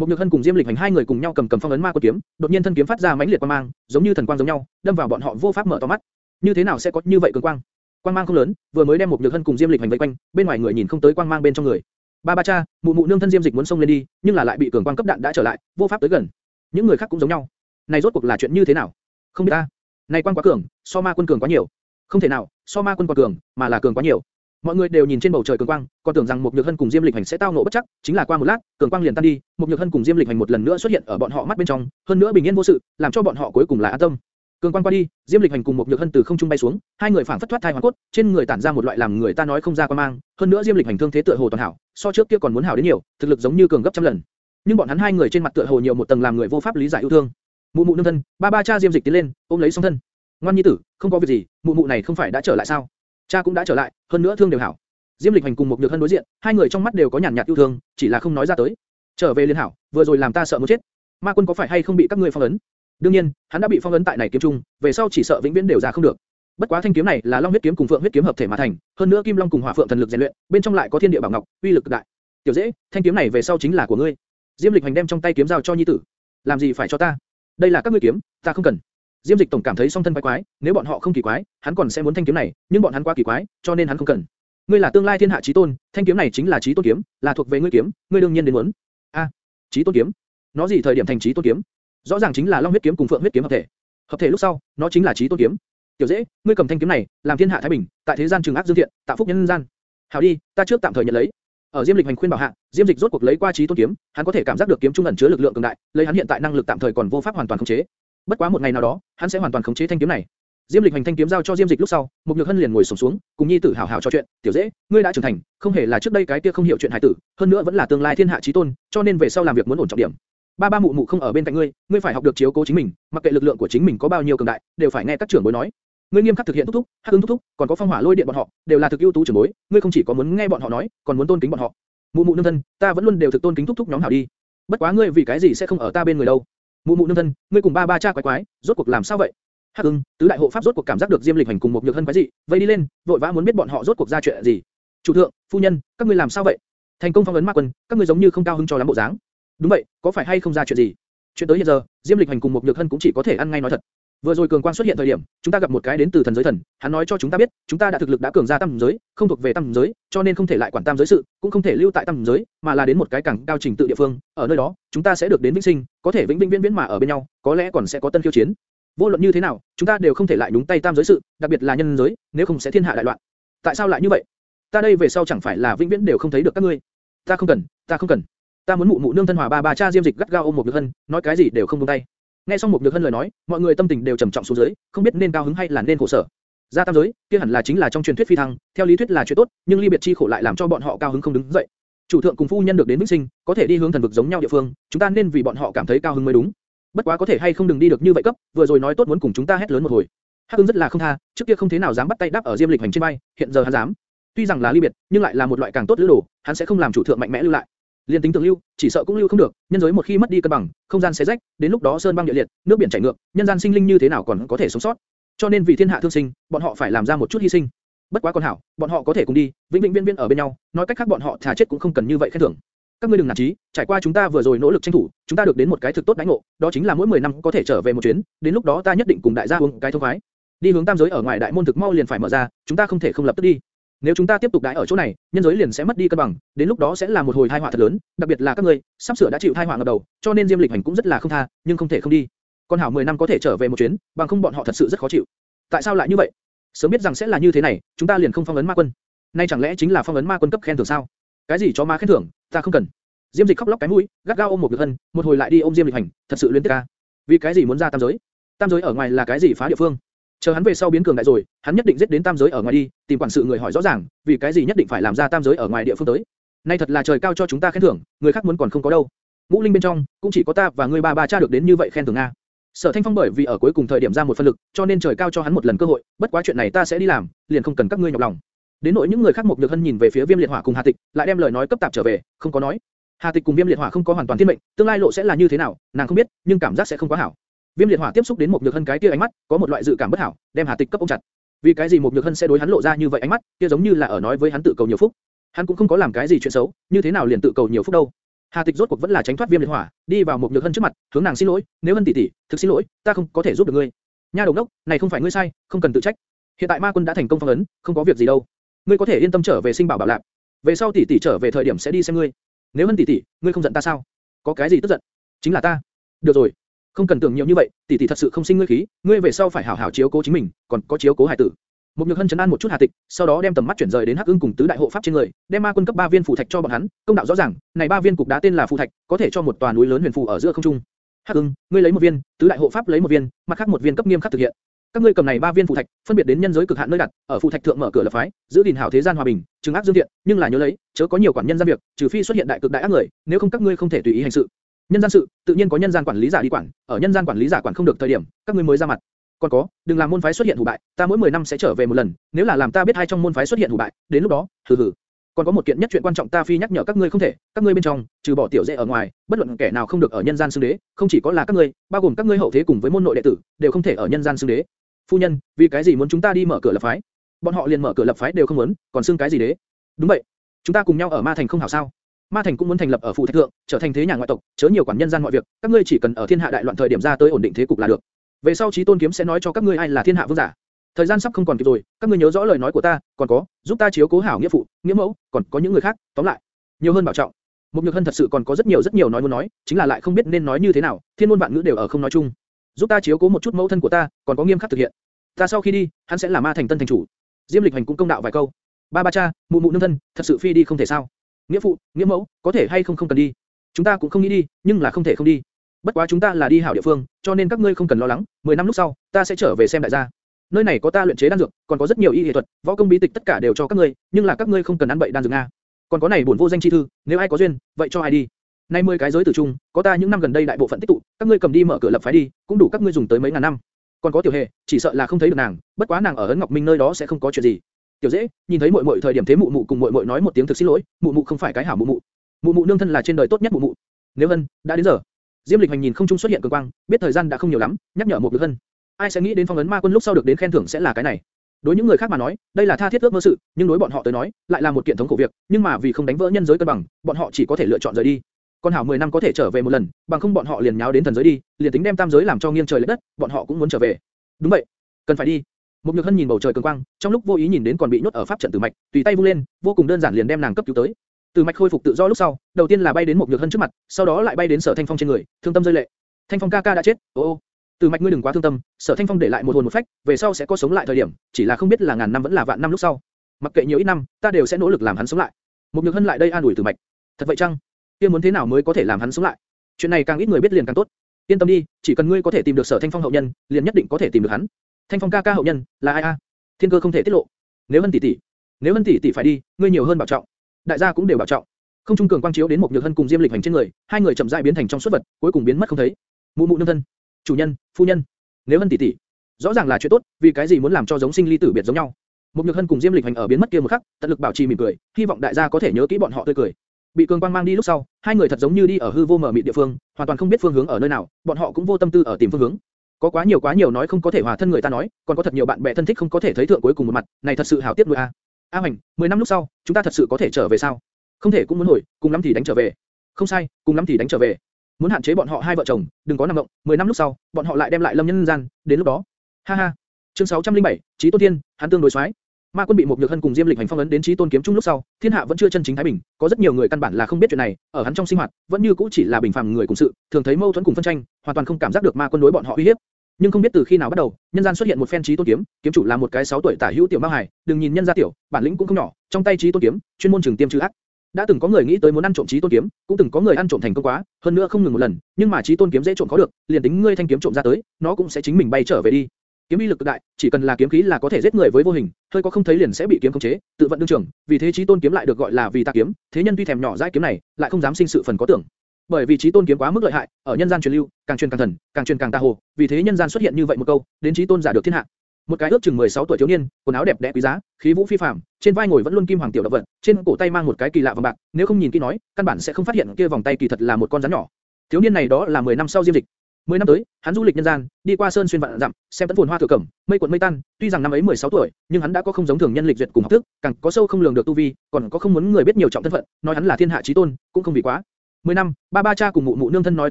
một nhược hân cùng diêm lịch hành hai người cùng nhau cầm cầm phong ấn ma quân kiếm, đột nhiên thân kiếm phát ra mãnh liệt quang mang, giống như thần quang giống nhau, đâm vào bọn họ vô pháp mở to mắt. Như thế nào sẽ có như vậy cường quang? Quang mang không lớn, vừa mới đem một nhược hân cùng diêm lịch hành vây quanh, bên ngoài người nhìn không tới quang mang bên trong người. Ba ba cha, mụ mụ nương thân diêm dịch muốn xông lên đi, nhưng là lại bị cường quang cấp đạn đã trở lại, vô pháp tới gần. Những người khác cũng giống nhau. Này rốt cuộc là chuyện như thế nào? Không biết ta. Này quang quá cường, so ma quân cường quá nhiều. Không thể nào, so ma quân quá cường, mà là cường quá nhiều. Mọi người đều nhìn trên bầu trời cường quang, còn tưởng rằng một nhược hân cùng diêm lịch hành sẽ tao ngộ bất chắc, chính là qua một lát, cường quang liền tan đi, một nhược hân cùng diêm lịch hành một lần nữa xuất hiện ở bọn họ mắt bên trong, hơn nữa bình yên vô sự, làm cho bọn họ cuối cùng là an tâm. Cường quang qua đi, Diêm Lịch Hành cùng một Nhược Hân từ không trung bay xuống, hai người phảng phất thoát thai hoàn cốt, trên người tản ra một loại làm người ta nói không ra quan mang, hơn nữa Diêm Lịch Hành thương thế tựa hồ toàn hảo, so trước kia còn muốn hảo đến nhiều, thực lực giống như cường gấp trăm lần. Nhưng bọn hắn hai người trên mặt tựa hồ nhiều một tầng làm người vô pháp lý giải yêu thương. Mụ mụ nương thân, ba ba cha Diêm Dịch tiến lên, ôm lấy song thân. Ngoan nhi tử, không có việc gì, mụ mụ này không phải đã trở lại sao? Cha cũng đã trở lại, hơn nữa thương đều hảo. Diêm Lịch Hành cùng một Nhược Hân đối diện, hai người trong mắt đều có nhàn nhạt yêu thương, chỉ là không nói ra tới. Trở về liên hảo, vừa rồi làm ta sợ muốn chết. Ma quân có phải hay không bị các ngươi phong ấn? Đương nhiên, hắn đã bị phong ấn tại này kiếm trung, về sau chỉ sợ vĩnh viễn đều ra không được. Bất quá thanh kiếm này là Long huyết kiếm cùng Phượng huyết kiếm hợp thể mà thành, hơn nữa Kim Long cùng Hỏa Phượng thần lực rèn luyện, bên trong lại có thiên địa bảo ngọc, uy lực cực đại. Tiểu dễ, thanh kiếm này về sau chính là của ngươi. Diêm Lịch Hành đem trong tay kiếm giao cho nhi tử. Làm gì phải cho ta? Đây là các ngươi kiếm, ta không cần. Diêm Dịch tổng cảm thấy song thân quái quái, nếu bọn họ không kỳ quái, hắn còn sẽ muốn thanh kiếm này, nhưng bọn hắn quá kỳ quái, cho nên hắn không cần. Ngươi là tương lai thiên hạ chí tôn, thanh kiếm này chính là chí tôn kiếm, là thuộc về ngươi kiếm, ngươi đương nhiên đến muốn. A, chí tôn kiếm, nó gì thời điểm thành chí tôn kiếm? rõ ràng chính là long huyết kiếm cùng phượng huyết kiếm hợp thể. hợp thể lúc sau, nó chính là chí tôn kiếm. tiểu dễ, ngươi cầm thanh kiếm này, làm thiên hạ thái bình, tại thế gian trường ác dương thiện, tạo phúc nhân gian. hảo đi, ta trước tạm thời nhận lấy. ở diêm lịch hành khuyên bảo hạ, diêm dịch rốt cuộc lấy qua chí tôn kiếm, hắn có thể cảm giác được kiếm trung ẩn chứa lực lượng cường đại, lấy hắn hiện tại năng lực tạm thời còn vô pháp hoàn toàn khống chế bất quá một ngày nào đó, hắn sẽ hoàn toàn khống chế thanh kiếm này. Diêm Lịch hành thanh kiếm giao cho Diêm Dịch lúc sau, Mục Nhược Hân liền ngồi xổm xuống, cùng nhi tử hảo hảo trò chuyện, "Tiểu dễ, ngươi đã trưởng thành, không hề là trước đây cái kia không hiểu chuyện hải tử, hơn nữa vẫn là tương lai thiên hạ chí tôn, cho nên về sau làm việc muốn ổn trọng điểm ba ba mụ mụ không ở bên cạnh ngươi, ngươi phải học được chiếu cố chính mình, mặc kệ lực lượng của chính mình có bao nhiêu cường đại, đều phải nghe các trưởng bối nói. Ngươi nghiêm khắc thực hiện thúc thúc, hắc ứng thúc thúc, còn có phong hỏa lôi điện bọn họ, đều là thực ưu tú trưởng bối, ngươi không chỉ có muốn nghe bọn họ nói, còn muốn tôn kính bọn họ. Mụ mụ nương thân, ta vẫn luôn đều thực tôn kính thúc thúc nhóm hảo đi. Bất quá ngươi vì cái gì sẽ không ở ta bên người đâu? Mụ mụ nương thân, ngươi cùng ba ba cha quái quái, rốt cuộc làm sao vậy? Hắc Ưng, tứ đại hộ pháp rốt cuộc cảm giác được Diêm Lịch Hành cùng một nhược thân quái gì, vây đi lên, vội vã muốn biết bọn họ rốt cuộc ra chuyện gì. Chủ thượng, phu nhân, các ngươi làm sao vậy? Thành công phong ấn ma quân, các ngươi giống như không cao hứng cho lắm bộ dáng. Đúng vậy, có phải hay không ra chuyện gì? Chuyện tới hiện giờ, Diêm Lịch Hành cùng một Nhược Hân cũng chỉ có thể ăn ngay nói thật. Vừa rồi cường quang xuất hiện thời điểm, chúng ta gặp một cái đến từ thần giới thần, hắn nói cho chúng ta biết, chúng ta đã thực lực đã cường ra tam giới, không thuộc về tam giới, cho nên không thể lại quản tam giới sự, cũng không thể lưu tại tam giới, mà là đến một cái càng cao trình tự địa phương, ở nơi đó, chúng ta sẽ được đến vĩnh sinh, có thể vĩnh vĩnh viễn viễn mà ở bên nhau, có lẽ còn sẽ có tân khiêu chiến. Vô luận như thế nào, chúng ta đều không thể lại nhúng tay tam giới sự, đặc biệt là nhân giới, nếu không sẽ thiên hạ đại loạn. Tại sao lại như vậy? Ta đây về sau chẳng phải là vĩnh viễn đều không thấy được các ngươi? Ta không cần, ta không cần ta muốn mụ mụ nương thân hòa ba bà cha diêm dịch gắt gao ôm một đứa hân, nói cái gì đều không buông tay nghe xong một nhược hân lời nói, mọi người tâm tình đều trầm trọng xuống dưới, không biết nên cao hứng hay là nên khổ sở. ra tam giới, kia hẳn là chính là trong truyền thuyết phi thăng, theo lý thuyết là chuyện tốt, nhưng ly biệt chi khổ lại làm cho bọn họ cao hứng không đứng dậy. chủ thượng cùng phu nhân được đến vĩnh sinh, có thể đi hướng thần vực giống nhau địa phương, chúng ta nên vì bọn họ cảm thấy cao hứng mới đúng. bất quá có thể hay không đừng đi được như vậy cấp, vừa rồi nói tốt muốn cùng chúng ta hét lớn một hồi. Hắc Ưng rất là không tha, trước kia không thế nào dám bắt tay đáp ở Diêm Lịch hành trên bay, hiện giờ hắn dám. Tuy rằng là ly biệt, nhưng lại là một loại càng tốt lữ đồ, hắn sẽ không làm chủ thượng mạnh mẽ lưu lại. Liên tính tưởng lưu, chỉ sợ cũng lưu không được, nhân giới một khi mất đi cân bằng, không gian xé rách, đến lúc đó sơn băng địa liệt, nước biển chảy ngược, nhân gian sinh linh như thế nào còn có thể sống sót? Cho nên vì thiên hạ thương sinh, bọn họ phải làm ra một chút hy sinh. Bất quá con hảo, bọn họ có thể cùng đi, vĩnh vĩnh viên viên ở bên nhau, nói cách khác bọn họ thà chết cũng không cần như vậy khen thưởng. Các ngươi đừng nản chí, trải qua chúng ta vừa rồi nỗ lực tranh thủ, chúng ta được đến một cái thực tốt đánh ngộ, đó chính là mỗi 10 năm có thể trở về một chuyến, đến lúc đó ta nhất định cùng đại gia uống cái thông khoái. Đi hướng tam giới ở ngoài đại môn thực mau liền phải mở ra, chúng ta không thể không lập tức đi. Nếu chúng ta tiếp tục đãi ở chỗ này, nhân giới liền sẽ mất đi cân bằng, đến lúc đó sẽ là một hồi tai họa thật lớn, đặc biệt là các ngươi, sắp sửa đã chịu tai họa ngập đầu, cho nên Diêm Lịch Hành cũng rất là không tha, nhưng không thể không đi. Con hảo 10 năm có thể trở về một chuyến, bằng không bọn họ thật sự rất khó chịu. Tại sao lại như vậy? Sớm biết rằng sẽ là như thế này, chúng ta liền không phong ấn ma quân. Nay chẳng lẽ chính là phong ấn ma quân cấp khen thưởng sao? Cái gì cho ma khen thưởng, ta không cần. Diêm Dịch khóc lóc cái mũi, gắt gao ôm một Nhược Hân, một hồi lại đi ôm Diêm Lịch Hành, thật sự luyến tiếc a. Vì cái gì muốn ra tam giới? Tam giới ở ngoài là cái gì phá địa phương? Chờ hắn về sau biến cường đại rồi, hắn nhất định giết đến tam giới ở ngoài đi, tìm quản sự người hỏi rõ ràng, vì cái gì nhất định phải làm ra tam giới ở ngoài địa phương tới. Nay thật là trời cao cho chúng ta khen thưởng, người khác muốn còn không có đâu. Ngũ linh bên trong, cũng chỉ có ta và ngươi ba ba cha được đến như vậy khen thưởng a. Sở Thanh Phong bởi vì ở cuối cùng thời điểm ra một phân lực, cho nên trời cao cho hắn một lần cơ hội, bất quá chuyện này ta sẽ đi làm, liền không cần các ngươi nhọc lòng. Đến nỗi những người khác một nhược hân nhìn về phía Viêm Liệt Hỏa cùng Hà Tịch, lại đem lời nói cấp tạp trở về, không có nói. Hà Tịch cùng Viêm Liệt Hỏa không có hoàn toàn thiên mệnh, tương lai lộ sẽ là như thế nào, nàng không biết, nhưng cảm giác sẽ không quá hảo. Viêm liệt hỏa tiếp xúc đến một nhược hân cái kia ánh mắt, có một loại dự cảm bất hảo, đem Hà Tịch cấp ôm chặt. Vì cái gì một nhược hân sẽ đối hắn lộ ra như vậy ánh mắt, kia giống như là ở nói với hắn tự cầu nhiều phúc. Hắn cũng không có làm cái gì chuyện xấu, như thế nào liền tự cầu nhiều phúc đâu? Hà Tịch rốt cuộc vẫn là tránh thoát viêm liệt hỏa, đi vào một nhược hân trước mặt, hướng nàng xin lỗi, nếu hân tỷ tỷ, thực xin lỗi, ta không có thể giúp được ngươi. Nha đầu đốc, này không phải ngươi sai, không cần tự trách. Hiện tại ma quân đã thành công phong ấn, không có việc gì đâu. Ngươi có thể yên tâm trở về sinh bảo bảo lạc. Về sau tỷ tỷ trở về thời điểm sẽ đi xem ngươi. Nếu hân tỷ tỷ, ngươi không giận ta sao? Có cái gì tức giận? Chính là ta. Được rồi, không cần tưởng nhiều như vậy, tỷ tỷ thật sự không sinh ngươi khí, ngươi về sau phải hảo hảo chiếu cố chính mình, còn có chiếu cố hải tử. Một nhược hân chấn an một chút Hà Tịch, sau đó đem tầm mắt chuyển rời đến Hắc Ưng cùng tứ đại hộ pháp trên người, đem ma quân cấp 3 viên phù thạch cho bọn hắn, công đạo rõ ràng, này ba viên cục đá tên là phù thạch, có thể cho một tòa núi lớn huyền phù ở giữa không trung. Hắc Ưng, ngươi lấy một viên, tứ đại hộ pháp lấy một viên, mặt khác một viên cấp nghiêm khắc thực hiện. Các ngươi cầm này ba viên phù thạch, phân biệt đến nhân giới cực hạn nơi đặt, ở phù thạch thượng mở cửa lập phái, giữ gìn hảo thế gian hòa bình, trừng ác dương thiện, nhưng là nhớ lấy, chớ có nhiều quản nhân gian việc, trừ phi xuất hiện đại cực đại ác người, nếu không các ngươi không thể tùy ý hành sự. Nhân gian sự, tự nhiên có nhân gian quản lý giả đi quản, ở nhân gian quản lý giả quản không được thời điểm, các ngươi mới ra mặt. Còn có, đừng làm môn phái xuất hiện hủ bại, ta mỗi 10 năm sẽ trở về một lần, nếu là làm ta biết hai trong môn phái xuất hiện hủ bại, đến lúc đó, hừ hừ. Còn có một kiện nhất chuyện quan trọng ta phi nhắc nhở các ngươi không thể, các ngươi bên trong, trừ bỏ tiểu dễ ở ngoài, bất luận kẻ nào không được ở nhân gian xưng đế, không chỉ có là các ngươi, bao gồm các ngươi hậu thế cùng với môn nội đệ tử, đều không thể ở nhân gian xưng đế. Phu nhân, vì cái gì muốn chúng ta đi mở cửa lập phái? Bọn họ liền mở cửa lập phái đều không muốn, còn xưng cái gì đế? Đúng vậy, chúng ta cùng nhau ở Ma Thành không hảo sao? Ma Thành cũng muốn thành lập ở phụ thạch thượng, trở thành thế nhà ngoại tộc, chớ nhiều quản nhân gian mọi việc, các ngươi chỉ cần ở thiên hạ đại loạn thời điểm ra tới ổn định thế cục là được. Về sau Chí Tôn kiếm sẽ nói cho các ngươi ai là thiên hạ vương giả. Thời gian sắp không còn kịp rồi, các ngươi nhớ rõ lời nói của ta, còn có, giúp ta chiếu cố hảo nghĩa phụ, nghĩa mẫu, còn có những người khác, tóm lại, nhiều hơn bảo trọng. Mục Nhược Hân thật sự còn có rất nhiều rất nhiều nói muốn nói, chính là lại không biết nên nói như thế nào, thiên ngôn vạn ngữ đều ở không nói chung. Giúp ta chiếu cố một chút mẫu thân của ta, còn có nghiêm khắc thực hiện. Ta sau khi đi, hắn sẽ là ma thành tân thành chủ. Diêm Lịch Hành cũng công đạo vài câu. Ba ba cha, mụ mụ nương thân, thật sự phi đi không thể sao? Nghĩa phụ, nghĩa mẫu, có thể hay không không cần đi. Chúng ta cũng không nghĩ đi, nhưng là không thể không đi. Bất quá chúng ta là đi hảo địa phương, cho nên các ngươi không cần lo lắng, 10 năm lúc sau, ta sẽ trở về xem đại gia. Nơi này có ta luyện chế đan dược, còn có rất nhiều y y thuật, võ công bí tịch tất cả đều cho các ngươi, nhưng là các ngươi không cần ăn bậy đan dược nga. Còn có này bổn vô danh chi thư, nếu ai có duyên, vậy cho ai đi. Nay 10 cái giới tử chung, có ta những năm gần đây đại bộ phận tích tụ, các ngươi cầm đi mở cửa lập phái đi, cũng đủ các ngươi dùng tới mấy ngàn năm. Còn có tiểu hề, chỉ sợ là không thấy được nàng, bất quá nàng ở ấn ngọc minh nơi đó sẽ không có chuyện gì. Tiểu dễ, nhìn thấy muội muội thời điểm thế mụ mụ cùng muội muội nói một tiếng thực xin lỗi, mụ mụ không phải cái hảo mụ mụ. Mụ mụ nương thân là trên đời tốt nhất mụ mụ. Nếu hân, đã đến giờ. Diêm Lịch Hành nhìn không trung xuất hiện cường quang, biết thời gian đã không nhiều lắm, nhắc nhở một lực hân. Ai sẽ nghĩ đến phong ấn ma quân lúc sau được đến khen thưởng sẽ là cái này? Đối những người khác mà nói, đây là tha thiết ước mơ sự, nhưng đối bọn họ tới nói, lại là một kiện thống khổ việc, nhưng mà vì không đánh vỡ nhân giới cân bằng, bọn họ chỉ có thể lựa chọn rời đi. Con hảo 10 năm có thể trở về một lần, bằng không bọn họ liền nháo đến thần giới đi, liền tính đem tam giới làm cho nghiêng trời lệch đất, bọn họ cũng muốn trở về. Đúng vậy, cần phải đi. Một nhược hân nhìn bầu trời cường quang, trong lúc vô ý nhìn đến còn bị nhốt ở pháp trận tử mạch, tùy tay vung lên, vô cùng đơn giản liền đem nàng cấp cứu tới. Tử mạch khôi phục tự do lúc sau, đầu tiên là bay đến một nhược hân trước mặt, sau đó lại bay đến sở thanh phong trên người, thương tâm rơi lệ. Thanh phong ca ca đã chết, ô ô. Tử mạch ngươi đừng quá thương tâm, sở thanh phong để lại một hồn một phách, về sau sẽ có sống lại thời điểm, chỉ là không biết là ngàn năm vẫn là vạn năm lúc sau. Mặc kệ nhiều ít năm, ta đều sẽ nỗ lực làm hắn sống lại. Một nhược hân lại đây an ủi tử mạch. Thật vậy chăng? Kia muốn thế nào mới có thể làm hắn sống lại? Chuyện này càng ít người biết liền càng tốt. Yên tâm đi, chỉ cần ngươi có thể tìm được sở thanh phong hậu nhân, liền nhất định có thể tìm được hắn. Thanh phong ca ca hậu nhân là ai a? Thiên cơ không thể tiết lộ. Nếu hân tỷ tỷ, nếu hân tỷ tỷ phải đi, ngươi nhiều hơn bảo trọng. Đại gia cũng đều bảo trọng. Không trung cường quang chiếu đến một nhược hân cùng diêm lịch hành trên người, hai người chậm rãi biến thành trong suốt vật, cuối cùng biến mất không thấy. Mụ mụ nương thân, chủ nhân, phu nhân, nếu hân tỷ tỷ, rõ ràng là chuyện tốt, vì cái gì muốn làm cho giống sinh ly tử biệt giống nhau? Một nhược hân cùng diêm lịch hành ở biến mất kia một khắc, tận lực bảo trì mỉm cười, hy vọng đại gia có thể nhớ kỹ bọn họ tươi cười. Bị cường quang mang đi lúc sau, hai người thật giống như đi ở hư vô mở mịt địa phương, hoàn toàn không biết phương hướng ở nơi nào, bọn họ cũng vô tâm tư ở tìm phương hướng. Có quá nhiều quá nhiều nói không có thể hòa thân người ta nói, còn có thật nhiều bạn bè thân thích không có thể thấy thượng cuối cùng một mặt, này thật sự hảo tiếc nuôi a. A Hoành, 10 năm lúc sau, chúng ta thật sự có thể trở về sao? Không thể cũng muốn hồi, cùng lắm thì đánh trở về. Không sai, cùng lắm thì đánh trở về. Muốn hạn chế bọn họ hai vợ chồng, đừng có nằm động, 10 năm lúc sau, bọn họ lại đem lại lâm nhân gian, đến lúc đó. Ha ha. Chương 607, Chí Tôn Thiên, hắn tương đối xoái. Ma quân bị một nhược hân cùng Diêm Lịch hành phong ấn đến Chí Tôn kiếm chung lúc sau, thiên hạ vẫn chưa chân chính thái bình, có rất nhiều người căn bản là không biết chuyện này, ở hắn trong sinh hoạt, vẫn như cũ chỉ là bình phàm người cùng sự, thường thấy mâu thuẫn cùng phân tranh, hoàn toàn không cảm giác được ma quân đối bọn họ uy hiếp. Nhưng không biết từ khi nào bắt đầu, nhân gian xuất hiện một phen trí Tôn kiếm, kiếm chủ là một cái 6 tuổi tả hữu tiểu ma hài, đừng nhìn nhân gia tiểu, bản lĩnh cũng không nhỏ, trong tay trí Tôn kiếm, chuyên môn trường tiêm trừ ác. Đã từng có người nghĩ tới muốn ăn trộm trí Tôn kiếm, cũng từng có người ăn trộm thành công quá, hơn nữa không ngừng một lần, nhưng mà trí Tôn kiếm dễ trộm có được, liền tính ngươi thanh kiếm trộm ra tới, nó cũng sẽ chính mình bay trở về đi. Kiếm uy lực cực đại, chỉ cần là kiếm khí là có thể giết người với vô hình, hơi có không thấy liền sẽ bị kiếm khống chế, tự vận đương trường, vì thế trí Tôn kiếm lại được gọi là vì ta kiếm, thế nhân tuy thèm nhỏ dãi kiếm này, lại không dám sinh sự phần có tưởng. Bởi vì trí Tôn kiếm quá mức lợi hại, ở nhân gian truyền lưu, càng truyền càng thần, càng truyền càng tà hồ, vì thế nhân gian xuất hiện như vậy một câu, đến trí Tôn giả được thiên hạ. Một cái ước chừng 16 tuổi thiếu niên, quần áo đẹp đẽ quý giá, khí vũ phi phàm, trên vai ngồi vẫn luôn kim hoàng tiểu đạo vật, trên cổ tay mang một cái kỳ lạ vòng bạc, nếu không nhìn kỹ nói, căn bản sẽ không phát hiện kia vòng tay kỳ thật là một con rắn nhỏ. Thiếu niên này đó là 10 năm sau diêm dịch. 10 năm tới, hắn du lịch nhân gian, đi qua sơn xuyên vạn dặm, xem tận phồn hoa thừa cẩm, mây cuộn mây tan, tuy rằng năm ấy 16 tuổi, nhưng hắn đã có không giống thường nhân lịch duyệt cùng học thức, càng có sâu không lường được tu vi, còn có không muốn người biết nhiều trọng thân phận, nói hắn là thiên hạ chí tôn, cũng không vì quá. 10 năm, ba ba cha cùng mụ mụ nương thân nói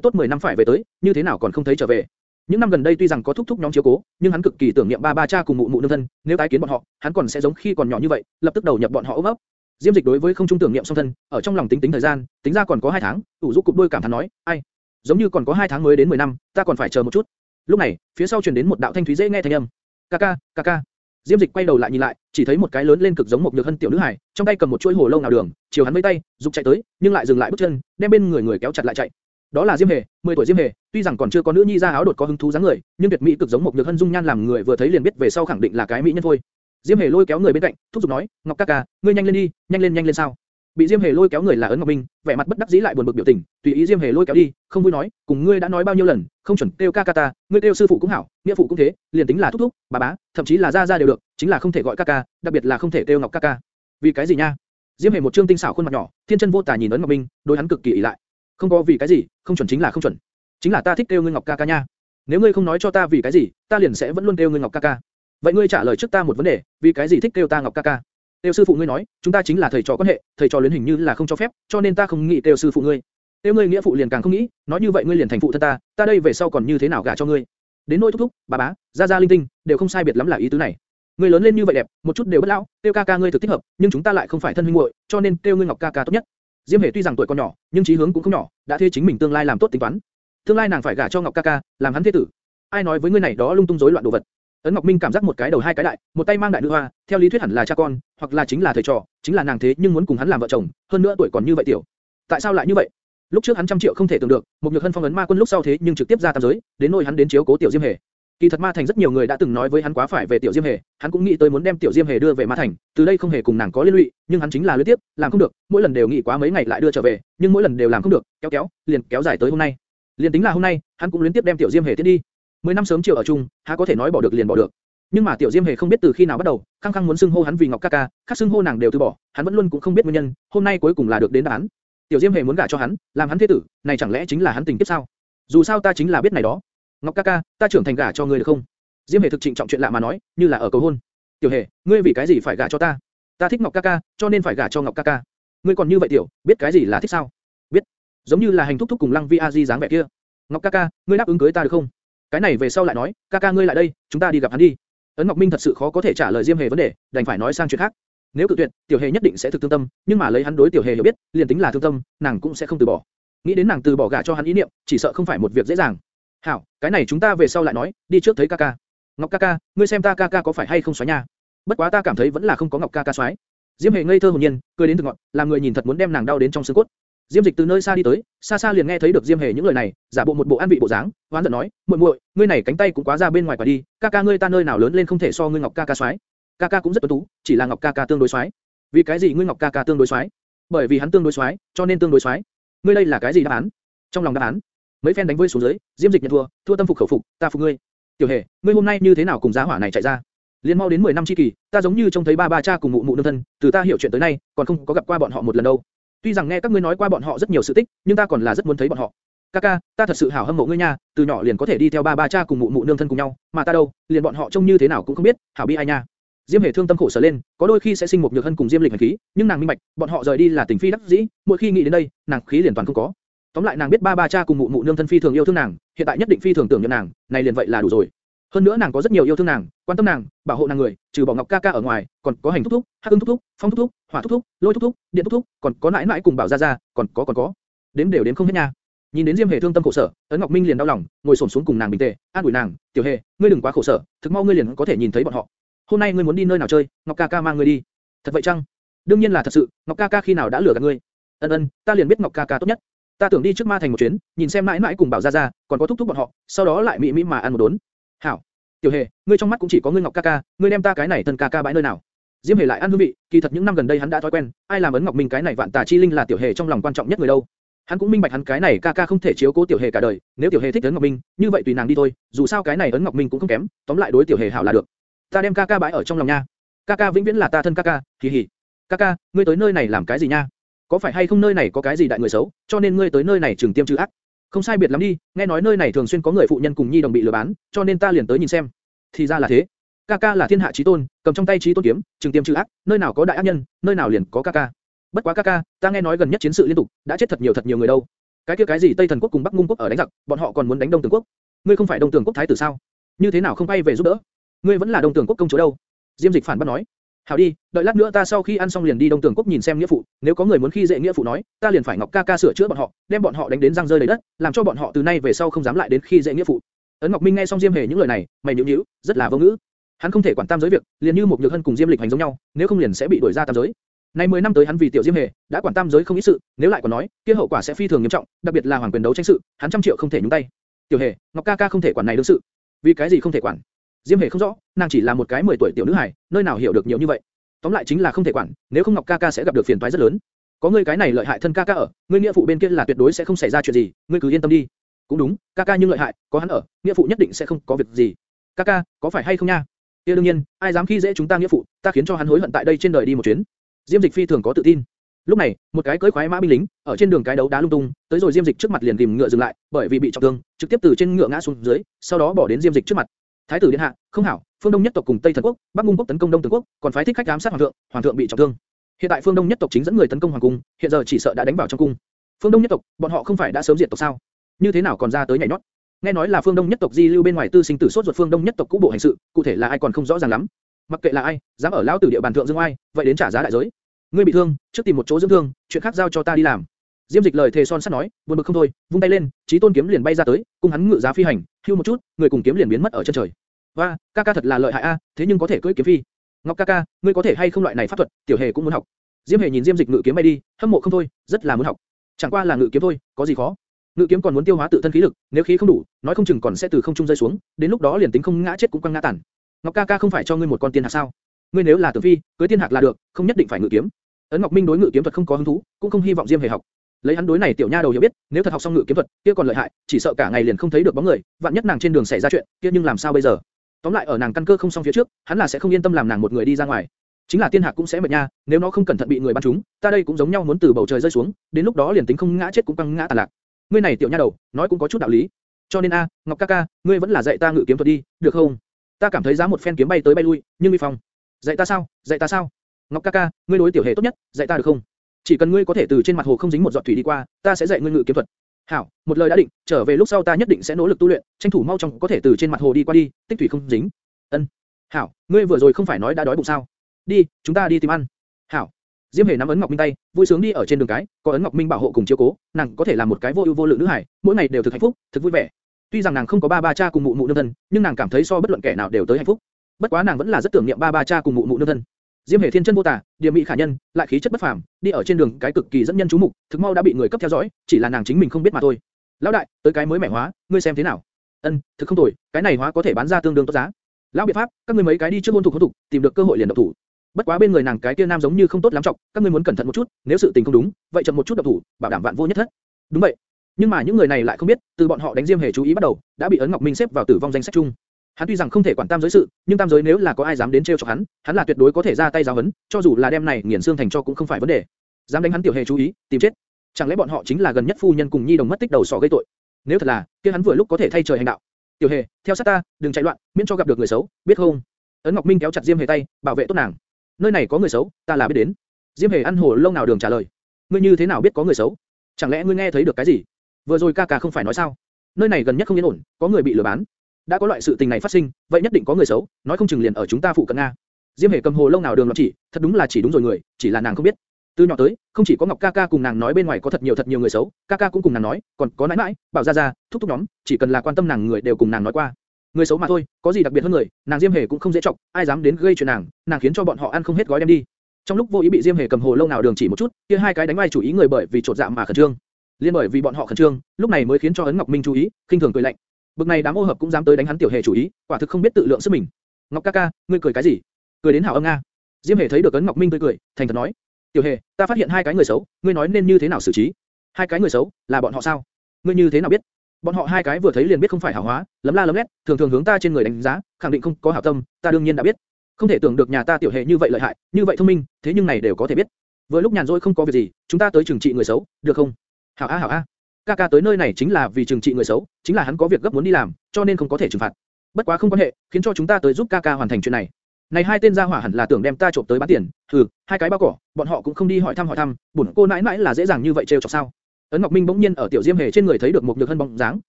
tốt 10 năm phải về tới, như thế nào còn không thấy trở về. Những năm gần đây tuy rằng có thúc thúc nhóm chiếu cố, nhưng hắn cực kỳ tưởng niệm ba ba cha cùng mụ mụ nương thân, nếu tái kiến bọn họ, hắn còn sẽ giống khi còn nhỏ như vậy, lập tức đầu nhập bọn họ ôm ấp. Diêm Dịch đối với không trung tưởng niệm song thân, ở trong lòng tính tính thời gian, tính ra còn có 2 tháng, ủ rũ cục đôi cảm thán nói, ai, giống như còn có 2 tháng mới đến 10 năm, ta còn phải chờ một chút. Lúc này, phía sau truyền đến một đạo thanh thúy dễ nghe thanh âm. Kaka, Kaka. Diêm Dịch quay đầu lại nhìn lại, chỉ thấy một cái lớn lên cực giống một nhược hân tiểu nữ hài, trong tay cầm một chuỗi hồ lâu nào đường, chiều hắn vẫy tay, dục chạy tới, nhưng lại dừng lại bước chân, đem bên người người kéo chặt lại chạy. Đó là Diêm Hề, 10 tuổi Diêm Hề, tuy rằng còn chưa có nữ nhi ra áo đột có hứng thú dáng người, nhưng tuyệt mỹ cực giống một nhược hân dung nhan làm người vừa thấy liền biết về sau khẳng định là cái mỹ nhân thôi. Diêm Hề lôi kéo người bên cạnh, thúc giục nói, Ngọc ca ca, ngươi nhanh lên đi, nhanh lên nhanh lên sao? Bị Diêm Hề lôi kéo người là ấn Ngọc Minh, vẻ mặt bất đắc dĩ lại buồn bực biểu tình, tùy ý Diêm Hề lôi kéo đi, không vui nói, cùng ngươi đã nói bao nhiêu lần, không chuẩn kêu ca ca ta, ngươi kêu sư phụ cũng hảo, nghĩa phụ cũng thế, liền tính là thúc thúc, bà bá, thậm chí là gia gia đều được, chính là không thể gọi ca ca, đặc biệt là không thể kêu Ngọc ca ca. Vì cái gì nha? Diêm Hề một trương tinh xảo khuôn mặt nhỏ, thiên chân vô tà nhìn ấn Ngọc Minh, đối hắn cực kỳ ỷ lại. Không có vì cái gì, không chuẩn chính là không chuẩn. Chính là ta thích kêu ngươi Ngọc ca ca nha. Nếu ngươi không nói cho ta vì cái gì, ta liền sẽ vẫn luôn kêu ngươi Ngọc ca ca. Vậy ngươi trả lời trước ta một vấn đề, vì cái gì thích kêu ta Ngọc ca ca? Tiêu sư phụ ngươi nói, chúng ta chính là thầy trò quan hệ, thầy trò luyến hình như là không cho phép, cho nên ta không nghĩ tiêu sư phụ ngươi. Tiêu ngươi nghĩa phụ liền càng không nghĩ, nói như vậy ngươi liền thành phụ thân ta, ta đây về sau còn như thế nào gả cho ngươi? Đến nỗi thúc thúc, bà bá, gia gia linh tinh, đều không sai biệt lắm là ý tứ này. Ngươi lớn lên như vậy đẹp, một chút đều bất lão, tiêu ca ca ngươi thực thích hợp, nhưng chúng ta lại không phải thân huynh muội, cho nên tiêu ngươi ngọc ca ca tốt nhất. Diêm Hề tuy rằng tuổi còn nhỏ, nhưng trí hướng cũng không nhỏ, đã thế chính mình tương lai làm tốt tính toán. Tương lai nàng phải gả cho Ngọc ca ca, làm hắn thế tử. Ai nói với ngươi này đó lung tung rối loạn đồ vật? Ấn Ngọc Minh cảm giác một cái đầu hai cái đại, một tay mang đại nữ hoa, theo lý thuyết hẳn là cha con, hoặc là chính là thầy trò, chính là nàng thế nhưng muốn cùng hắn làm vợ chồng, hơn nữa tuổi còn như vậy tiểu. Tại sao lại như vậy? Lúc trước hắn trăm triệu không thể tưởng được, một nhược hân phong ấn ma quân lúc sau thế nhưng trực tiếp ra tam giới, đến nỗi hắn đến chiếu cố tiểu Diêm Hề. Kỳ thật Ma Thành rất nhiều người đã từng nói với hắn quá phải về tiểu Diêm Hề, hắn cũng nghĩ tới muốn đem tiểu Diêm Hề đưa về Ma Thành, từ đây không hề cùng nàng có liên lụy, nhưng hắn chính là luyến tiếp, làm không được, mỗi lần đều nghĩ quá mấy ngày lại đưa trở về, nhưng mỗi lần đều làm không được, kéo kéo, liền kéo dài tới hôm nay. Liền tính là hôm nay, hắn cũng luyến tiếp đem tiểu Diêm Hề tiễn đi. Mười năm sớm chiều ở chung, há có thể nói bỏ được liền bỏ được. Nhưng mà tiểu Diêm Hề không biết từ khi nào bắt đầu, khăng khăng muốn xưng hô hắn vì Ngọc ca ca, khác xưng hô nàng đều từ bỏ, hắn vẫn luôn cũng không biết nguyên nhân, hôm nay cuối cùng là được đến đáp án. Tiểu Diêm Hề muốn gả cho hắn, làm hắn thế tử, này chẳng lẽ chính là hắn tình kiếp sao? Dù sao ta chính là biết này đó. Ngọc ca ca, ta trưởng thành gả cho ngươi được không? Diêm Hề thực trịnh trọng chuyện lạ mà nói, như là ở cầu hôn. Tiểu Hề, ngươi vì cái gì phải gả cho ta? Ta thích Ngọc ca ca, cho nên phải gả cho Ngọc ca ca. Ngươi còn như vậy tiểu, biết cái gì là thích sao? Biết. Giống như là hành thúc thúc cùng Lăng Vi A Di dáng vẻ kia. Ngọc ca ca, ngươi đáp ứng cưới ta được không? Cái này về sau lại nói, ca ca ngươi lại đây, chúng ta đi gặp hắn đi. Ấn Ngọc Minh thật sự khó có thể trả lời Diêm Hề vấn đề, đành phải nói sang chuyện khác. Nếu cự tuyệt, Tiểu Hề nhất định sẽ thực thương tâm, nhưng mà lấy hắn đối Tiểu Hề hiểu biết, liền tính là thương tâm, nàng cũng sẽ không từ bỏ. Nghĩ đến nàng từ bỏ gả cho hắn ý niệm, chỉ sợ không phải một việc dễ dàng. Hảo, cái này chúng ta về sau lại nói, đi trước thấy ca ca. Ngọc ca ca, ngươi xem ta ca ca có phải hay không xóa nha? Bất quá ta cảm thấy vẫn là không có Ngọc ca ca xóa. Diêm Hề ngây thơ hồn nhiên, cười đến từ ngọn, làm người nhìn thật muốn đem nàng đau đến trong xương cốt. Diêm Dịch từ nơi xa đi tới, xa xa liền nghe thấy được Diêm Hề những lời này, giả bộ một bộ an vị bộ dáng, hoán giận nói, muội muội, ngươi này cánh tay cũng quá ra bên ngoài quả đi, ca ca ngươi ta nơi nào lớn lên không thể so ngươi Ngọc ca ca xoái. Ca ca cũng rất tuấn tú, chỉ là Ngọc ca ca tương đối xoái. Vì cái gì ngươi Ngọc ca ca tương đối xoái? Bởi vì hắn tương đối xoái, cho nên tương đối xoái. Ngươi đây là cái gì đáp án? Trong lòng đáp án, mấy phen đánh vơi xuống dưới, Diêm Dịch nhận thua, thua tâm phục khẩu phục, ta phục ngươi. Tiểu Hề, ngươi hôm nay như thế nào cùng giá hỏa này chạy ra? Liên mau đến 10 năm chi kỳ, ta giống như trông thấy ba ba cha cùng mụ mụ nương thân, từ ta hiểu chuyện tới nay, còn không có gặp qua bọn họ một lần đâu. Tuy rằng nghe các ngươi nói qua bọn họ rất nhiều sự tích, nhưng ta còn là rất muốn thấy bọn họ. Kaka, ta thật sự hảo hâm mộ ngươi nha, từ nhỏ liền có thể đi theo ba ba cha cùng mụ mụ nương thân cùng nhau, mà ta đâu, liền bọn họ trông như thế nào cũng không biết, hảo bi ai nha. Diêm Hề thương tâm khổ sở lên, có đôi khi sẽ sinh một nhược hân cùng Diêm Lịch hành khí, nhưng nàng minh bạch, bọn họ rời đi là tình phi đắc dĩ, mỗi khi nghĩ đến đây, nàng khí liền toàn không có. Tóm lại nàng biết ba ba cha cùng mụ mụ nương thân phi thường yêu thương nàng, hiện tại nhất định phi thường tưởng nhớ nàng, này liền vậy là đủ rồi. Hơn nữa nàng có rất nhiều yêu thương nàng, quan tâm nàng, bảo hộ nàng người, trừ bỏ Ngọc ca ca ở ngoài, còn có hành thúc thúc, hắc ưng thúc thúc, phong thúc thúc, hỏa thúc thúc, lôi thúc thúc, điện thúc thúc, còn có nãi nãi cùng bảo gia gia, còn có còn có, đếm đều đếm không hết nha. Nhìn đến Diêm Hề thương tâm khổ sở, Ấn Ngọc Minh liền đau lòng, ngồi xổm xuống cùng nàng bình tề, an ủi nàng, "Tiểu Hề, ngươi đừng quá khổ sở, thực mau ngươi liền có thể nhìn thấy bọn họ. Hôm nay ngươi muốn đi nơi nào chơi, Ngọc ca ca mang ngươi đi." "Thật vậy chăng?" "Đương nhiên là thật sự, Ngọc ca ca khi nào đã lừa gạt ngươi?" "Ân ân, ta liền biết Ngọc ca ca tốt nhất. Ta tưởng đi trước Ma Thành một chuyến, nhìn xem nãi nãi cùng bảo gia gia, còn có thúc thúc bọn họ, sau đó lại mỹ mỹ mà ăn một đốn." "Hảo." Tiểu Hề, ngươi trong mắt cũng chỉ có ngươi Ngọc ca ca, ngươi đem ta cái này thân ca ca bãi nơi nào? Diêm Hề lại ăn hương vị, kỳ thật những năm gần đây hắn đã thói quen, ai làm ấn Ngọc Minh cái này vạn tà chi linh là Tiểu Hề trong lòng quan trọng nhất người đâu. Hắn cũng minh bạch hắn cái này ca ca không thể chiếu cố Tiểu Hề cả đời, nếu Tiểu Hề thích ấn Ngọc Minh, như vậy tùy nàng đi thôi, dù sao cái này ấn Ngọc Minh cũng không kém, tóm lại đối Tiểu Hề hảo là được. Ta đem ca ca bãi ở trong lòng nha. Ca ca vĩnh viễn là ta thân ca ca, kỳ hỉ. Ca ca, ngươi tới nơi này làm cái gì nha? Có phải hay không nơi này có cái gì đại người xấu, cho nên ngươi tới nơi này trừng tiêm trừ ác? Không sai biệt lắm đi, nghe nói nơi này thường xuyên có người phụ nhân cùng nhi đồng bị lừa bán, cho nên ta liền tới nhìn xem. Thì ra là thế. Ca ca là thiên hạ chí tôn, cầm trong tay chí tôn kiếm, trừng tiêm trừ ác, nơi nào có đại ác nhân, nơi nào liền có ca ca. Bất quá ca ca, ta nghe nói gần nhất chiến sự liên tục, đã chết thật nhiều thật nhiều người đâu. cái kia cái gì Tây Thần quốc cùng Bắc Ngung quốc ở đánh giặc, bọn họ còn muốn đánh Đông Tường quốc. Ngươi không phải Đông Tường quốc thái tử sao? Như thế nào không bay về giúp đỡ? Ngươi vẫn là Đông Tường quốc công chúa đâu? Diêm Dịch phản bác nói. Hảo đi, đợi lát nữa ta sau khi ăn xong liền đi Đông Tường quốc nhìn xem nghĩa phụ, nếu có người muốn khi dễ nghĩa phụ nói, ta liền phải Ngọc ca ca sửa chữa bọn họ, đem bọn họ đánh đến răng rơi đầy đất, làm cho bọn họ từ nay về sau không dám lại đến khi dễ nghĩa phụ. Ấn Ngọc Minh nghe xong Diêm Hề những lời này, mày nhíu nhíu, rất là vô ngữ. Hắn không thể quản tam giới việc, liền như một nhược hân cùng Diêm Lịch hành giống nhau, nếu không liền sẽ bị đuổi ra tam giới. Nay 10 năm tới hắn vì tiểu Diêm Hề đã quản tam giới không ít sự, nếu lại còn nói, kia hậu quả sẽ phi thường nghiêm trọng, đặc biệt là hoàng quyền đấu tranh sự, hắn trăm triệu không thể nhúng tay. Tiểu Hề, Ngọc ca ca không thể quản này đương sự. Vì cái gì không thể quản? Diêm Hề không rõ, nàng chỉ là một cái 10 tuổi tiểu nữ hài, nơi nào hiểu được nhiều như vậy. Tóm lại chính là không thể quản, nếu không Ngọc ca ca sẽ gặp được phiền toái rất lớn. Có ngươi cái này lợi hại thân ca ca ở, ngươi nghĩa phụ bên kia là tuyệt đối sẽ không xảy ra chuyện gì, ngươi cứ yên tâm đi. Cũng đúng, ca ca nhưng lợi hại, có hắn ở, nghĩa phụ nhất định sẽ không có việc gì. Ca ca, có phải hay không nha? kia đương nhiên, ai dám khi dễ chúng ta nghĩa phụ, ta khiến cho hắn hối hận tại đây trên đời đi một chuyến. Diêm Dịch phi thường có tự tin. Lúc này, một cái cưỡi khoái mã binh lính ở trên đường cái đấu đá lung tung, tới rồi Diêm Dịch trước mặt liền tìm ngựa dừng lại, bởi vì bị trọng thương, trực tiếp từ trên ngựa ngã xuống dưới, sau đó bỏ đến Diêm Dịch trước mặt. Thái tử điện hạ, không hảo, phương Đông nhất tộc cùng Tây thần quốc, Bắc Ngung quốc tấn công Đông Tường quốc, còn phái thích khách ám sát hoàng thượng, hoàng thượng bị trọng thương. Hiện tại phương Đông nhất tộc chính dẫn người tấn công hoàng cung, hiện giờ chỉ sợ đã đánh vào trong cung. Phương Đông nhất tộc, bọn họ không phải đã sớm diệt tộc sao? Như thế nào còn ra tới nhảy nhót? Nghe nói là phương Đông nhất tộc di lưu bên ngoài tư sinh tử sốt ruột phương Đông nhất tộc cũ bộ hành sự, cụ thể là ai còn không rõ ràng lắm. Mặc kệ là ai, dám ở lão tử địa bàn thượng dương oai, vậy đến trả giá đại giới. Ngươi bị thương, trước tìm một chỗ dưỡng thương, chuyện khác giao cho ta đi làm. Diêm Dịch lời thề son sắt nói, buồn bực không thôi, vung tay lên, chí tôn kiếm liền bay ra tới, cùng hắn ngự giá phi hành, hưu một chút, người cùng kiếm liền biến mất ở chân trời. Và, ca ca thật là lợi hại a, à, thế nhưng có thể cưỡi kiếm phi. Ngọc ca ca, ngươi có thể hay không loại này pháp thuật, tiểu hề cũng muốn học. Diêm hề nhìn Diêm Dịch ngự kiếm bay đi, hâm mộ không thôi, rất là muốn học. Chẳng qua là ngự kiếm thôi, có gì khó? Ngự kiếm còn muốn tiêu hóa tự thân khí lực, nếu khí không đủ, nói không chừng còn sẽ từ không trung rơi xuống, đến lúc đó liền tính không ngã chết cũng quăng ngã tàn. Ngọc ca ca không phải cho ngươi một con tiên hạc sao? Ngươi nếu là tử phi, cưới tiên hạc là được, không nhất định phải ngự kiếm. Ấn Ngọc Minh đối ngự kiếm thuật không có hứng thú, cũng không hy vọng Diêm hề học. Lấy hắn đối này tiểu nha đầu hiểu biết, nếu thật học xong ngự kiếm thuật, kia còn lợi hại, chỉ sợ cả ngày liền không thấy được bóng người, vạn nhất nàng trên đường xảy ra chuyện, kia nhưng làm sao bây giờ? Tóm lại ở nàng căn cơ không xong phía trước, hắn là sẽ không yên tâm làm nàng một người đi ra ngoài. Chính là tiên hạc cũng sẽ mệt nha, nếu nó không cẩn thận bị người bắn trúng, ta đây cũng giống nhau muốn từ bầu trời rơi xuống, đến lúc đó liền tính không ngã chết cũng căng ngã tàn lạc. Ngươi này tiểu nha đầu, nói cũng có chút đạo lý. Cho nên a, Ngọc ca ca, ngươi vẫn là dạy ta ngự kiếm thuật đi, được không? Ta cảm thấy giá một phen kiếm bay tới bay lui, nhưng mi phong. Dạy ta sao? Dạy ta sao? Ngọc ca ca, ngươi đối tiểu hề tốt nhất, dạy ta được không? Chỉ cần ngươi có thể từ trên mặt hồ không dính một giọt thủy đi qua, ta sẽ dạy ngươi ngự kiếm thuật. Hảo, một lời đã định, trở về lúc sau ta nhất định sẽ nỗ lực tu luyện, tranh thủ mau chóng có thể từ trên mặt hồ đi qua đi, tích thủy không dính. Ân. Hảo, ngươi vừa rồi không phải nói đã đói bụng sao? Đi, chúng ta đi tìm ăn. Hảo. Diêm Hề nắm ấn Ngọc Minh tay, vui sướng đi ở trên đường cái, có ấn Ngọc Minh bảo hộ cùng chiếu cố, nàng có thể làm một cái vô ưu vô lự nữ hải, mỗi ngày đều thực hạnh phúc, thực vui vẻ. Tuy rằng nàng không có ba ba cha cùng mụ mụ nương thân, nhưng nàng cảm thấy so bất luận kẻ nào đều tới hạnh phúc. Bất quá nàng vẫn là rất tưởng niệm ba ba cha cùng mụ mụ nương thân. Diêm Hề thiên chân vô tà, điềm mỹ khả nhân, lại khí chất bất phàm, đi ở trên đường cái cực kỳ dẫn nhân chú mục, thực mau đã bị người cấp theo dõi, chỉ là nàng chính mình không biết mà thôi. Lão đại, tới cái mới mẻ hóa, ngươi xem thế nào? Ân, thực không tồi, cái này hóa có thể bán ra tương đương tốt giá. Lão biện pháp, các ngươi mấy cái đi trước hôn thủ hôn thủ, tìm được cơ hội liền động thủ. Bất quá bên người nàng cái kia nam giống như không tốt lắm trọng, các ngươi muốn cẩn thận một chút, nếu sự tình không đúng, vậy chậm một chút động thủ, bảo đảm vạn vô nhất thất. Đúng vậy. Nhưng mà những người này lại không biết, từ bọn họ đánh Diêm Hề chú ý bắt đầu, đã bị ấn Ngọc Minh xếp vào tử vong danh sách chung. Hắn tuy rằng không thể quản tam giới sự, nhưng tam giới nếu là có ai dám đến treo chọc hắn, hắn là tuyệt đối có thể ra tay giáo huấn, cho dù là đem này nghiền xương thành cho cũng không phải vấn đề. Dám đánh hắn tiểu hề chú ý, tìm chết. Chẳng lẽ bọn họ chính là gần nhất phu nhân cùng nhi đồng mất tích đầu sỏ gây tội? Nếu thật là, kia hắn vừa lúc có thể thay trời hành đạo. Tiểu hề, theo sát ta, đừng chạy loạn, miễn cho gặp được người xấu, biết không? Ấn Ngọc Minh kéo chặt Diêm Hề tay, bảo vệ tốt nàng. Nơi này có người xấu, ta là biết đến. Diêm Hề ăn hồ lông nào đường trả lời. Ngươi như thế nào biết có người xấu? Chẳng lẽ ngươi nghe thấy được cái gì? Vừa rồi ca ca không phải nói sao? Nơi này gần nhất không yên ổn, có người bị lừa bán đã có loại sự tình này phát sinh, vậy nhất định có người xấu, nói không chừng liền ở chúng ta phụ cận nga. Diêm Hề cầm hồ lông nào đường loạn chỉ, thật đúng là chỉ đúng rồi người, chỉ là nàng không biết. Từ nhỏ tới, không chỉ có Ngọc ca ca cùng nàng nói bên ngoài có thật nhiều thật nhiều người xấu, ca ca cũng cùng nàng nói, còn có nãi nãi, bảo gia gia, thúc thúc nhóm, chỉ cần là quan tâm nàng người đều cùng nàng nói qua. Người xấu mà thôi, có gì đặc biệt hơn người, nàng Diêm Hề cũng không dễ trọng, ai dám đến gây chuyện nàng, nàng khiến cho bọn họ ăn không hết gói đem đi. Trong lúc vô ý bị Diêm Hề cầm hồ lông nào đường chỉ một chút, kia hai cái đánh vai chủ ý người bởi vì trột dạ mà khẩn trương. Liên bởi vì bọn họ khẩn trương, lúc này mới khiến cho ấn Ngọc Minh chú ý, khinh thường cười lạnh. Bực này đám ô hợp cũng dám tới đánh hắn tiểu hề chủ ý, quả thực không biết tự lượng sức mình. Ngọc ca ca, ngươi cười cái gì? Cười đến hảo âm nga. Diêm hề thấy được ấn Ngọc Minh tươi cười, thành thật nói, tiểu hề, ta phát hiện hai cái người xấu, ngươi nói nên như thế nào xử trí? Hai cái người xấu, là bọn họ sao? Ngươi như thế nào biết? Bọn họ hai cái vừa thấy liền biết không phải hảo hóa, lấm la lấm lét, thường thường hướng ta trên người đánh giá, khẳng định không có hảo tâm, ta đương nhiên đã biết. Không thể tưởng được nhà ta tiểu hề như vậy lợi hại, như vậy thông minh, thế nhưng này đều có thể biết. Vừa lúc nhàn rỗi không có việc gì, chúng ta tới trừng trị người xấu, được không? Hảo a hảo a. Ca ca tới nơi này chính là vì trừng trị người xấu, chính là hắn có việc gấp muốn đi làm, cho nên không có thể trừng phạt. Bất quá không quan hệ, khiến cho chúng ta tới giúp ca ca hoàn thành chuyện này. Này hai tên gia hỏa hẳn là tưởng đem ta trộm tới bán tiền, hừ, hai cái bao cỏ, bọn họ cũng không đi hỏi thăm hỏi thăm, bổn cô nãi nãi là dễ dàng như vậy trêu chọc sao? Ấn Ngọc Minh bỗng nhiên ở Tiểu Diêm Hề trên người thấy được một nhược hân bóng dáng,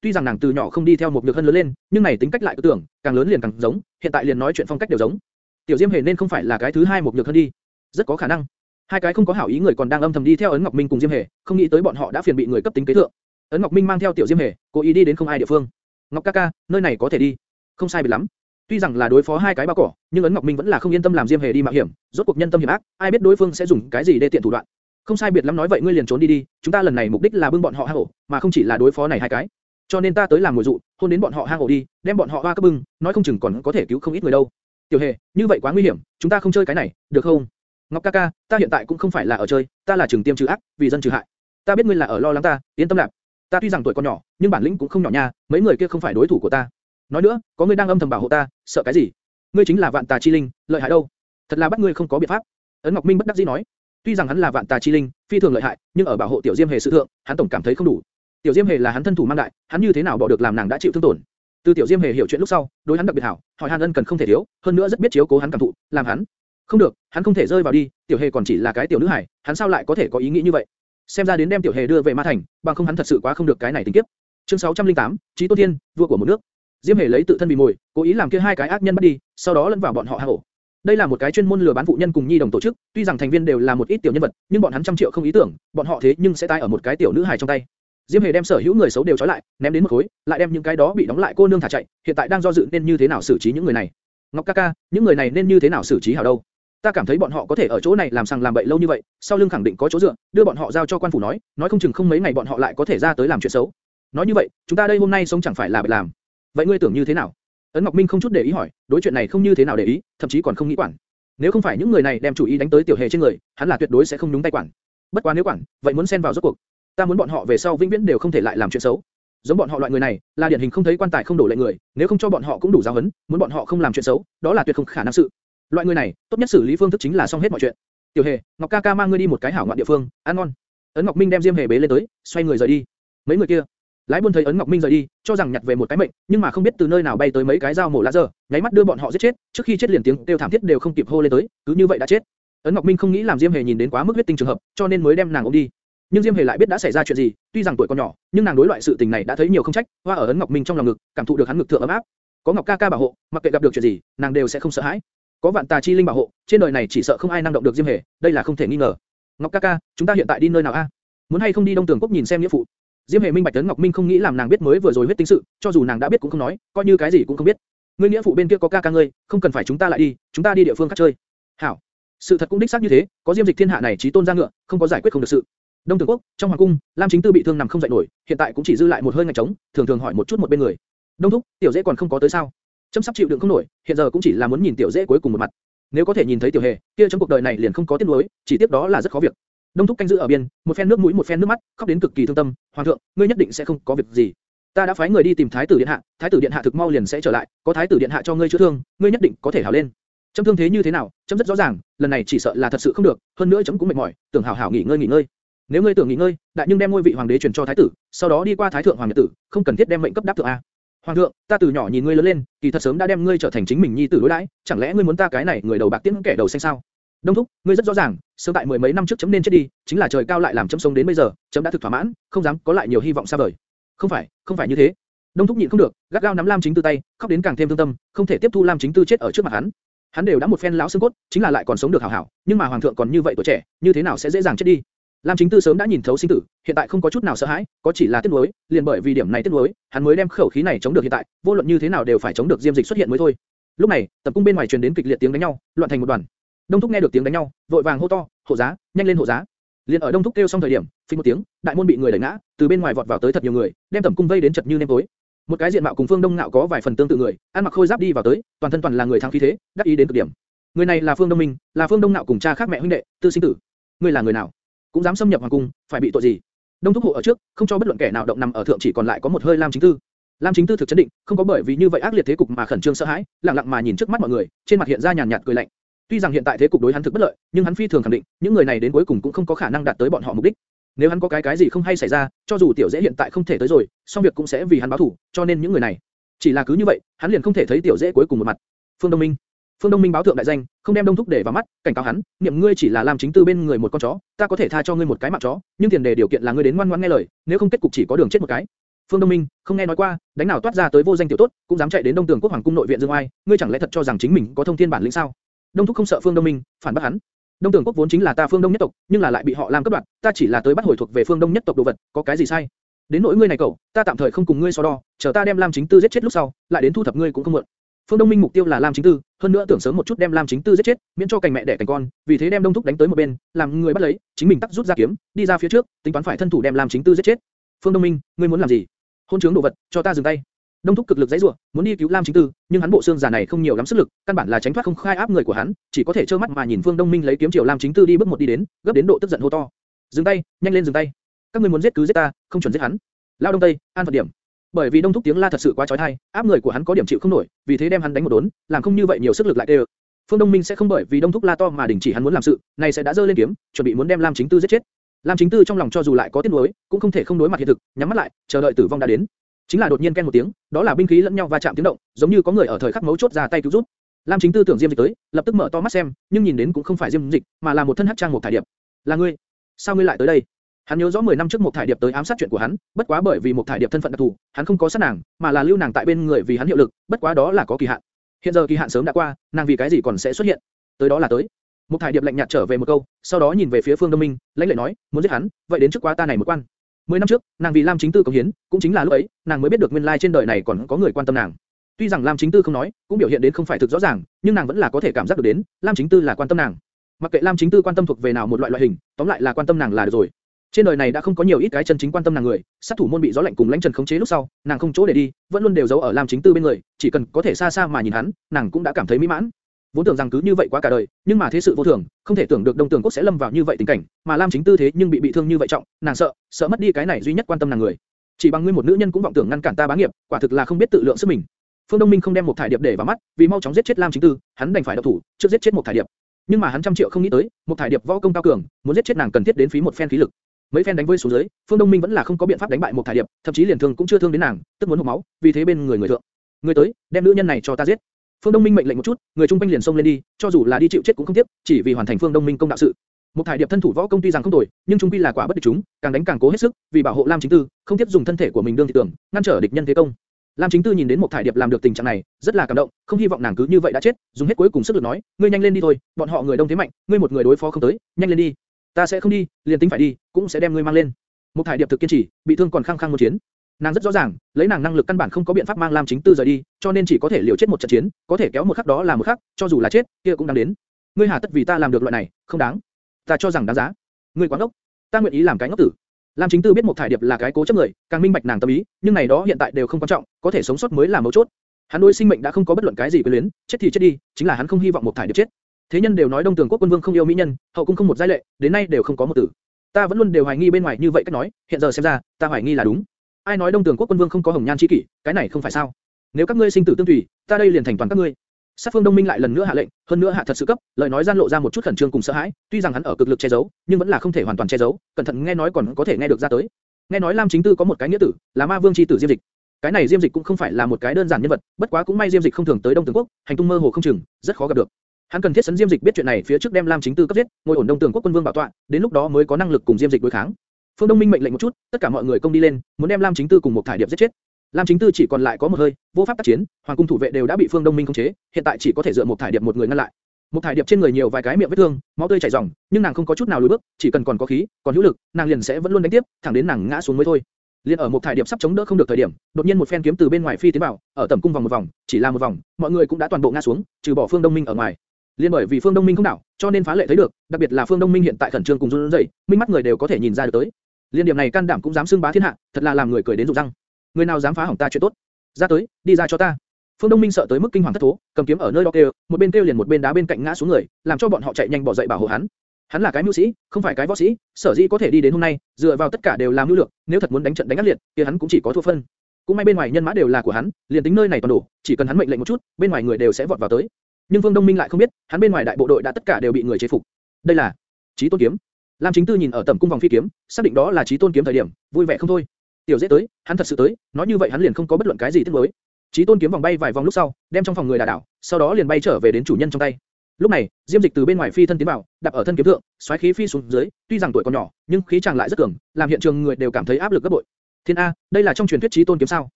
tuy rằng nàng từ nhỏ không đi theo một nhược hân lớn lên, nhưng này tính cách lại cứ tưởng, càng lớn liền càng giống, hiện tại liền nói chuyện phong cách đều giống. Tiểu Diêm Hề nên không phải là cái thứ hai một nhược hân đi, rất có khả năng. Hai cái không có hảo ý người còn đang âm thầm đi theo Ấn Ngọc Minh cùng Diêm Hề, không nghĩ tới bọn họ đã phiền bị người cấp tính kế thượng. Ấn Ngọc Minh mang theo Tiểu Diêm Hề, cố ý đi đến không ai địa phương. Ngọc ca ca, nơi này có thể đi. Không sai biệt lắm. Tuy rằng là đối phó hai cái bao cỏ, nhưng ấn Ngọc Minh vẫn là không yên tâm làm Diêm Hề đi mạo hiểm, rốt cuộc nhân tâm hiểm ác, ai biết đối phương sẽ dùng cái gì để tiện thủ đoạn. Không sai biệt lắm nói vậy ngươi liền trốn đi đi, chúng ta lần này mục đích là bưng bọn họ hang ổ, mà không chỉ là đối phó này hai cái. Cho nên ta tới làm mồi dụ, hôn đến bọn họ hang ổ đi, đem bọn họ hoa cấp bưng, nói không chừng còn có thể cứu không ít người đâu. Tiểu Hề, như vậy quá nguy hiểm, chúng ta không chơi cái này, được không? Ngọc ca ca, ta hiện tại cũng không phải là ở chơi, ta là trường tiêm trừ ác, vì dân trừ hại. Ta biết ngươi là ở lo lắng ta, yên tâm lạc. Ta tuy rằng tuổi còn nhỏ, nhưng bản lĩnh cũng không nhỏ nha, mấy người kia không phải đối thủ của ta. Nói nữa, có ngươi đang âm thầm bảo hộ ta, sợ cái gì? Ngươi chính là vạn tà chi linh, lợi hại đâu? Thật là bắt ngươi không có biện pháp. Ấn Ngọc Minh bất đắc dĩ nói. Tuy rằng hắn là vạn tà chi linh, phi thường lợi hại, nhưng ở bảo hộ tiểu Diêm Hề sự thượng, hắn tổng cảm thấy không đủ. Tiểu Diêm Hề là hắn thân thủ mang đại, hắn như thế nào bỏ được làm nàng đã chịu thương tổn. Từ tiểu Diêm Hề hiểu chuyện lúc sau, đối hắn đặc biệt hảo, hỏi han ân cần không thể thiếu, hơn nữa rất biết chiếu cố hắn cảm thụ, làm hắn không được, hắn không thể rơi vào đi, tiểu Hề còn chỉ là cái tiểu nữ hải, hắn sao lại có thể có ý nghĩ như vậy? Xem ra đến đem tiểu Hề đưa về Ma Thành, bằng không hắn thật sự quá không được cái này tình kiếp. Chương 608, Chí Tôn Thiên, vua của một nước. Diêm Hề lấy tự thân vì mồi, cố ý làm kia hai cái ác nhân bắt đi, sau đó lẫn vào bọn họ hang ổ. Đây là một cái chuyên môn lừa bán phụ nhân cùng nhi đồng tổ chức, tuy rằng thành viên đều là một ít tiểu nhân vật, nhưng bọn hắn trăm triệu không ý tưởng, bọn họ thế nhưng sẽ tai ở một cái tiểu nữ hài trong tay. Diêm Hề đem sở hữu người xấu đều trói lại, ném đến một khối, lại đem những cái đó bị đóng lại cô nương thả chạy, hiện tại đang do dự nên như thế nào xử trí những người này. Ngọc ca ca, những người này nên như thế nào xử trí hảo đâu? Ta cảm thấy bọn họ có thể ở chỗ này làm sằng làm bậy lâu như vậy, sau lưng khẳng định có chỗ dựa, đưa bọn họ giao cho quan phủ nói, nói không chừng không mấy ngày bọn họ lại có thể ra tới làm chuyện xấu. Nói như vậy, chúng ta đây hôm nay sống chẳng phải là bậy làm. Vậy ngươi tưởng như thế nào? Ấn Ngọc Minh không chút để ý hỏi, đối chuyện này không như thế nào để ý, thậm chí còn không nghĩ quản. Nếu không phải những người này đem chủ ý đánh tới tiểu hề trên người, hắn là tuyệt đối sẽ không nhúng tay quản. Bất quá nếu quản, vậy muốn xen vào rốt cuộc. Ta muốn bọn họ về sau vĩnh viễn đều không thể lại làm chuyện xấu. Giống bọn họ loại người này, là điển hình không thấy quan tài không đổ lệ người, nếu không cho bọn họ cũng đủ giáo huấn, muốn bọn họ không làm chuyện xấu, đó là tuyệt không khả năng sự. Loại người này, tốt nhất xử lý phương thức chính là xong hết mọi chuyện. Tiểu Hề, Ngọc ca ca mang ngươi đi một cái hảo ngoạn địa phương, ăn ngon. Ấn Ngọc Minh đem Diêm Hề bế lên tới, xoay người rời đi. Mấy người kia, lái buôn thấy Ấn Ngọc Minh rời đi, cho rằng nhặt về một cái mệnh, nhưng mà không biết từ nơi nào bay tới mấy cái dao mổ lá dơ, nháy mắt đưa bọn họ giết chết, trước khi chết liền tiếng kêu thảm thiết đều không kịp hô lên tới, cứ như vậy đã chết. Ấn Ngọc Minh không nghĩ làm Diêm Hề nhìn đến quá mức huyết tinh trường hợp, cho nên mới đem nàng ôm đi. Nhưng Diêm Hề lại biết đã xảy ra chuyện gì, tuy rằng tuổi còn nhỏ, nhưng nàng đối loại sự tình này đã thấy nhiều không trách, hoa ở Ấn Ngọc Minh trong lòng ngực, cảm thụ được hắn ngực thượng ấm áp. Có Ngọc ca ca bảo hộ, mặc kệ gặp được chuyện gì, nàng đều sẽ không sợ hãi. Có vạn tà chi linh bảo hộ, trên đời này chỉ sợ không ai năng động được Diêm Hề, đây là không thể nghi ngờ. Ngọc ca ca, chúng ta hiện tại đi nơi nào a? Muốn hay không đi Đông Tường Quốc nhìn xem nghĩa phụ? Diêm Hề minh bạch Tấn Ngọc Minh không nghĩ làm nàng biết mới vừa rồi huyết tinh sự, cho dù nàng đã biết cũng không nói, coi như cái gì cũng không biết. Ngươi nghĩa phụ bên kia có ca ca ngươi, không cần phải chúng ta lại đi, chúng ta đi địa phương khác chơi. Hảo. Sự thật cũng đích xác như thế, có Diêm Dịch Thiên hạ này chí tôn ra ngựa, không có giải quyết không được sự. Đông Tường Quốc, trong hoàng cung, Lam Chính Tư bị thương nằm không dậy nổi, hiện tại cũng chỉ dư lại một hơi ngạch trống, thường thường hỏi một chút một bên người. Đông thúc, tiểu dễ còn không có tới sao? Chấm sắp chịu đựng không nổi, hiện giờ cũng chỉ là muốn nhìn tiểu dễ cuối cùng một mặt. Nếu có thể nhìn thấy tiểu hề, kia trong cuộc đời này liền không có tiếc nuối, chỉ tiếc đó là rất khó việc. Đông thúc canh giữ ở biên, một phen nước mũi một phen nước mắt, khóc đến cực kỳ thương tâm. Hoàng thượng, ngươi nhất định sẽ không có việc gì. Ta đã phái người đi tìm thái tử điện hạ, thái tử điện hạ thực mau liền sẽ trở lại, có thái tử điện hạ cho ngươi chữa thương, ngươi nhất định có thể hảo lên. Chấm thương thế như thế nào, chấm rất rõ ràng, lần này chỉ sợ là thật sự không được, hơn nữa chấm cũng mệt mỏi, tưởng hảo hảo nghỉ ngơi nghỉ ngơi. Nếu ngươi tưởng nghỉ ngơi, đại nhưng đem ngôi vị hoàng đế truyền cho thái tử, sau đó đi qua thái thượng hoàng nhật tử, không cần thiết đem mệnh cấp đáp thượng a. Hoàng thượng, ta từ nhỏ nhìn ngươi lớn lên, kỳ thật sớm đã đem ngươi trở thành chính mình nhi tử đối đãi, chẳng lẽ ngươi muốn ta cái này người đầu bạc tiễn kẻ đầu xanh sao? Đông thúc, ngươi rất rõ ràng, sớm tại mười mấy năm trước chấm nên chết đi, chính là trời cao lại làm chấm sống đến bây giờ, chấm đã thực thỏa mãn, không dám có lại nhiều hy vọng xa vời. Không phải, không phải như thế. Đông thúc nhịn không được, gắt gao nắm Lam Chính Tư tay, khóc đến càng thêm thương tâm, không thể tiếp thu Lam Chính Tư chết ở trước mặt hắn. Hắn đều đã một phen lão xương cốt, chính là lại còn sống được hảo hảo, nhưng mà hoàng thượng còn như vậy tuổi trẻ, như thế nào sẽ dễ dàng chết đi? Lam Chính Tư sớm đã nhìn thấu sinh tử, hiện tại không có chút nào sợ hãi, có chỉ là tiếc nuối, liền bởi vì điểm này tiếc nuối, hắn mới đem khẩu khí này chống được hiện tại, vô luận như thế nào đều phải chống được Diêm Dịch xuất hiện mới thôi. Lúc này, tập cung bên ngoài truyền đến kịch liệt tiếng đánh nhau, loạn thành một đoàn. Đông Thúc nghe được tiếng đánh nhau, vội vàng hô to, hộ giá, nhanh lên hộ giá. Liên ở Đông Thúc kêu xong thời điểm, phình một tiếng, đại môn bị người đẩy ngã, từ bên ngoài vọt vào tới thật nhiều người, đem tẩm cung vây đến chật như nêm tối. Một cái diện mạo cùng Phương Đông Nạo có vài phần tương tự người, ăn mặc khôi giáp đi vào tới, toàn thân toàn là người thắng khí thế, đắc ý đến cực điểm. Người này là Phương Đông Minh, là Phương Đông Nạo cùng cha khác mẹ huynh đệ, tư sinh tử. Ngươi là người nào? Cũng dám xâm nhập hoàng cung, phải bị tội gì? Đông thúc hộ ở trước, không cho bất luận kẻ nào động nằm ở thượng chỉ còn lại có một hơi Lam Chính Tư. Lam Chính Tư thực chấn định, không có bởi vì như vậy ác liệt thế cục mà khẩn trương sợ hãi, lặng lặng mà nhìn trước mắt mọi người, trên mặt hiện ra nhàn nhạt cười lạnh. Tuy rằng hiện tại thế cục đối hắn thực bất lợi, nhưng hắn phi thường khẳng định, những người này đến cuối cùng cũng không có khả năng đạt tới bọn họ mục đích. Nếu hắn có cái cái gì không hay xảy ra, cho dù tiểu dễ hiện tại không thể tới rồi, song việc cũng sẽ vì hắn báo thù, cho nên những người này, chỉ là cứ như vậy, hắn liền không thể thấy tiểu dễ cuối cùng một mặt. Phương Đông Minh, Phương Đông Minh báo thượng đại danh, không đem Đông Thúc để vào mắt, cảnh cáo hắn, niệm ngươi chỉ là làm chính tư bên người một con chó, ta có thể tha cho ngươi một cái mạng chó, nhưng tiền đề điều kiện là ngươi đến ngoan ngoãn nghe lời, nếu không kết cục chỉ có đường chết một cái. Phương Đông Minh, không nghe nói qua, đánh nào toát ra tới vô danh tiểu tốt, cũng dám chạy đến Đông Tường Quốc Hoàng cung nội viện Dương Oai, ngươi chẳng lẽ thật cho rằng chính mình có thông thiên bản lĩnh sao? Đông Thúc không sợ Phương Đông Minh, phản bác hắn. Đông Tường Quốc vốn chính là ta Phương Đông nhất tộc, nhưng là lại bị họ làm cấp đoạt, ta chỉ là tới bắt hồi thuộc về Phương Đông nhất tộc đồ vật, có cái gì sai? Đến nỗi ngươi này cậu, ta tạm thời không cùng ngươi so đo, chờ ta đem Lam Chính Tư giết chết lúc sau, lại đến thu thập ngươi cũng không muộn. Phương Đông Minh mục tiêu là Lam Chính Tư, hơn nữa tưởng sớm một chút đem Lam Chính Tư giết chết, miễn cho cành mẹ đẻ cành con, vì thế đem Đông Thúc đánh tới một bên, làm người bắt lấy, chính mình tắt rút ra kiếm, đi ra phía trước, tính toán phải thân thủ đem Lam Chính Tư giết chết. Phương Đông Minh, ngươi muốn làm gì? Hôn trướng đồ vật, cho ta dừng tay. Đông Thúc cực lực dãy rủa, muốn đi cứu Lam Chính Tư, nhưng hắn bộ xương già này không nhiều lắm sức lực, căn bản là tránh thoát không khai áp người của hắn, chỉ có thể trơ mắt mà nhìn Phương Đông Minh lấy kiếm chiều Lam Chính Tư đi bước một đi đến, gấp đến độ tức giận hô to: "Dừng tay, nhanh lên dừng tay! Các ngươi muốn giết cứ giết ta, không chuẩn giết hắn." Lao Đông Tây, an phận điểm. Bởi vì Đông Thúc tiếng la thật sự quá chói tai, áp người của hắn có điểm chịu không nổi, vì thế đem hắn đánh một đốn, làm không như vậy nhiều sức lực lại đều. Phương Đông Minh sẽ không bởi vì Đông Thúc la to mà đình chỉ hắn muốn làm sự, này sẽ đã dơ lên kiếm, chuẩn bị muốn đem Lam Chính Tư giết chết. Lam Chính Tư trong lòng cho dù lại có tiếc nuối, cũng không thể không đối mặt hiện thực, nhắm mắt lại, chờ đợi tử vong đã đến. Chính là đột nhiên ken một tiếng, đó là binh khí lẫn nhau va chạm tiếng động, giống như có người ở thời khắc mấu chốt ra tay cứu giúp. Lam Chính Tư tưởng Diêm Dịch tới, lập tức mở to mắt xem, nhưng nhìn đến cũng không phải Diêm Dịch, mà là một thân hắc trang một thải điệp. Là ngươi? Sao ngươi lại tới đây? Hắn nhớ rõ 10 năm trước một thải điệp tới ám sát chuyện của hắn, bất quá bởi vì một thải điệp thân phận đặc thù, hắn không có sát nàng, mà là lưu nàng tại bên người vì hắn hiệu lực, bất quá đó là có kỳ hạn. Hiện giờ kỳ hạn sớm đã qua, nàng vì cái gì còn sẽ xuất hiện? Tới đó là tới. Một thải điệp lạnh nhạt trở về một câu, sau đó nhìn về phía Phương Đông Minh, lãnh lệ nói, muốn giết hắn, vậy đến trước qua ta này một quan. 10 năm trước, nàng vì Lam Chính Tư công hiến, cũng chính là lúc ấy, nàng mới biết được nguyên lai trên đời này còn có người quan tâm nàng. Tuy rằng Lam Chính Tư không nói, cũng biểu hiện đến không phải thực rõ ràng, nhưng nàng vẫn là có thể cảm giác được đến, Lam Chính Tư là quan tâm nàng. Mặc kệ Lam Chính Tư quan tâm thuộc về nào một loại loại hình, tóm lại là quan tâm nàng là được rồi. Trên đời này đã không có nhiều ít cái chân chính quan tâm nàng người, sát thủ môn bị gió lạnh cùng lãnh trần khống chế lúc sau, nàng không chỗ để đi, vẫn luôn đều giấu ở Lam Chính Tư bên người, chỉ cần có thể xa xa mà nhìn hắn, nàng cũng đã cảm thấy mỹ mãn. Vốn tưởng rằng cứ như vậy quá cả đời, nhưng mà thế sự vô thường, không thể tưởng được Đông Tường Quốc sẽ lâm vào như vậy tình cảnh, mà Lam Chính Tư thế nhưng bị bị thương như vậy trọng, nàng sợ, sợ mất đi cái này duy nhất quan tâm nàng người. Chỉ bằng ngươi một nữ nhân cũng vọng tưởng ngăn cản ta bá nghiệp, quả thực là không biết tự lượng sức mình. Phương Đông Minh không đem một thải điệp để vào mắt, vì mau chóng giết chết Lam Chính Tư, hắn đành phải động thủ, trước giết chết một thải điệp. Nhưng mà hắn trăm triệu không nghĩ tới, một thải điệp võ công cao cường, muốn giết chết nàng cần thiết đến phí một phen khí lực. Mấy phen đánh vơi xuống dưới, Phương Đông Minh vẫn là không có biện pháp đánh bại một thải điệp, thậm chí liền thương cũng chưa thương đến nàng, tức muốn hộc máu, vì thế bên người người thượng, người tới, đem nữ nhân này cho ta giết. Phương Đông Minh mệnh lệnh một chút, người trung quanh liền xông lên đi, cho dù là đi chịu chết cũng không tiếc, chỉ vì hoàn thành Phương Đông Minh công đạo sự. Một thải điệp thân thủ võ công tuy rằng không tồi, nhưng trung quy là quả bất địch chúng, càng đánh càng cố hết sức, vì bảo hộ Lam Chính Tư, không tiếp dùng thân thể của mình đương thị tưởng, ngăn trở địch nhân thế công. Lam Chính Tư nhìn đến một thải điệp làm được tình trạng này, rất là cảm động, không hy vọng nàng cứ như vậy đã chết, dùng hết cuối cùng sức lực nói, ngươi nhanh lên đi thôi, bọn họ người đông thế mạnh, ngươi một người đối phó không tới, nhanh lên đi. Ta sẽ không đi, liền tính phải đi, cũng sẽ đem ngươi mang lên. Một thải điệp thực kiên trì, bị thương còn khăng khăng một chiến. Nàng rất rõ ràng, lấy nàng năng lực căn bản không có biện pháp mang Lam Chính Tư rời đi, cho nên chỉ có thể liều chết một trận chiến, có thể kéo một khắc đó là một khắc, cho dù là chết, kia cũng đáng đến. Ngươi hà tất vì ta làm được loại này, không đáng. Ta cho rằng đáng giá. Ngươi quá ngốc. Ta nguyện ý làm cái ngốc tử. Lam Chính Tư biết một thải điệp là cái cố chấp người, càng minh bạch nàng tâm ý, nhưng này đó hiện tại đều không quan trọng, có thể sống sót mới là mấu chốt. Hắn đối sinh mệnh đã không có bất luận cái gì quyến luyến, chết thì chết đi, chính là hắn không hy vọng một thải điệp chết. Thế nhân đều nói Đông Tường Quốc quân vương không yêu mỹ nhân, hậu cung không một giai lệ, đến nay đều không có một tử. Ta vẫn luôn đều hoài nghi bên ngoài như vậy cách nói, hiện giờ xem ra, ta hoài nghi là đúng. Ai nói Đông Tường Quốc quân vương không có hồng nhan chi kỷ, cái này không phải sao? Nếu các ngươi sinh tử tương tùy, ta đây liền thành toàn các ngươi. Sát Phương Đông Minh lại lần nữa hạ lệnh, hơn nữa hạ thật sự cấp, lời nói gian lộ ra một chút khẩn trương cùng sợ hãi, tuy rằng hắn ở cực lực che giấu, nhưng vẫn là không thể hoàn toàn che giấu, cẩn thận nghe nói còn có thể nghe được ra tới. Nghe nói Lam Chính Tư có một cái nghĩa tử, là Ma Vương chi tử Diêm Dịch. Cái này Diêm Dịch cũng không phải là một cái đơn giản nhân vật, bất quá cũng may Diêm Dịch không thường tới Đông Tường Quốc, hành tung mơ hồ không chừng, rất khó gặp được. Hắn cần thiết sấn Diêm Dịch biết chuyện này phía trước đem Lam Chính Tư cấp giết, ngồi ổn Đông Tường Quốc quân vương bảo tọa, đến lúc đó mới có năng lực cùng Diêm Dịch đối kháng. Phương Đông Minh mệnh lệnh một chút, tất cả mọi người công đi lên, muốn đem Lam Chính Tư cùng một thải điệp giết chết. Lam Chính Tư chỉ còn lại có một hơi, vô pháp tác chiến, hoàng cung thủ vệ đều đã bị Phương Đông Minh khống chế, hiện tại chỉ có thể dựa một thải điệp một người ngăn lại. Một thải điệp trên người nhiều vài cái miệng vết thương, máu tươi chảy ròng, nhưng nàng không có chút nào lùi bước, chỉ cần còn có khí, còn hữu lực, nàng liền sẽ vẫn luôn đánh tiếp, thẳng đến nàng ngã xuống mới thôi. Liên ở một thải điệp sắp chống đỡ không được thời điểm, đột nhiên một phen kiếm từ bên ngoài phi tiến vào, ở tầm cung vòng một vòng, chỉ là một vòng, mọi người cũng đã toàn bộ ngã xuống, trừ bỏ Phương Đông Minh ở ngoài. Liên bởi vì Phương Đông Minh không đảo, cho nên phá lệ thấy được, đặc biệt là Phương Đông Minh hiện tại khẩn trương cùng run rẩy, minh mắt người đều có thể nhìn ra được tới. Liên điểm này can đảm cũng dám xưng bá thiên hạ, thật là làm người cười đến rụng răng. Người nào dám phá hỏng ta chuyện tốt? Ra tới, đi ra cho ta. Phương Đông Minh sợ tới mức kinh hoàng thất thố, cầm kiếm ở nơi đó kêu, một bên kêu liền một bên đá bên cạnh ngã xuống người, làm cho bọn họ chạy nhanh bỏ dậy bảo hộ hắn. Hắn là cái mưu sĩ, không phải cái võ sĩ, sở dĩ có thể đi đến hôm nay, dựa vào tất cả đều là mưu lược, nếu thật muốn đánh trận đánh ác liệt, kia hắn cũng chỉ có thua phân. Cũng may bên ngoài nhân mã đều là của hắn, liền tính nơi này toàn đủ, chỉ cần hắn mệnh lệnh một chút, bên ngoài người đều sẽ vọt vào tới. Nhưng Vương Đông Minh lại không biết, hắn bên ngoài đại bộ đội đã tất cả đều bị người chế phục. Đây là Chí Tôn kiếm. Lam Chính Tư nhìn ở tầm cung vòng phi kiếm, xác định đó là Chí Tôn kiếm thời điểm, vui vẻ không thôi. Tiểu dễ tới, hắn thật sự tới, nói như vậy hắn liền không có bất luận cái gì tiếc nuối. Chí tôn kiếm vòng bay vài vòng lúc sau, đem trong phòng người đả đảo, sau đó liền bay trở về đến chủ nhân trong tay. Lúc này, Diêm Dịch từ bên ngoài phi thân tiến vào, đạp ở thân kiếm thượng, xoáy khí phi xuống dưới, tuy rằng tuổi còn nhỏ, nhưng khí chàng lại rất cường, làm hiện trường người đều cảm thấy áp lực gấp bội. Thiên a, đây là trong truyền thuyết Chí tôn kiếm sao?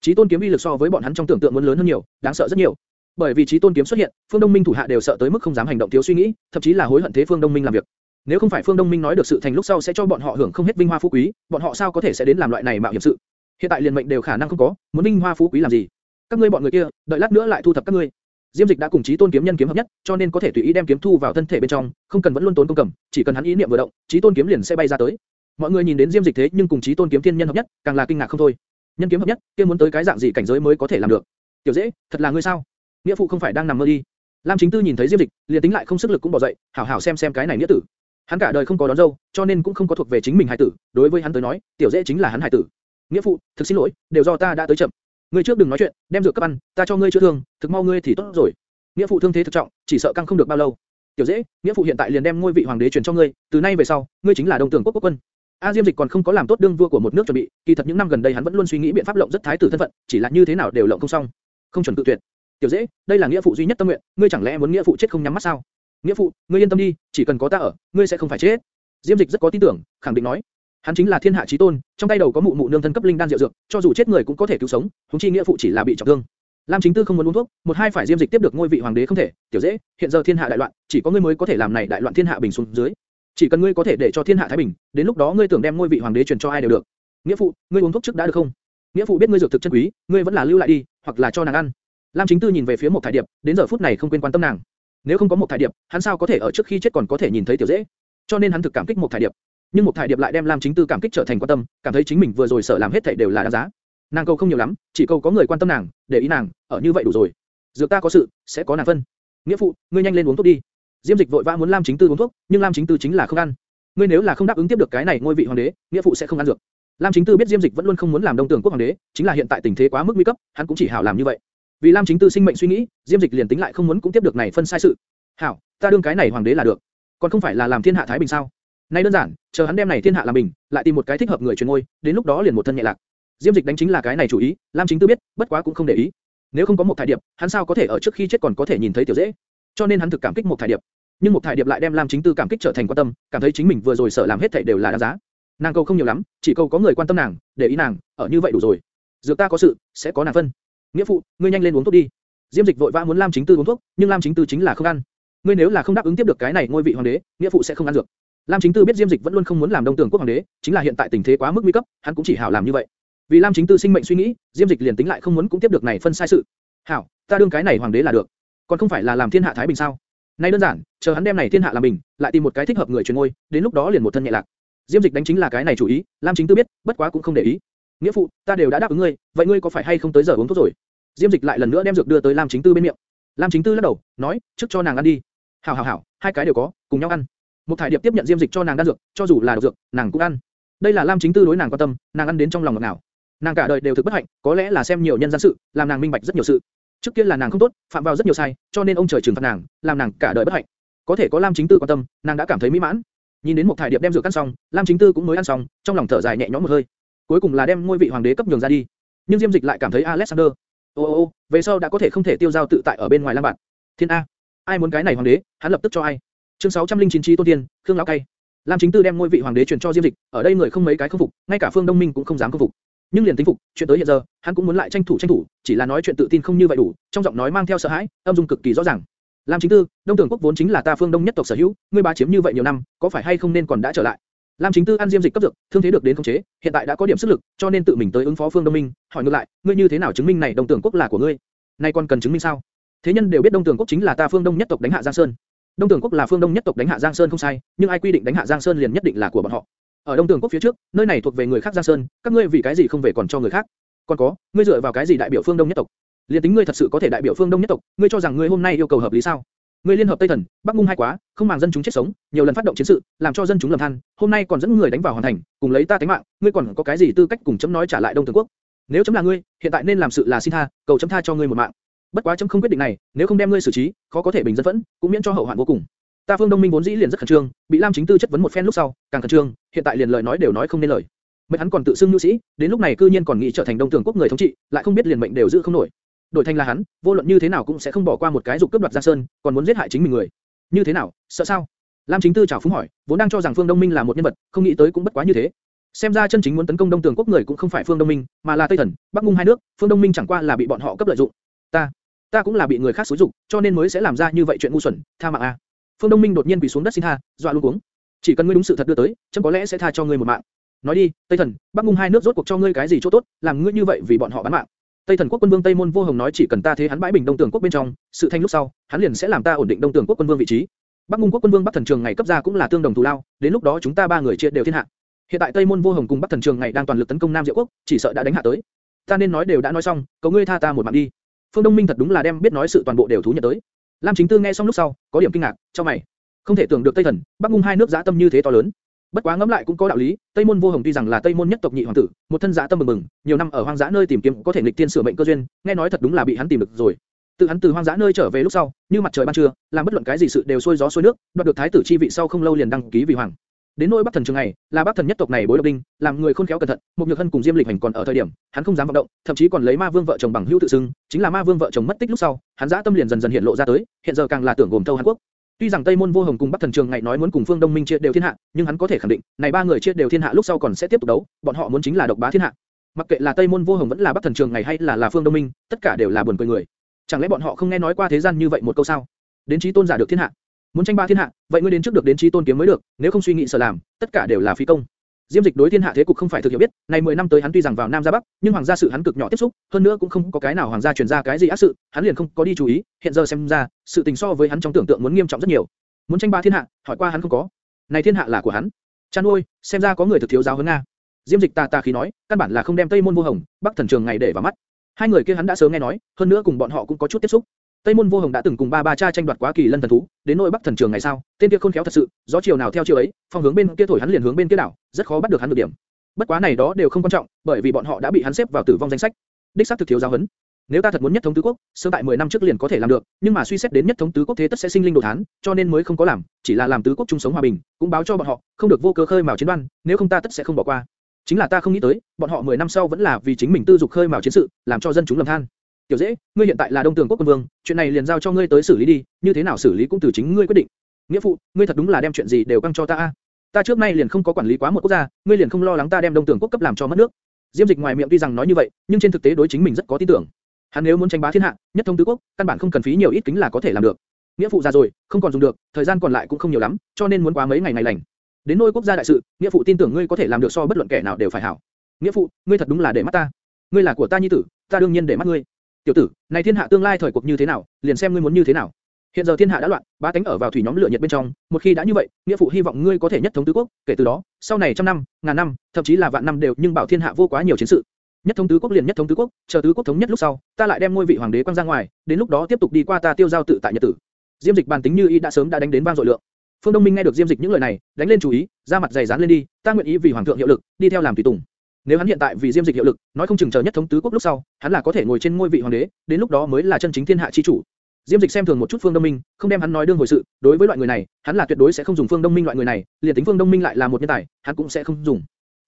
Chí tôn kiếm uy lực so với bọn hắn trong tưởng tượng muốn lớn hơn nhiều, đáng sợ rất nhiều. Bởi vì Chí tôn kiếm xuất hiện, Phương Đông Minh thủ hạ đều sợ tới mức không dám hành động thiếu suy nghĩ, thậm chí là hối hận thế Phương Đông Minh làm việc. Nếu không phải Phương Đông Minh nói được sự thành lúc sau sẽ cho bọn họ hưởng không hết vinh hoa phú quý, bọn họ sao có thể sẽ đến làm loại này mạo hiểm sự? Hiện tại liền mệnh đều khả năng không có, muốn vinh hoa phú quý làm gì? Các ngươi bọn người kia, đợi lát nữa lại thu thập các ngươi. Diêm Dịch đã cùng Chí Tôn kiếm nhân kiếm hợp nhất, cho nên có thể tùy ý đem kiếm thu vào thân thể bên trong, không cần vẫn luôn tốn công cầm, chỉ cần hắn ý niệm vừa động, Chí Tôn kiếm liền sẽ bay ra tới. Mọi người nhìn đến Diêm Dịch thế nhưng cùng Chí Tôn kiếm thiên nhân hợp nhất, càng là kinh ngạc không thôi. Nhân kiếm hợp nhất, kia muốn tới cái dạng gì cảnh giới mới có thể làm được? Tiểu dễ, thật là ngươi sao? Nghĩa phụ không phải đang nằm mơ đi? Lam Chính Tư nhìn thấy Diêm Dịch, liền tính lại không sức lực cũng bỏ dậy, hảo hảo xem xem cái này nghĩa tử. Hắn cả đời không có đón dâu, cho nên cũng không có thuộc về chính mình hài tử, đối với hắn tới nói, tiểu dễ chính là hắn hài tử. Nghĩa phụ, thực xin lỗi, đều do ta đã tới chậm. Ngươi trước đừng nói chuyện, đem dược cấp ăn, ta cho ngươi chữa thương, thực mau ngươi thì tốt rồi. Nghĩa phụ thương thế thực trọng, chỉ sợ căng không được bao lâu. Tiểu dễ, nghĩa phụ hiện tại liền đem ngôi vị hoàng đế truyền cho ngươi, từ nay về sau, ngươi chính là đông tưởng quốc quốc quân. A Diêm Dịch còn không có làm tốt đương vua của một nước chuẩn bị, kỳ thật những năm gần đây hắn vẫn luôn suy nghĩ biện pháp lộng rất thái tử thân phận, chỉ là như thế nào đều lộng không xong. Không chuẩn tự tuyệt. Tiểu dễ, đây là nghĩa phụ duy nhất tâm nguyện, ngươi chẳng lẽ muốn nghĩa phụ chết không nhắm mắt sao? Nghĩa phụ, ngươi yên tâm đi, chỉ cần có ta ở, ngươi sẽ không phải chết. Diêm Dịch rất có tin tưởng, khẳng định nói. Hắn chính là thiên hạ chí tôn, trong tay đầu có mụ mụ nương thân cấp linh đan diệu dược, cho dù chết người cũng có thể cứu sống, huống chi nghĩa phụ chỉ là bị trọng thương. Lam Chính Tư không muốn uống thuốc, một hai phải Diêm Dịch tiếp được ngôi vị hoàng đế không thể, tiểu dễ, hiện giờ thiên hạ đại loạn, chỉ có ngươi mới có thể làm này đại loạn thiên hạ bình xuống dưới. Chỉ cần ngươi có thể để cho thiên hạ thái bình, đến lúc đó ngươi tưởng đem ngôi vị hoàng đế truyền cho ai đều được. Nghĩa phụ, ngươi uống thuốc trước đã được không? Nghĩa phụ biết ngươi dược thực chân quý, ngươi vẫn là lưu lại đi, hoặc là cho nàng ăn. Lam Chính Tư nhìn về phía một thải điệp, đến giờ phút này không quên quan tâm nàng. Nếu không có một thải điệp, hắn sao có thể ở trước khi chết còn có thể nhìn thấy tiểu dễ? Cho nên hắn thực cảm kích một thải điệp. Nhưng một thải điệp lại đem Lam Chính Tư cảm kích trở thành quan tâm, cảm thấy chính mình vừa rồi sợ làm hết thảy đều là đáng giá. Nàng cầu không nhiều lắm, chỉ cầu có người quan tâm nàng, để ý nàng, ở như vậy đủ rồi. Dược ta có sự, sẽ có nàng phân. Nghĩa phụ, ngươi nhanh lên uống thuốc đi. Diêm Dịch vội vã muốn Lam Chính Tư uống thuốc, nhưng Lam Chính Tư chính là không ăn. Ngươi nếu là không đáp ứng tiếp được cái này ngôi vị hoàng đế, nghĩa phụ sẽ không ăn dược. Lam Chính Tư biết Diêm Dịch vẫn luôn không muốn làm đông tưởng quốc hoàng đế, chính là hiện tại tình thế quá mức nguy cấp, hắn cũng chỉ hảo làm như vậy. Vì Lam Chính Tư sinh mệnh suy nghĩ, Diêm Dịch liền tính lại không muốn cũng tiếp được này phân sai sự. Hảo, ta đương cái này hoàng đế là được, còn không phải là làm thiên hạ thái bình sao? Nay đơn giản, chờ hắn đem này thiên hạ làm bình, lại tìm một cái thích hợp người truyền ngôi, đến lúc đó liền một thân nhẹ lạc. Diêm Dịch đánh chính là cái này chủ ý, Lam Chính Tư biết, bất quá cũng không để ý. Nếu không có một thải điệp, hắn sao có thể ở trước khi chết còn có thể nhìn thấy tiểu dễ? Cho nên hắn thực cảm kích một thải điệp. Nhưng một thải điệp lại đem Lam Chính Tư cảm kích trở thành quan tâm, cảm thấy chính mình vừa rồi sợ làm hết thảy đều là đáng giá. Nàng cầu không nhiều lắm, chỉ cầu có người quan tâm nàng, để ý nàng, ở như vậy đủ rồi. Dược ta có sự, sẽ có nàng phân. Nghĩa phụ, ngươi nhanh lên uống thuốc đi. Diêm Dịch vội vã muốn Lam Chính Tư uống thuốc, nhưng Lam Chính Tư chính là không ăn. Ngươi nếu là không đáp ứng tiếp được cái này ngôi vị hoàng đế, nghĩa phụ sẽ không ăn dược. Lam Chính Tư biết Diêm Dịch vẫn luôn không muốn làm đông tưởng quốc hoàng đế, chính là hiện tại tình thế quá mức nguy cấp, hắn cũng chỉ hảo làm như vậy. Vì Lam Chính Tư sinh mệnh suy nghĩ, Diêm Dịch liền tính lại không muốn cũng tiếp được này phân sai sự. Hảo, ta đương cái này hoàng đế là được, còn không phải là làm thiên hạ thái bình sao? Nay đơn giản, chờ hắn đem này thiên hạ làm mình, lại tìm một cái thích hợp người truyền ngôi, đến lúc đó liền một thân nhẹ lạc. Diêm Dịch đánh chính là cái này chủ ý, Lam Chính Tư biết, bất quá cũng không để ý. Nghĩa phụ, ta đều đã đáp ứng ngươi, vậy ngươi có phải hay không tới giờ uống thuốc rồi? Diêm Dịch lại lần nữa đem dược đưa tới Lam Chính Tư bên miệng. Lam Chính Tư lắc đầu, nói, trước cho nàng ăn đi. Hảo hảo hảo, hai cái đều có, cùng nhau ăn. Một thải điệp tiếp nhận Diêm Dịch cho nàng đan dược, cho dù là độc dược, nàng cũng ăn. Đây là Lam Chính Tư đối nàng quan tâm, nàng ăn đến trong lòng ngọt ngào. Nàng cả đời đều thực bất hạnh, có lẽ là xem nhiều nhân gian sự, làm nàng minh bạch rất nhiều sự. Trước kia là nàng không tốt, phạm vào rất nhiều sai, cho nên ông trời trừng phạt nàng, làm nàng cả đời bất hạnh. Có thể có Lam Chính Tư quan tâm, nàng đã cảm thấy mỹ mãn. Nhìn đến một thải điệp đem dược ăn xong, Lam Chính Tư cũng mới ăn xong, trong lòng thở dài nhẹ nhõm một hơi. Cuối cùng là đem ngôi vị hoàng đế cấp nhường ra đi. Nhưng Diêm Dịch lại cảm thấy Alexander, ô ô ô, về sau đã có thể không thể tiêu giao tự tại ở bên ngoài lang bạn. Thiên a, ai muốn cái này hoàng đế, hắn lập tức cho ai. Chương 609 Chí Tôn Tiên, Khương lão cay. Lam Chính Tư đem ngôi vị hoàng đế truyền cho Diêm Dịch, ở đây người không mấy cái không phục, ngay cả Phương Đông Minh cũng không dám không phục. Nhưng liền tính phục, chuyện tới hiện giờ, hắn cũng muốn lại tranh thủ tranh thủ, chỉ là nói chuyện tự tin không như vậy đủ, trong giọng nói mang theo sợ hãi, âm dung cực kỳ rõ ràng. Lam Chính Tư, Đông Tưởng Quốc vốn chính là ta Phương Đông nhất tộc sở hữu, ngươi bá chiếm như vậy nhiều năm, có phải hay không nên còn đã trở lại? Lam Chính Tư ăn diêm dịch cấp dược, thương thế được đến khống chế, hiện tại đã có điểm sức lực, cho nên tự mình tới ứng phó Phương Đông Minh, hỏi ngược lại, ngươi như thế nào chứng minh này Đông Tưởng Quốc là của ngươi? Nay còn cần chứng minh sao? Thế nhân đều biết Đông Tưởng Quốc chính là ta Phương Đông nhất tộc đánh hạ Giang Sơn. Đông Tưởng Quốc là Phương Đông nhất tộc đánh hạ Giang Sơn không sai, nhưng ai quy định đánh hạ Giang Sơn liền nhất định là của bọn họ? Ở Đông Tưởng Quốc phía trước, nơi này thuộc về người khác Giang Sơn, các ngươi vì cái gì không về còn cho người khác? Còn có, ngươi dựa vào cái gì đại biểu Phương Đông nhất tộc? Liên tính ngươi thật sự có thể đại biểu Phương Đông nhất tộc, ngươi cho rằng ngươi hôm nay yêu cầu hợp lý sao? Ngươi liên hợp Tây Thần, Bắc Ngung hai quá, không màng dân chúng chết sống, nhiều lần phát động chiến sự, làm cho dân chúng lầm than, hôm nay còn dẫn người đánh vào hoàn thành, cùng lấy ta tính mạng, ngươi còn có cái gì tư cách cùng chấm nói trả lại Đông Tường Quốc? Nếu chấm là ngươi, hiện tại nên làm sự là xin tha, cầu chấm tha cho ngươi một mạng. Bất quá chấm không quyết định này, nếu không đem ngươi xử trí, khó có thể bình dân vẫn, cũng miễn cho hậu hoạn vô cùng. Ta Phương Đông Minh vốn dĩ liền rất khẩn trương, bị Lam Chính Tư chất vấn một phen lúc sau, càng khẩn trương, hiện tại liền lời nói đều nói không nên lời. Mấy hắn còn tự xưng nhu sĩ, đến lúc này cư nhiên còn nghĩ trở thành Đông Tường Quốc người thống trị, lại không biết liền mệnh đều giữ không nổi đổi thành là hắn, vô luận như thế nào cũng sẽ không bỏ qua một cái dục cướp đoạt Giang Sơn, còn muốn giết hại chính mình người. Như thế nào, sợ sao? Lam Chính Tư chào phúng hỏi, vốn đang cho rằng Phương Đông Minh là một nhân vật, không nghĩ tới cũng bất quá như thế. Xem ra chân chính muốn tấn công Đông Tường quốc người cũng không phải Phương Đông Minh, mà là Tây Thần, Bắc Ngung hai nước, Phương Đông Minh chẳng qua là bị bọn họ cấp lợi dụng. Ta, ta cũng là bị người khác xúi dụng, cho nên mới sẽ làm ra như vậy chuyện ngu xuẩn, tha mạng a. Phương Đông Minh đột nhiên quỳ xuống đất xin tha, dọa luôn cuống. Chỉ cần ngươi đúng sự thật đưa tới, chấm có lẽ sẽ tha cho ngươi một mạng. Nói đi, Tây Thần, Bắc Ngung hai nước rốt cuộc cho ngươi cái gì chỗ tốt, làm ngươi như vậy vì bọn họ bán mạng. Tây Thần quốc quân vương Tây Môn Vô Hồng nói chỉ cần ta thế hắn bãi bình Đông Tường quốc bên trong, sự thanh lúc sau, hắn liền sẽ làm ta ổn định Đông Tường quốc quân vương vị trí. Bắc Ngung quốc quân vương Bắc Thần Trường ngày cấp ra cũng là tương đồng thù lao, đến lúc đó chúng ta ba người chia đều thiên hạ. Hiện tại Tây Môn Vô Hồng cùng Bắc Thần Trường ngày đang toàn lực tấn công Nam Diệu quốc, chỉ sợ đã đánh hạ tới. Ta nên nói đều đã nói xong, cầu ngươi tha ta một mạng đi. Phương Đông Minh thật đúng là đem biết nói sự toàn bộ đều thú nhận tới. Lam Chính Tư nghe xong lúc sau, có điểm kinh ngạc, cho mày. Không thể tưởng được Tây Thần, Bắc Ngung hai nước giá tâm như thế to lớn. Bất quá ngẫm lại cũng có đạo lý, Tây Môn Vô Hồng tuy rằng là Tây Môn nhất tộc nhị hoàng tử, một thân giả tâm mừng mừng, nhiều năm ở hoang dã nơi tìm kiếm có thể nghịch tiên sửa mệnh cơ duyên, nghe nói thật đúng là bị hắn tìm được rồi. Tự hắn từ hoang dã nơi trở về lúc sau, như mặt trời ban trưa, làm bất luận cái gì sự đều xuôi gió xuôi nước, đoạt được thái tử chi vị sau không lâu liền đăng ký vì hoàng. Đến nỗi Bắc Thần Trường này, là Bắc Thần nhất tộc này bối độc đinh, làm người khôn khéo cẩn thận, một nhược hân cùng Diêm Lịch Hành còn ở thời điểm, hắn không dám vận động, thậm chí còn lấy Ma Vương vợ chồng bằng hữu tự xưng, chính là Ma Vương vợ chồng mất tích lúc sau, hắn dã tâm liền dần dần hiện lộ ra tới, hiện giờ càng là tưởng gồm thâu Hàn Quốc. Tuy rằng Tây Môn Vô Hồng cùng Bắc Thần Trường ngày nói muốn cùng Phương Đông Minh chia đều thiên hạ, nhưng hắn có thể khẳng định, này ba người chia đều thiên hạ lúc sau còn sẽ tiếp tục đấu, bọn họ muốn chính là độc bá thiên hạ. Mặc kệ là Tây Môn Vô Hồng vẫn là Bắc Thần Trường ngày hay là là Phương Đông Minh, tất cả đều là buồn cười người. Chẳng lẽ bọn họ không nghe nói qua thế gian như vậy một câu sao? Đến chí tôn giả được thiên hạ, muốn tranh ba thiên hạ, vậy ngươi đến trước được đến chí tôn kiếm mới được, nếu không suy nghĩ sở làm, tất cả đều là phí công. Diêm Dịch đối thiên hạ thế cục không phải thực hiểu biết, này 10 năm tới hắn tuy rằng vào Nam ra Bắc, nhưng hoàng gia sự hắn cực nhỏ tiếp xúc, hơn nữa cũng không có cái nào hoàng gia truyền ra cái gì ác sự, hắn liền không có đi chú ý, hiện giờ xem ra, sự tình so với hắn trong tưởng tượng muốn nghiêm trọng rất nhiều. Muốn tranh ba thiên hạ, hỏi qua hắn không có. Này thiên hạ là của hắn. Chan ôi, xem ra có người thực thiếu giáo huấn nga. Diêm Dịch ta ta khí nói, căn bản là không đem Tây Môn Vô Hồng, Bắc Thần Trường ngày để vào mắt. Hai người kia hắn đã sớm nghe nói, hơn nữa cùng bọn họ cũng có chút tiếp xúc. Tây Môn Vô Hồng đã từng cùng ba ba cha tranh đoạt quá kỳ lân thần thú, đến nội Bắc Thần Trường ngày sau, tên kia khôn khéo thật sự, gió chiều nào theo chiều ấy, phong hướng bên kia thổi hắn liền hướng bên kia đảo, rất khó bắt được hắn được điểm. Bất quá này đó đều không quan trọng, bởi vì bọn họ đã bị hắn xếp vào tử vong danh sách. Đích xác thực thiếu giáo huấn. Nếu ta thật muốn nhất thống tứ quốc, sớm tại 10 năm trước liền có thể làm được, nhưng mà suy xét đến nhất thống tứ quốc thế tất sẽ sinh linh đồ thán, cho nên mới không có làm, chỉ là làm tứ quốc chung sống hòa bình, cũng báo cho bọn họ, không được vô cớ khơi mào chiến đoan, nếu không ta tất sẽ không bỏ qua. Chính là ta không nghĩ tới, bọn họ 10 năm sau vẫn là vì chính mình tư dục khơi mào chiến sự, làm cho dân chúng lầm than. Tiểu dễ, ngươi hiện tại là Đông Tường quốc quân vương, chuyện này liền giao cho ngươi tới xử lý đi, như thế nào xử lý cũng từ chính ngươi quyết định. Nghĩa phụ, ngươi thật đúng là đem chuyện gì đều căng cho ta a. Ta trước nay liền không có quản lý quá một quốc gia, ngươi liền không lo lắng ta đem Đông Tường quốc cấp làm cho mất nước. Diêm Dịch ngoài miệng tuy rằng nói như vậy, nhưng trên thực tế đối chính mình rất có tin tưởng. Hắn nếu muốn tranh bá thiên hạ, nhất thông tứ quốc, căn bản không cần phí nhiều ít kính là có thể làm được. Nghĩa phụ già rồi, không còn dùng được, thời gian còn lại cũng không nhiều lắm, cho nên muốn quá mấy ngày ngày lành. Đến nôi quốc gia đại sự, nghĩa phụ tin tưởng ngươi có thể làm được so bất luận kẻ nào đều phải hảo. Nghĩa phụ, ngươi thật đúng là để mắt ta. Ngươi là của ta nhi tử, ta đương nhiên để mắt ngươi. Tiểu tử, này thiên hạ tương lai thời cuộc như thế nào, liền xem ngươi muốn như thế nào. Hiện giờ thiên hạ đã loạn, ba tánh ở vào thủy nhóm lửa nhiệt bên trong, một khi đã như vậy, nghĩa phụ hy vọng ngươi có thể nhất thống tứ quốc, kể từ đó, sau này trăm năm, ngàn năm, thậm chí là vạn năm đều nhưng bảo thiên hạ vô quá nhiều chiến sự. Nhất thống tứ quốc liền nhất thống tứ quốc, chờ tứ quốc thống nhất lúc sau, ta lại đem ngôi vị hoàng đế quang ra ngoài, đến lúc đó tiếp tục đi qua ta tiêu giao tự tại nhật tử. Diêm Dịch bàn tính như y đã sớm đã đánh đến vang dội lượng. Phương Đông Minh nghe được Diêm Dịch những lời này, đánh lên chú ý, ra mặt dày dán lên đi, ta nguyện ý vì hoàng thượng hiệu lực, đi theo làm tùy tùng. Nếu hắn hiện tại vì Diêm Dịch hiệu lực, nói không chừng chờ nhất thống tứ quốc lúc sau, hắn là có thể ngồi trên ngôi vị hoàng đế, đến lúc đó mới là chân chính thiên hạ chi chủ. Diêm Dịch xem thường một chút Phương Đông Minh, không đem hắn nói đương hồi sự, đối với loại người này, hắn là tuyệt đối sẽ không dùng Phương Đông Minh loại người này, liền tính Phương Đông Minh lại là một nhân tài, hắn cũng sẽ không dùng.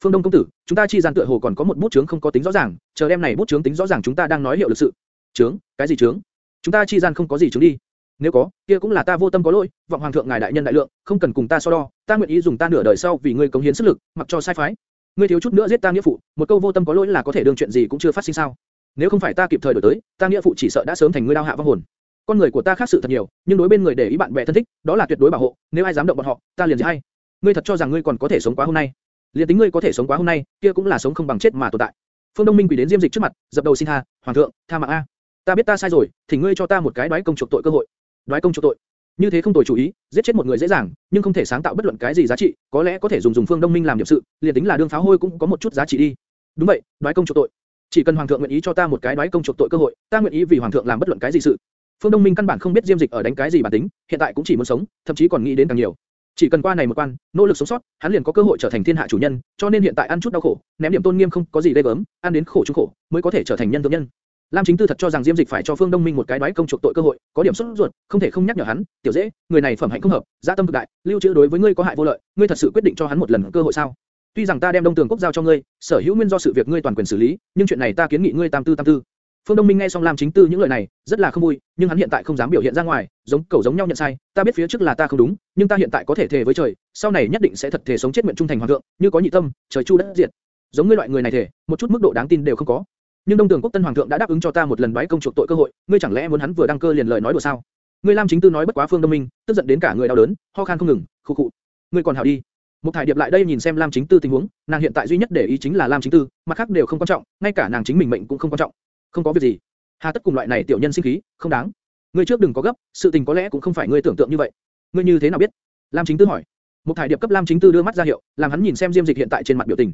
Phương Đông công tử, chúng ta chi gian tựa hồ còn có một bút chướng không có tính rõ ràng, chờ đem này bút chướng tính rõ ràng chúng ta đang nói hiệu lực sự. Chướng? Cái gì chướng? Chúng ta chi gian không có gì chướng đi. Nếu có, kia cũng là ta vô tâm có lỗi, vọng hoàng thượng ngài đại nhân đại lượng, không cần cùng ta so đo, ta nguyện ý dùng ta nửa đời sau vì ngươi cống hiến sức lực, mặc cho sai phái. Ngươi thiếu chút nữa giết ta nghĩa phụ, một câu vô tâm có lỗi là có thể đương chuyện gì cũng chưa phát sinh sao? Nếu không phải ta kịp thời đổi tới, ta nghĩa phụ chỉ sợ đã sớm thành ngươi đao hạ vong hồn. Con người của ta khác sự thật nhiều, nhưng đối bên người để ý bạn bè thân thích, đó là tuyệt đối bảo hộ, nếu ai dám động bọn họ, ta liền giết hay. Ngươi thật cho rằng ngươi còn có thể sống quá hôm nay? Liên tính ngươi có thể sống quá hôm nay, kia cũng là sống không bằng chết mà tồn tại. Phương Đông Minh quỳ đến Diêm Dịch trước mặt, dập đầu xin tha, hoàng thượng, tha mạng a. Ta biết ta sai rồi, thỉnh ngươi cho ta một cái đoái công chuộc tội cơ hội. Đoái công chuộc tội. Như thế không tồi chủ ý, giết chết một người dễ dàng, nhưng không thể sáng tạo bất luận cái gì giá trị, có lẽ có thể dùng dùng Phương Đông Minh làm điểm sự, liền tính là đương pháo hôi cũng có một chút giá trị đi. Đúng vậy, đoái công chuộc tội. Chỉ cần hoàng thượng nguyện ý cho ta một cái đoái công chuộc tội cơ hội, ta nguyện ý vì hoàng thượng làm bất luận cái gì sự. Phương Đông Minh căn bản không biết Diêm Dịch ở đánh cái gì bản tính, hiện tại cũng chỉ muốn sống, thậm chí còn nghĩ đến càng nhiều. Chỉ cần qua này một quan, nỗ lực sống sót, hắn liền có cơ hội trở thành thiên hạ chủ nhân, cho nên hiện tại ăn chút đau khổ, ném điểm tôn nghiêm không có gì ghê gớm, ăn đến khổ chung khổ, mới có thể trở thành nhân thượng nhân. Lam Chính Tư thật cho rằng Diêm Dịch phải cho Phương Đông Minh một cái đoái công chuộc tội cơ hội, có điểm xuất ruột, không thể không nhắc nhở hắn, tiểu dễ, người này phẩm hạnh không hợp, dạ tâm cực đại, lưu trữ đối với ngươi có hại vô lợi, ngươi thật sự quyết định cho hắn một lần cơ hội sao? Tuy rằng ta đem Đông Tường Quốc giao cho ngươi, sở hữu nguyên do sự việc ngươi toàn quyền xử lý, nhưng chuyện này ta kiến nghị ngươi tam tư tam tư. Phương Đông Minh nghe xong Lam Chính Tư những lời này, rất là không vui, nhưng hắn hiện tại không dám biểu hiện ra ngoài, giống cẩu giống nhau nhận sai. Ta biết phía trước là ta không đúng, nhưng ta hiện tại có thể thề với trời, sau này nhất định sẽ thật thề sống chết nguyện trung thành hoàng thượng, như có nhị tâm, trời chu đất diệt. Giống ngươi loại người này thể, một chút mức độ đáng tin đều không có. Nhưng Đông Tường Quốc Tân Hoàng thượng đã đáp ứng cho ta một lần bái công chuộc tội cơ hội, ngươi chẳng lẽ muốn hắn vừa đăng cơ liền lời nói đùa sao? Ngươi Lam Chính Tư nói bất quá Phương Đông Minh, tức giận đến cả người đau đớn, ho khan không ngừng, khụ khụ. Ngươi còn hảo đi. Một thải điệp lại đây nhìn xem Lam Chính Tư tình huống, nàng hiện tại duy nhất để ý chính là Lam Chính Tư, mặt khác đều không quan trọng, ngay cả nàng chính mình mệnh cũng không quan trọng. Không có việc gì. Hà tất cùng loại này tiểu nhân sinh khí, không đáng. Ngươi trước đừng có gấp, sự tình có lẽ cũng không phải ngươi tưởng tượng như vậy. Ngươi như thế nào biết? Lam Chính Tư hỏi. Một thải điệp cấp Lam Chính Tư đưa mắt ra hiệu, làm hắn nhìn xem Diêm Dịch hiện tại trên mặt biểu tình.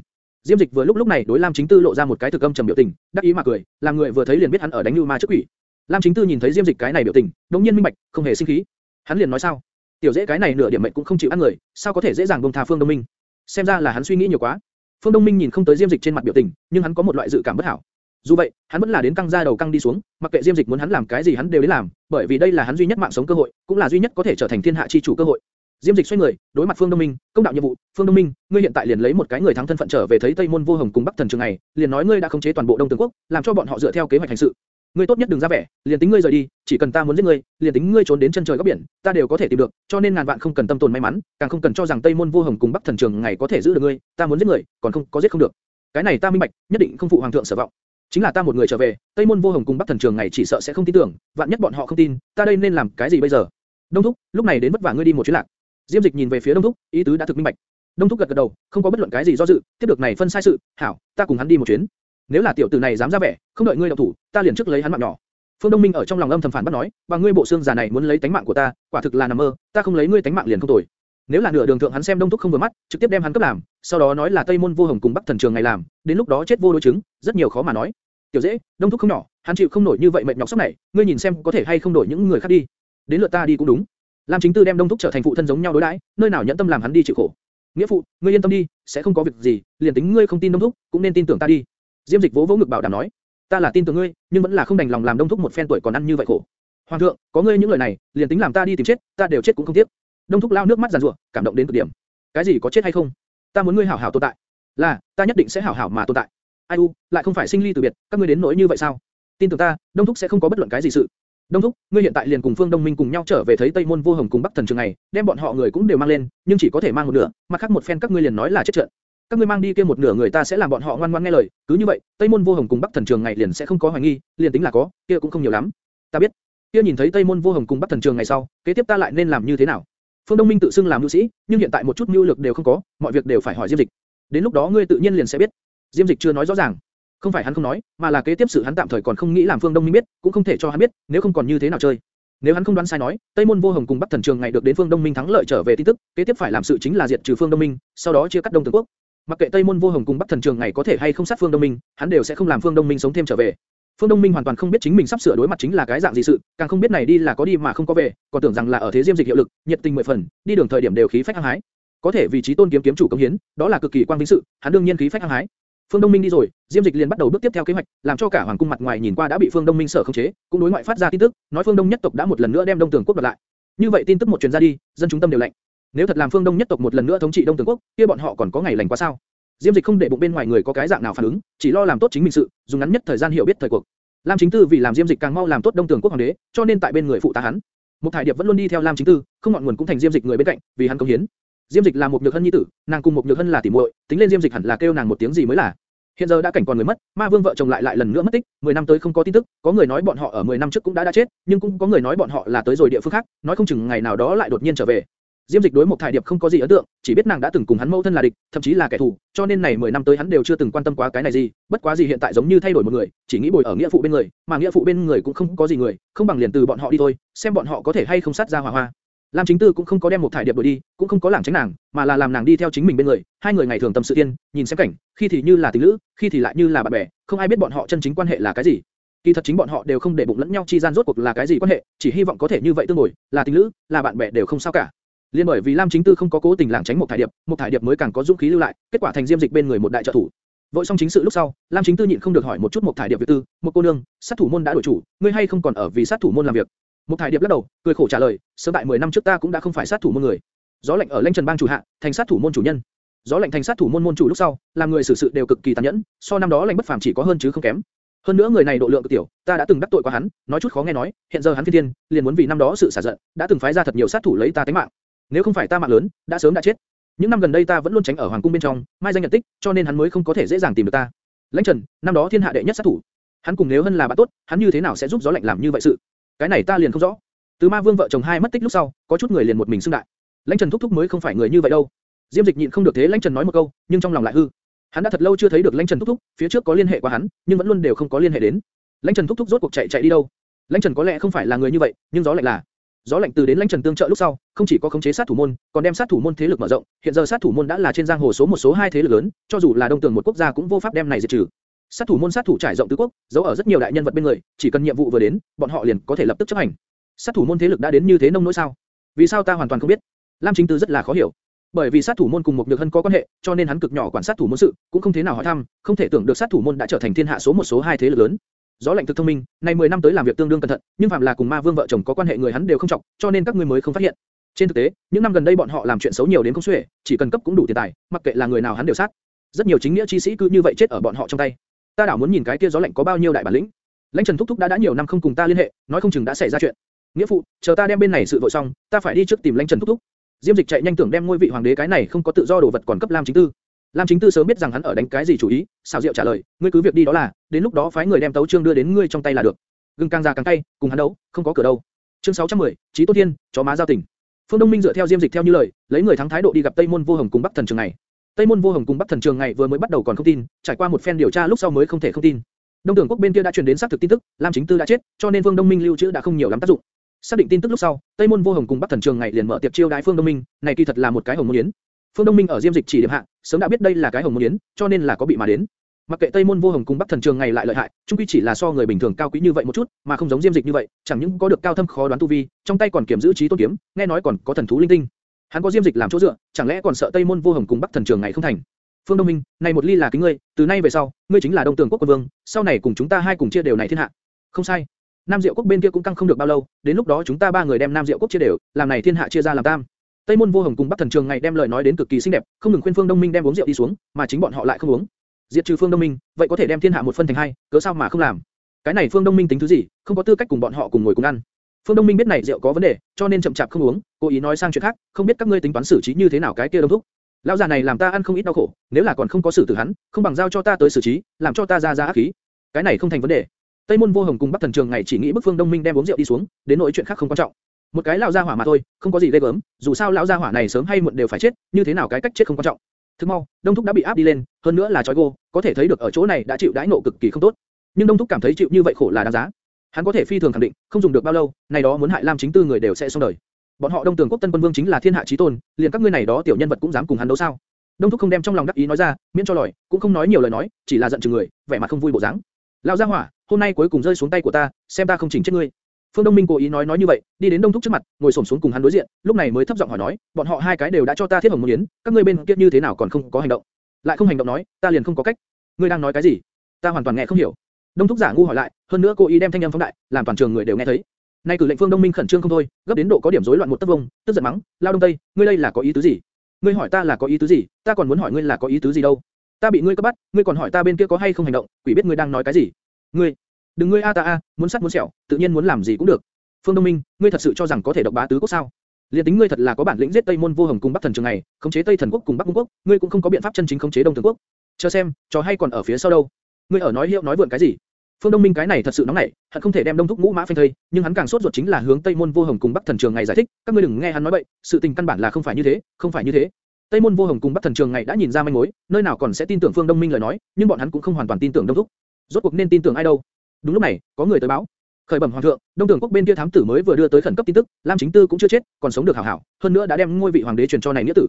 Diêm Dịch vừa lúc lúc này đối Lam Chính Tư lộ ra một cái thực âm trầm biểu tình, đắc ý mà cười, làm người vừa thấy liền biết hắn ở đánh lưu ma trước quỷ. Lam Chính Tư nhìn thấy Diêm Dịch cái này biểu tình, đống nhiên minh bạch, không hề sinh khí. Hắn liền nói sao? Tiểu dễ cái này nửa điểm mệnh cũng không chịu ăn người, sao có thể dễ dàng buông tha Phương Đông Minh? Xem ra là hắn suy nghĩ nhiều quá. Phương Đông Minh nhìn không tới Diêm Dịch trên mặt biểu tình, nhưng hắn có một loại dự cảm bất hảo. Dù vậy, hắn vẫn là đến căng ra đầu căng đi xuống, mặc kệ Diêm Dịch muốn hắn làm cái gì hắn đều đến làm, bởi vì đây là hắn duy nhất mạng sống cơ hội, cũng là duy nhất có thể trở thành thiên hạ chi chủ cơ hội. Diêm Dịch xoay người, đối mặt Phương Đông Minh, công đạo nhiệm vụ, Phương Đông Minh, ngươi hiện tại liền lấy một cái người thắng thân phận trở về thấy Tây Môn Vô Hồng cùng Bắc Thần Trường này, liền nói ngươi đã khống chế toàn bộ Đông Tường Quốc, làm cho bọn họ dựa theo kế hoạch hành sự. Ngươi tốt nhất đừng ra vẻ, liền tính ngươi rời đi, chỉ cần ta muốn giết ngươi, liền tính ngươi trốn đến chân trời góc biển, ta đều có thể tìm được, cho nên ngàn vạn không cần tâm tồn may mắn, càng không cần cho rằng Tây Môn Vô Hồng cùng Bắc Thần Trường ngày có thể giữ được ngươi, ta muốn giết người, còn không có giết không được. Cái này ta minh bạch, nhất định không phụ hoàng thượng sở vọng. Chính là ta một người trở về, Tây Môn Vô Hồng cùng Bắc Thần Trường ngày chỉ sợ sẽ không tin tưởng, vạn nhất bọn họ không tin, ta đây nên làm cái gì bây giờ? Đông thúc, lúc này đến vất vả ngươi đi một chuyến lạc. Diêm Dịch nhìn về phía Đông thúc, ý tứ đã thực minh bạch. Đông thúc gật gật đầu, không có bất luận cái gì do dự, tiếp được này phân sai sự, hảo, ta cùng hắn đi một chuyến. Nếu là tiểu tử này dám ra vẻ, không đợi ngươi động thủ, ta liền trước lấy hắn mạng nhỏ. Phương Đông Minh ở trong lòng âm thầm phản bắt nói, và ngươi bộ xương già này muốn lấy tánh mạng của ta, quả thực là nằm mơ, ta không lấy ngươi tánh mạng liền không tồi. Nếu là nửa đường thượng hắn xem Đông Thúc không vừa mắt, trực tiếp đem hắn cấp làm, sau đó nói là Tây Môn Vô Hồng cùng Bắc Thần Trường ngày làm, đến lúc đó chết vô đối chứng, rất nhiều khó mà nói. Tiểu dễ, Đông Thúc không nhỏ, hắn chịu không nổi như vậy mệt nhọc sốc này, ngươi nhìn xem có thể hay không đổi những người khác đi. Đến lượt ta đi cũng đúng. Lam Chính Tư đem Đông Thúc trở thành phụ thân giống nhau đối đãi, nơi nào nhẫn tâm làm hắn đi chịu khổ. Nghĩa phụ, ngươi yên tâm đi, sẽ không có việc gì, liền tính ngươi không tin Đông Thúc, cũng nên tin tưởng ta đi. Diêm Dịch vỗ vỗ ngực bảo đảm nói, ta là tin tưởng ngươi, nhưng vẫn là không đành lòng làm Đông Thúc một phen tuổi còn ăn như vậy khổ. Hoàng thượng, có ngươi những lời này, liền tính làm ta đi tìm chết, ta đều chết cũng không tiếc. Đông Thúc lao nước mắt giàn rủa, cảm động đến cực điểm. Cái gì có chết hay không? Ta muốn ngươi hảo hảo tồn tại. Là, ta nhất định sẽ hảo hảo mà tồn tại. Ai u, lại không phải sinh ly từ biệt, các ngươi đến nỗi như vậy sao? Tin tưởng ta, Đông Thúc sẽ không có bất luận cái gì sự. Đông Thúc, ngươi hiện tại liền cùng Phương Đông Minh cùng nhau trở về thấy Tây Môn Vô Hồng cùng Bắc Thần Trường này, đem bọn họ người cũng đều mang lên, nhưng chỉ có thể mang một nửa, mặt khác một phen các ngươi liền nói là chết trận. Các ngươi mang đi kia một nửa người ta sẽ làm bọn họ ngoan ngoãn nghe lời, cứ như vậy, Tây Môn Vô Hồng cùng Bắc Thần Trường ngày liền sẽ không có hoài nghi, liền tính là có, kia cũng không nhiều lắm. Ta biết. Kia nhìn thấy Tây Môn Vô Hồng cùng Bắc Thần Trường ngày sau, kế tiếp ta lại nên làm như thế nào? Phương Đông Minh tự xưng làm nữ sĩ, nhưng hiện tại một chút nhu lực đều không có, mọi việc đều phải hỏi Diêm Dịch. Đến lúc đó ngươi tự nhiên liền sẽ biết. Diêm Dịch chưa nói rõ ràng. Không phải hắn không nói, mà là kế tiếp sự hắn tạm thời còn không nghĩ làm Phương Đông Minh biết, cũng không thể cho hắn biết, nếu không còn như thế nào chơi. Nếu hắn không đoán sai nói, Tây Môn Vô Hồng cùng Bắc Thần Trường ngày được đến Phương Đông Minh thắng lợi trở về tin tức, kế tiếp phải làm sự chính là diệt trừ Phương Đông Minh, sau đó chia cắt Đông Tường Quốc. Mặc kệ Tây Môn Vô Hồng cùng Bắc Thần Trường ngày có thể hay không sát Phương Đông Minh, hắn đều sẽ không làm Phương Đông Minh sống thêm trở về. Phương Đông Minh hoàn toàn không biết chính mình sắp sửa đối mặt chính là cái dạng gì sự, càng không biết này đi là có đi mà không có về, còn tưởng rằng là ở thế diêm dịch hiệu lực, nhiệt tình mười phần, đi đường thời điểm đều khí phách hăng hái. Có thể vị trí tôn kiếm kiếm chủ công hiến, đó là cực kỳ quang vinh sự, hắn đương nhiên khí phách hăng hái. Phương Đông Minh đi rồi, Diêm Dịch liền bắt đầu bước tiếp theo kế hoạch, làm cho cả hoàng cung mặt ngoài nhìn qua đã bị Phương Đông Minh sở khống chế, cũng đối ngoại phát ra tin tức, nói Phương Đông nhất tộc đã một lần nữa đem Đông Tường quốc đoạt lại. Như vậy tin tức một truyền ra đi, dân chúng tâm đều lạnh. Nếu thật làm Phương Đông nhất tộc một lần nữa thống trị Đông Tường quốc, kia bọn họ còn có ngày lành qua sao? Diêm Dịch không để bụng bên ngoài người có cái dạng nào phản ứng, chỉ lo làm tốt chính mình sự, dùng ngắn nhất thời gian hiểu biết thời cuộc. Lam Chính Tư vì làm Diêm Dịch càng mau làm tốt Đông Tường quốc hoàng đế, cho nên tại bên người phụ tá hắn. Mục Thải Điệp vẫn luôn đi theo Lam Chính Tư, không ngọn nguồn cũng thành Diêm Dịch người bên cạnh, vì hắn công hiến. Diêm Dịch là một nhược hân nhi tử, nàng cùng một nhược hân là tỷ muội, tính lên Diêm Dịch hẳn là kêu nàng một tiếng gì mới là. Hiện giờ đã cảnh còn người mất, Ma Vương vợ chồng lại lại lần nữa mất tích, 10 năm tới không có tin tức, có người nói bọn họ ở 10 năm trước cũng đã đã chết, nhưng cũng có người nói bọn họ là tới rồi địa phương khác, nói không chừng ngày nào đó lại đột nhiên trở về. Diêm Dịch đối một thải điệp không có gì ấn tượng, chỉ biết nàng đã từng cùng hắn mâu thân là địch, thậm chí là kẻ thù, cho nên này 10 năm tới hắn đều chưa từng quan tâm quá cái này gì, bất quá gì hiện tại giống như thay đổi một người, chỉ nghĩ bồi ở nghĩa phụ bên người, mà nghĩa phụ bên người cũng không có gì người, không bằng liền từ bọn họ đi thôi, xem bọn họ có thể hay không sát ra hòa hoa. Lam Chính Tư cũng không có đem một thải điệp đuổi đi, cũng không có lảng tránh nàng, mà là làm nàng đi theo chính mình bên người, hai người ngày thường tâm sự tiên, nhìn xem cảnh, khi thì như là tình lữ, khi thì lại như là bạn bè, không ai biết bọn họ chân chính quan hệ là cái gì. Kỳ thật chính bọn họ đều không để bụng lẫn nhau chi gian rốt cuộc là cái gì quan hệ, chỉ hy vọng có thể như vậy tương ngồi, là tình lữ, là bạn bè đều không sao cả. Liên bởi vì Lam Chính Tư không có cố tình lảng tránh một thải điệp, một thải điệp mới càng có dũng khí lưu lại, kết quả thành diêm dịch bên người một đại trợ thủ. Vội xong chính sự lúc sau, Lam Chính Tư nhịn không được hỏi một chút một thải điệp việc tư, một cô nương, sát thủ môn đã đổi chủ, ngươi hay không còn ở vì sát thủ môn làm việc? Một thải điệp lắc đầu, cười khổ trả lời, sớm tại 10 năm trước ta cũng đã không phải sát thủ môn người. Gió lạnh ở lãnh Trần Bang chủ hạ, thành sát thủ môn chủ nhân. Gió lạnh thành sát thủ môn môn chủ lúc sau, làm người xử sự đều cực kỳ tàn nhẫn, so năm đó lãnh bất phàm chỉ có hơn chứ không kém. Hơn nữa người này độ lượng cực tiểu, ta đã từng đắc tội qua hắn, nói chút khó nghe nói, hiện giờ hắn phi thiên, liền muốn vì năm đó sự xả giận, đã từng phái ra thật nhiều sát thủ lấy ta tính mạng. Nếu không phải ta mạng lớn, đã sớm đã chết. Những năm gần đây ta vẫn luôn tránh ở hoàng cung bên trong, mai danh nhận tích, cho nên hắn mới không có thể dễ dàng tìm được ta. Lãnh Trần, năm đó thiên hạ đệ nhất sát thủ, hắn cùng nếu hơn là bạn tốt, hắn như thế nào sẽ giúp gió lạnh làm như vậy sự? Cái này ta liền không rõ. Từ Ma Vương vợ chồng hai mất tích lúc sau, có chút người liền một mình xưng đại. Lãnh Trần thúc thúc mới không phải người như vậy đâu. Diêm Dịch nhịn không được thế Lãnh Trần nói một câu, nhưng trong lòng lại hư. Hắn đã thật lâu chưa thấy được Lãnh Trần thúc thúc, phía trước có liên hệ qua hắn, nhưng vẫn luôn đều không có liên hệ đến. Lãnh Trần thúc thúc rốt cuộc chạy chạy đi đâu? Lãnh Trần có lẽ không phải là người như vậy, nhưng gió lạnh là. Gió lạnh từ đến Lãnh Trần tương trợ lúc sau, không chỉ có khống chế sát thủ môn, còn đem sát thủ môn thế lực mở rộng, hiện giờ sát thủ môn đã là trên giang hồ số một số hai thế lực lớn, cho dù là đông tường một quốc gia cũng vô pháp đem này diệt trừ. Sát thủ môn sát thủ trải rộng tứ quốc, giấu ở rất nhiều đại nhân vật bên người, chỉ cần nhiệm vụ vừa đến, bọn họ liền có thể lập tức chấp hành. Sát thủ môn thế lực đã đến như thế nông nỗi sao? Vì sao ta hoàn toàn không biết? Lam Chính Tư rất là khó hiểu. Bởi vì sát thủ môn cùng một nhược hân có quan hệ, cho nên hắn cực nhỏ quản sát thủ môn sự, cũng không thế nào hỏi thăm, không thể tưởng được sát thủ môn đã trở thành thiên hạ số một số hai thế lực lớn. Gió lạnh thực thông minh, này 10 năm tới làm việc tương đương cẩn thận, nhưng phạm là cùng ma vương vợ chồng có quan hệ người hắn đều không trọng, cho nên các ngươi mới không phát hiện. Trên thực tế, những năm gần đây bọn họ làm chuyện xấu nhiều đến không xuể, chỉ cần cấp cũng đủ tiền tài, mặc kệ là người nào hắn đều sát. Rất nhiều chính nghĩa chi sĩ cứ như vậy chết ở bọn họ trong tay. Ta đảo muốn nhìn cái kia gió lạnh có bao nhiêu đại bản lĩnh. Lãnh Trần thúc thúc đã đã nhiều năm không cùng ta liên hệ, nói không chừng đã xảy ra chuyện. Nghĩa phụ, chờ ta đem bên này sự vội xong, ta phải đi trước tìm Lãnh Trần thúc thúc. Diêm Dịch chạy nhanh tưởng đem ngôi vị hoàng đế cái này không có tự do đồ vật còn cấp Lam Chính Tư. Lam Chính Tư sớm biết rằng hắn ở đánh cái gì chủ ý, xảo diệu trả lời, ngươi cứ việc đi đó là, đến lúc đó phái người đem tấu chương đưa đến ngươi trong tay là được. Gừng càng già càng cay, cùng hắn đấu, không có cửa đâu. Chương 610, Chí Tôn Thiên, chó má giao tình. Phương Đông Minh dựa theo Diêm Dịch theo như lời, lấy người thắng thái độ đi gặp Tây Môn Vô Hồng cùng Bắc Thần Trường này. Tây Môn Vô Hồng cùng Bắc Thần Trường ngày vừa mới bắt đầu còn không tin, trải qua một phen điều tra lúc sau mới không thể không tin. Đông Tưởng quốc bên kia đã truyền đến xác thực tin tức, Lam Chính Tư đã chết, cho nên Vương Đông Minh lưu trữ đã không nhiều lắm tác dụng. Xác định tin tức lúc sau, Tây Môn Vô Hồng cùng Bắc Thần Trường ngày liền mở tiệc chiêu đái Phương Đông Minh, này kỳ thật là một cái hồng môn yến. Phương Đông Minh ở Diêm Dịch chỉ điểm hạ, sớm đã biết đây là cái hồng môn yến, cho nên là có bị mà đến. Mặc kệ Tây Môn Vô Hồng cùng Bắc Thần Trường ngày lại lợi hại, chung quy chỉ là so người bình thường cao quý như vậy một chút, mà không giống Diêm Dịch như vậy, chẳng những có được cao thâm khó đoán tu vi, trong tay còn kiểm giữ trí tôn kiếm, nghe nói còn có thần thú linh tinh. Hắn có Diêm Dịch làm chỗ dựa, chẳng lẽ còn sợ Tây Môn Vô Hồng cùng Bắc Thần Trường ngày không thành? Phương Đông Minh, này một ly là kính ngươi, từ nay về sau, ngươi chính là Đông Tường quốc quân vương, sau này cùng chúng ta hai cùng chia đều này thiên hạ. Không sai. Nam Diệu quốc bên kia cũng căng không được bao lâu, đến lúc đó chúng ta ba người đem Nam Diệu quốc chia đều, làm này thiên hạ chia ra làm tam. Tây Môn Vô Hồng cùng Bắc Thần Trường ngày đem lời nói đến cực kỳ xinh đẹp, không ngừng khuyên Phương Đông Minh đem uống rượu đi xuống, mà chính bọn họ lại không uống. Diệt trừ Phương Đông Minh, vậy có thể đem thiên hạ một phân thành hai, cớ sao mà không làm? Cái này Phương Đông Minh tính thứ gì, không có tư cách cùng bọn họ cùng ngồi cùng ăn. Phương Đông Minh biết này rượu có vấn đề, cho nên chậm chạp không uống, cố ý nói sang chuyện khác, không biết các ngươi tính toán xử trí như thế nào cái kia đông thúc. Lão già này làm ta ăn không ít đau khổ, nếu là còn không có xử tử hắn, không bằng giao cho ta tới xử trí, làm cho ta ra ra ác khí. Cái này không thành vấn đề. Tây Môn Vô Hồng cùng Bắc Thần Trường ngày chỉ nghĩ bức Phương Đông Minh đem uống rượu đi xuống, đến nỗi chuyện khác không quan trọng. Một cái lão gia hỏa mà thôi, không có gì ghê gớm, dù sao lão gia hỏa này sớm hay muộn đều phải chết, như thế nào cái cách chết không quan trọng. Thức mau, Đông Thúc đã bị áp đi lên, hơn nữa là trói gô, có thể thấy được ở chỗ này đã chịu đãi nộ cực kỳ không tốt. Nhưng Đông Thúc cảm thấy chịu như vậy khổ là đáng giá. Hắn có thể phi thường khẳng định, không dùng được bao lâu, này đó muốn hại Lam Chính Tư người đều sẽ xong đời. Bọn họ Đông Tường Quốc Tân Quân Vương chính là thiên hạ chí tôn, liền các ngươi này đó tiểu nhân vật cũng dám cùng hắn đấu sao? Đông Thúc không đem trong lòng đắc ý nói ra, miễn cho lòi, cũng không nói nhiều lời nói, chỉ là giận chừng người, vẻ mặt không vui bộ dáng. Lão gia hỏa, hôm nay cuối cùng rơi xuống tay của ta, xem ta không chỉnh chết ngươi. Phương Đông Minh cố ý nói nói như vậy, đi đến Đông Thúc trước mặt, ngồi xổm xuống cùng hắn đối diện, lúc này mới thấp giọng hỏi nói, bọn họ hai cái đều đã cho ta thiết hồng môn yến, các ngươi bên kia như thế nào còn không có hành động? Lại không hành động nói, ta liền không có cách. Ngươi đang nói cái gì? Ta hoàn toàn nghe không hiểu. Đông Thúc giả ngu hỏi lại, hơn nữa cô ý đem thanh âm phóng đại, làm toàn trường người đều nghe thấy. Nay cử lệnh Phương Đông Minh khẩn trương không thôi, gấp đến độ có điểm rối loạn một tấc vông, tức giận mắng, lao Đông Tây, ngươi đây là có ý tứ gì? Ngươi hỏi ta là có ý tứ gì, ta còn muốn hỏi ngươi là có ý tứ gì đâu? Ta bị ngươi cấp bắt, ngươi còn hỏi ta bên kia có hay không hành động, quỷ biết ngươi đang nói cái gì? Ngươi, đừng ngươi a ta a, muốn sát muốn sẹo, tự nhiên muốn làm gì cũng được. Phương Đông Minh, ngươi thật sự cho rằng có thể độc bá tứ quốc sao? Liên tính ngươi thật là có bản lĩnh giết Tây Môn Vô Hồng cùng Bắc Thần Trường này, khống chế Tây Thần Quốc cùng Bắc Cung Quốc, ngươi cũng không có biện pháp chân chính khống chế Đông thần Quốc. Chờ xem, trò hay còn ở phía sau đâu. Ngươi ở nói hiệu nói vượn cái gì? Phương Đông Minh cái này thật sự nóng nảy, hắn không thể đem Đông Thúc Ngũ Mã phanh thây, nhưng hắn càng sốt ruột chính là hướng Tây Môn Vô Hồng cùng Bắc Thần Trường ngày giải thích, các ngươi đừng nghe hắn nói bậy, sự tình căn bản là không phải như thế, không phải như thế. Tây Môn Vô Hồng cùng Bắc Thần Trường ngày đã nhìn ra manh mối, nơi nào còn sẽ tin tưởng Phương Đông Minh lời nói, nhưng bọn hắn cũng không hoàn toàn tin tưởng Đông Thúc. Rốt cuộc nên tin tưởng ai đâu? Đúng lúc này, có người tới báo. Khởi bẩm hoàng thượng, Đông Tưởng quốc bên kia thám tử mới vừa đưa tới khẩn cấp tin tức, Lam Chính Tư cũng chưa chết, còn sống được hảo hảo, hơn nữa đã đem ngôi vị hoàng đế truyền cho này nghĩa tử.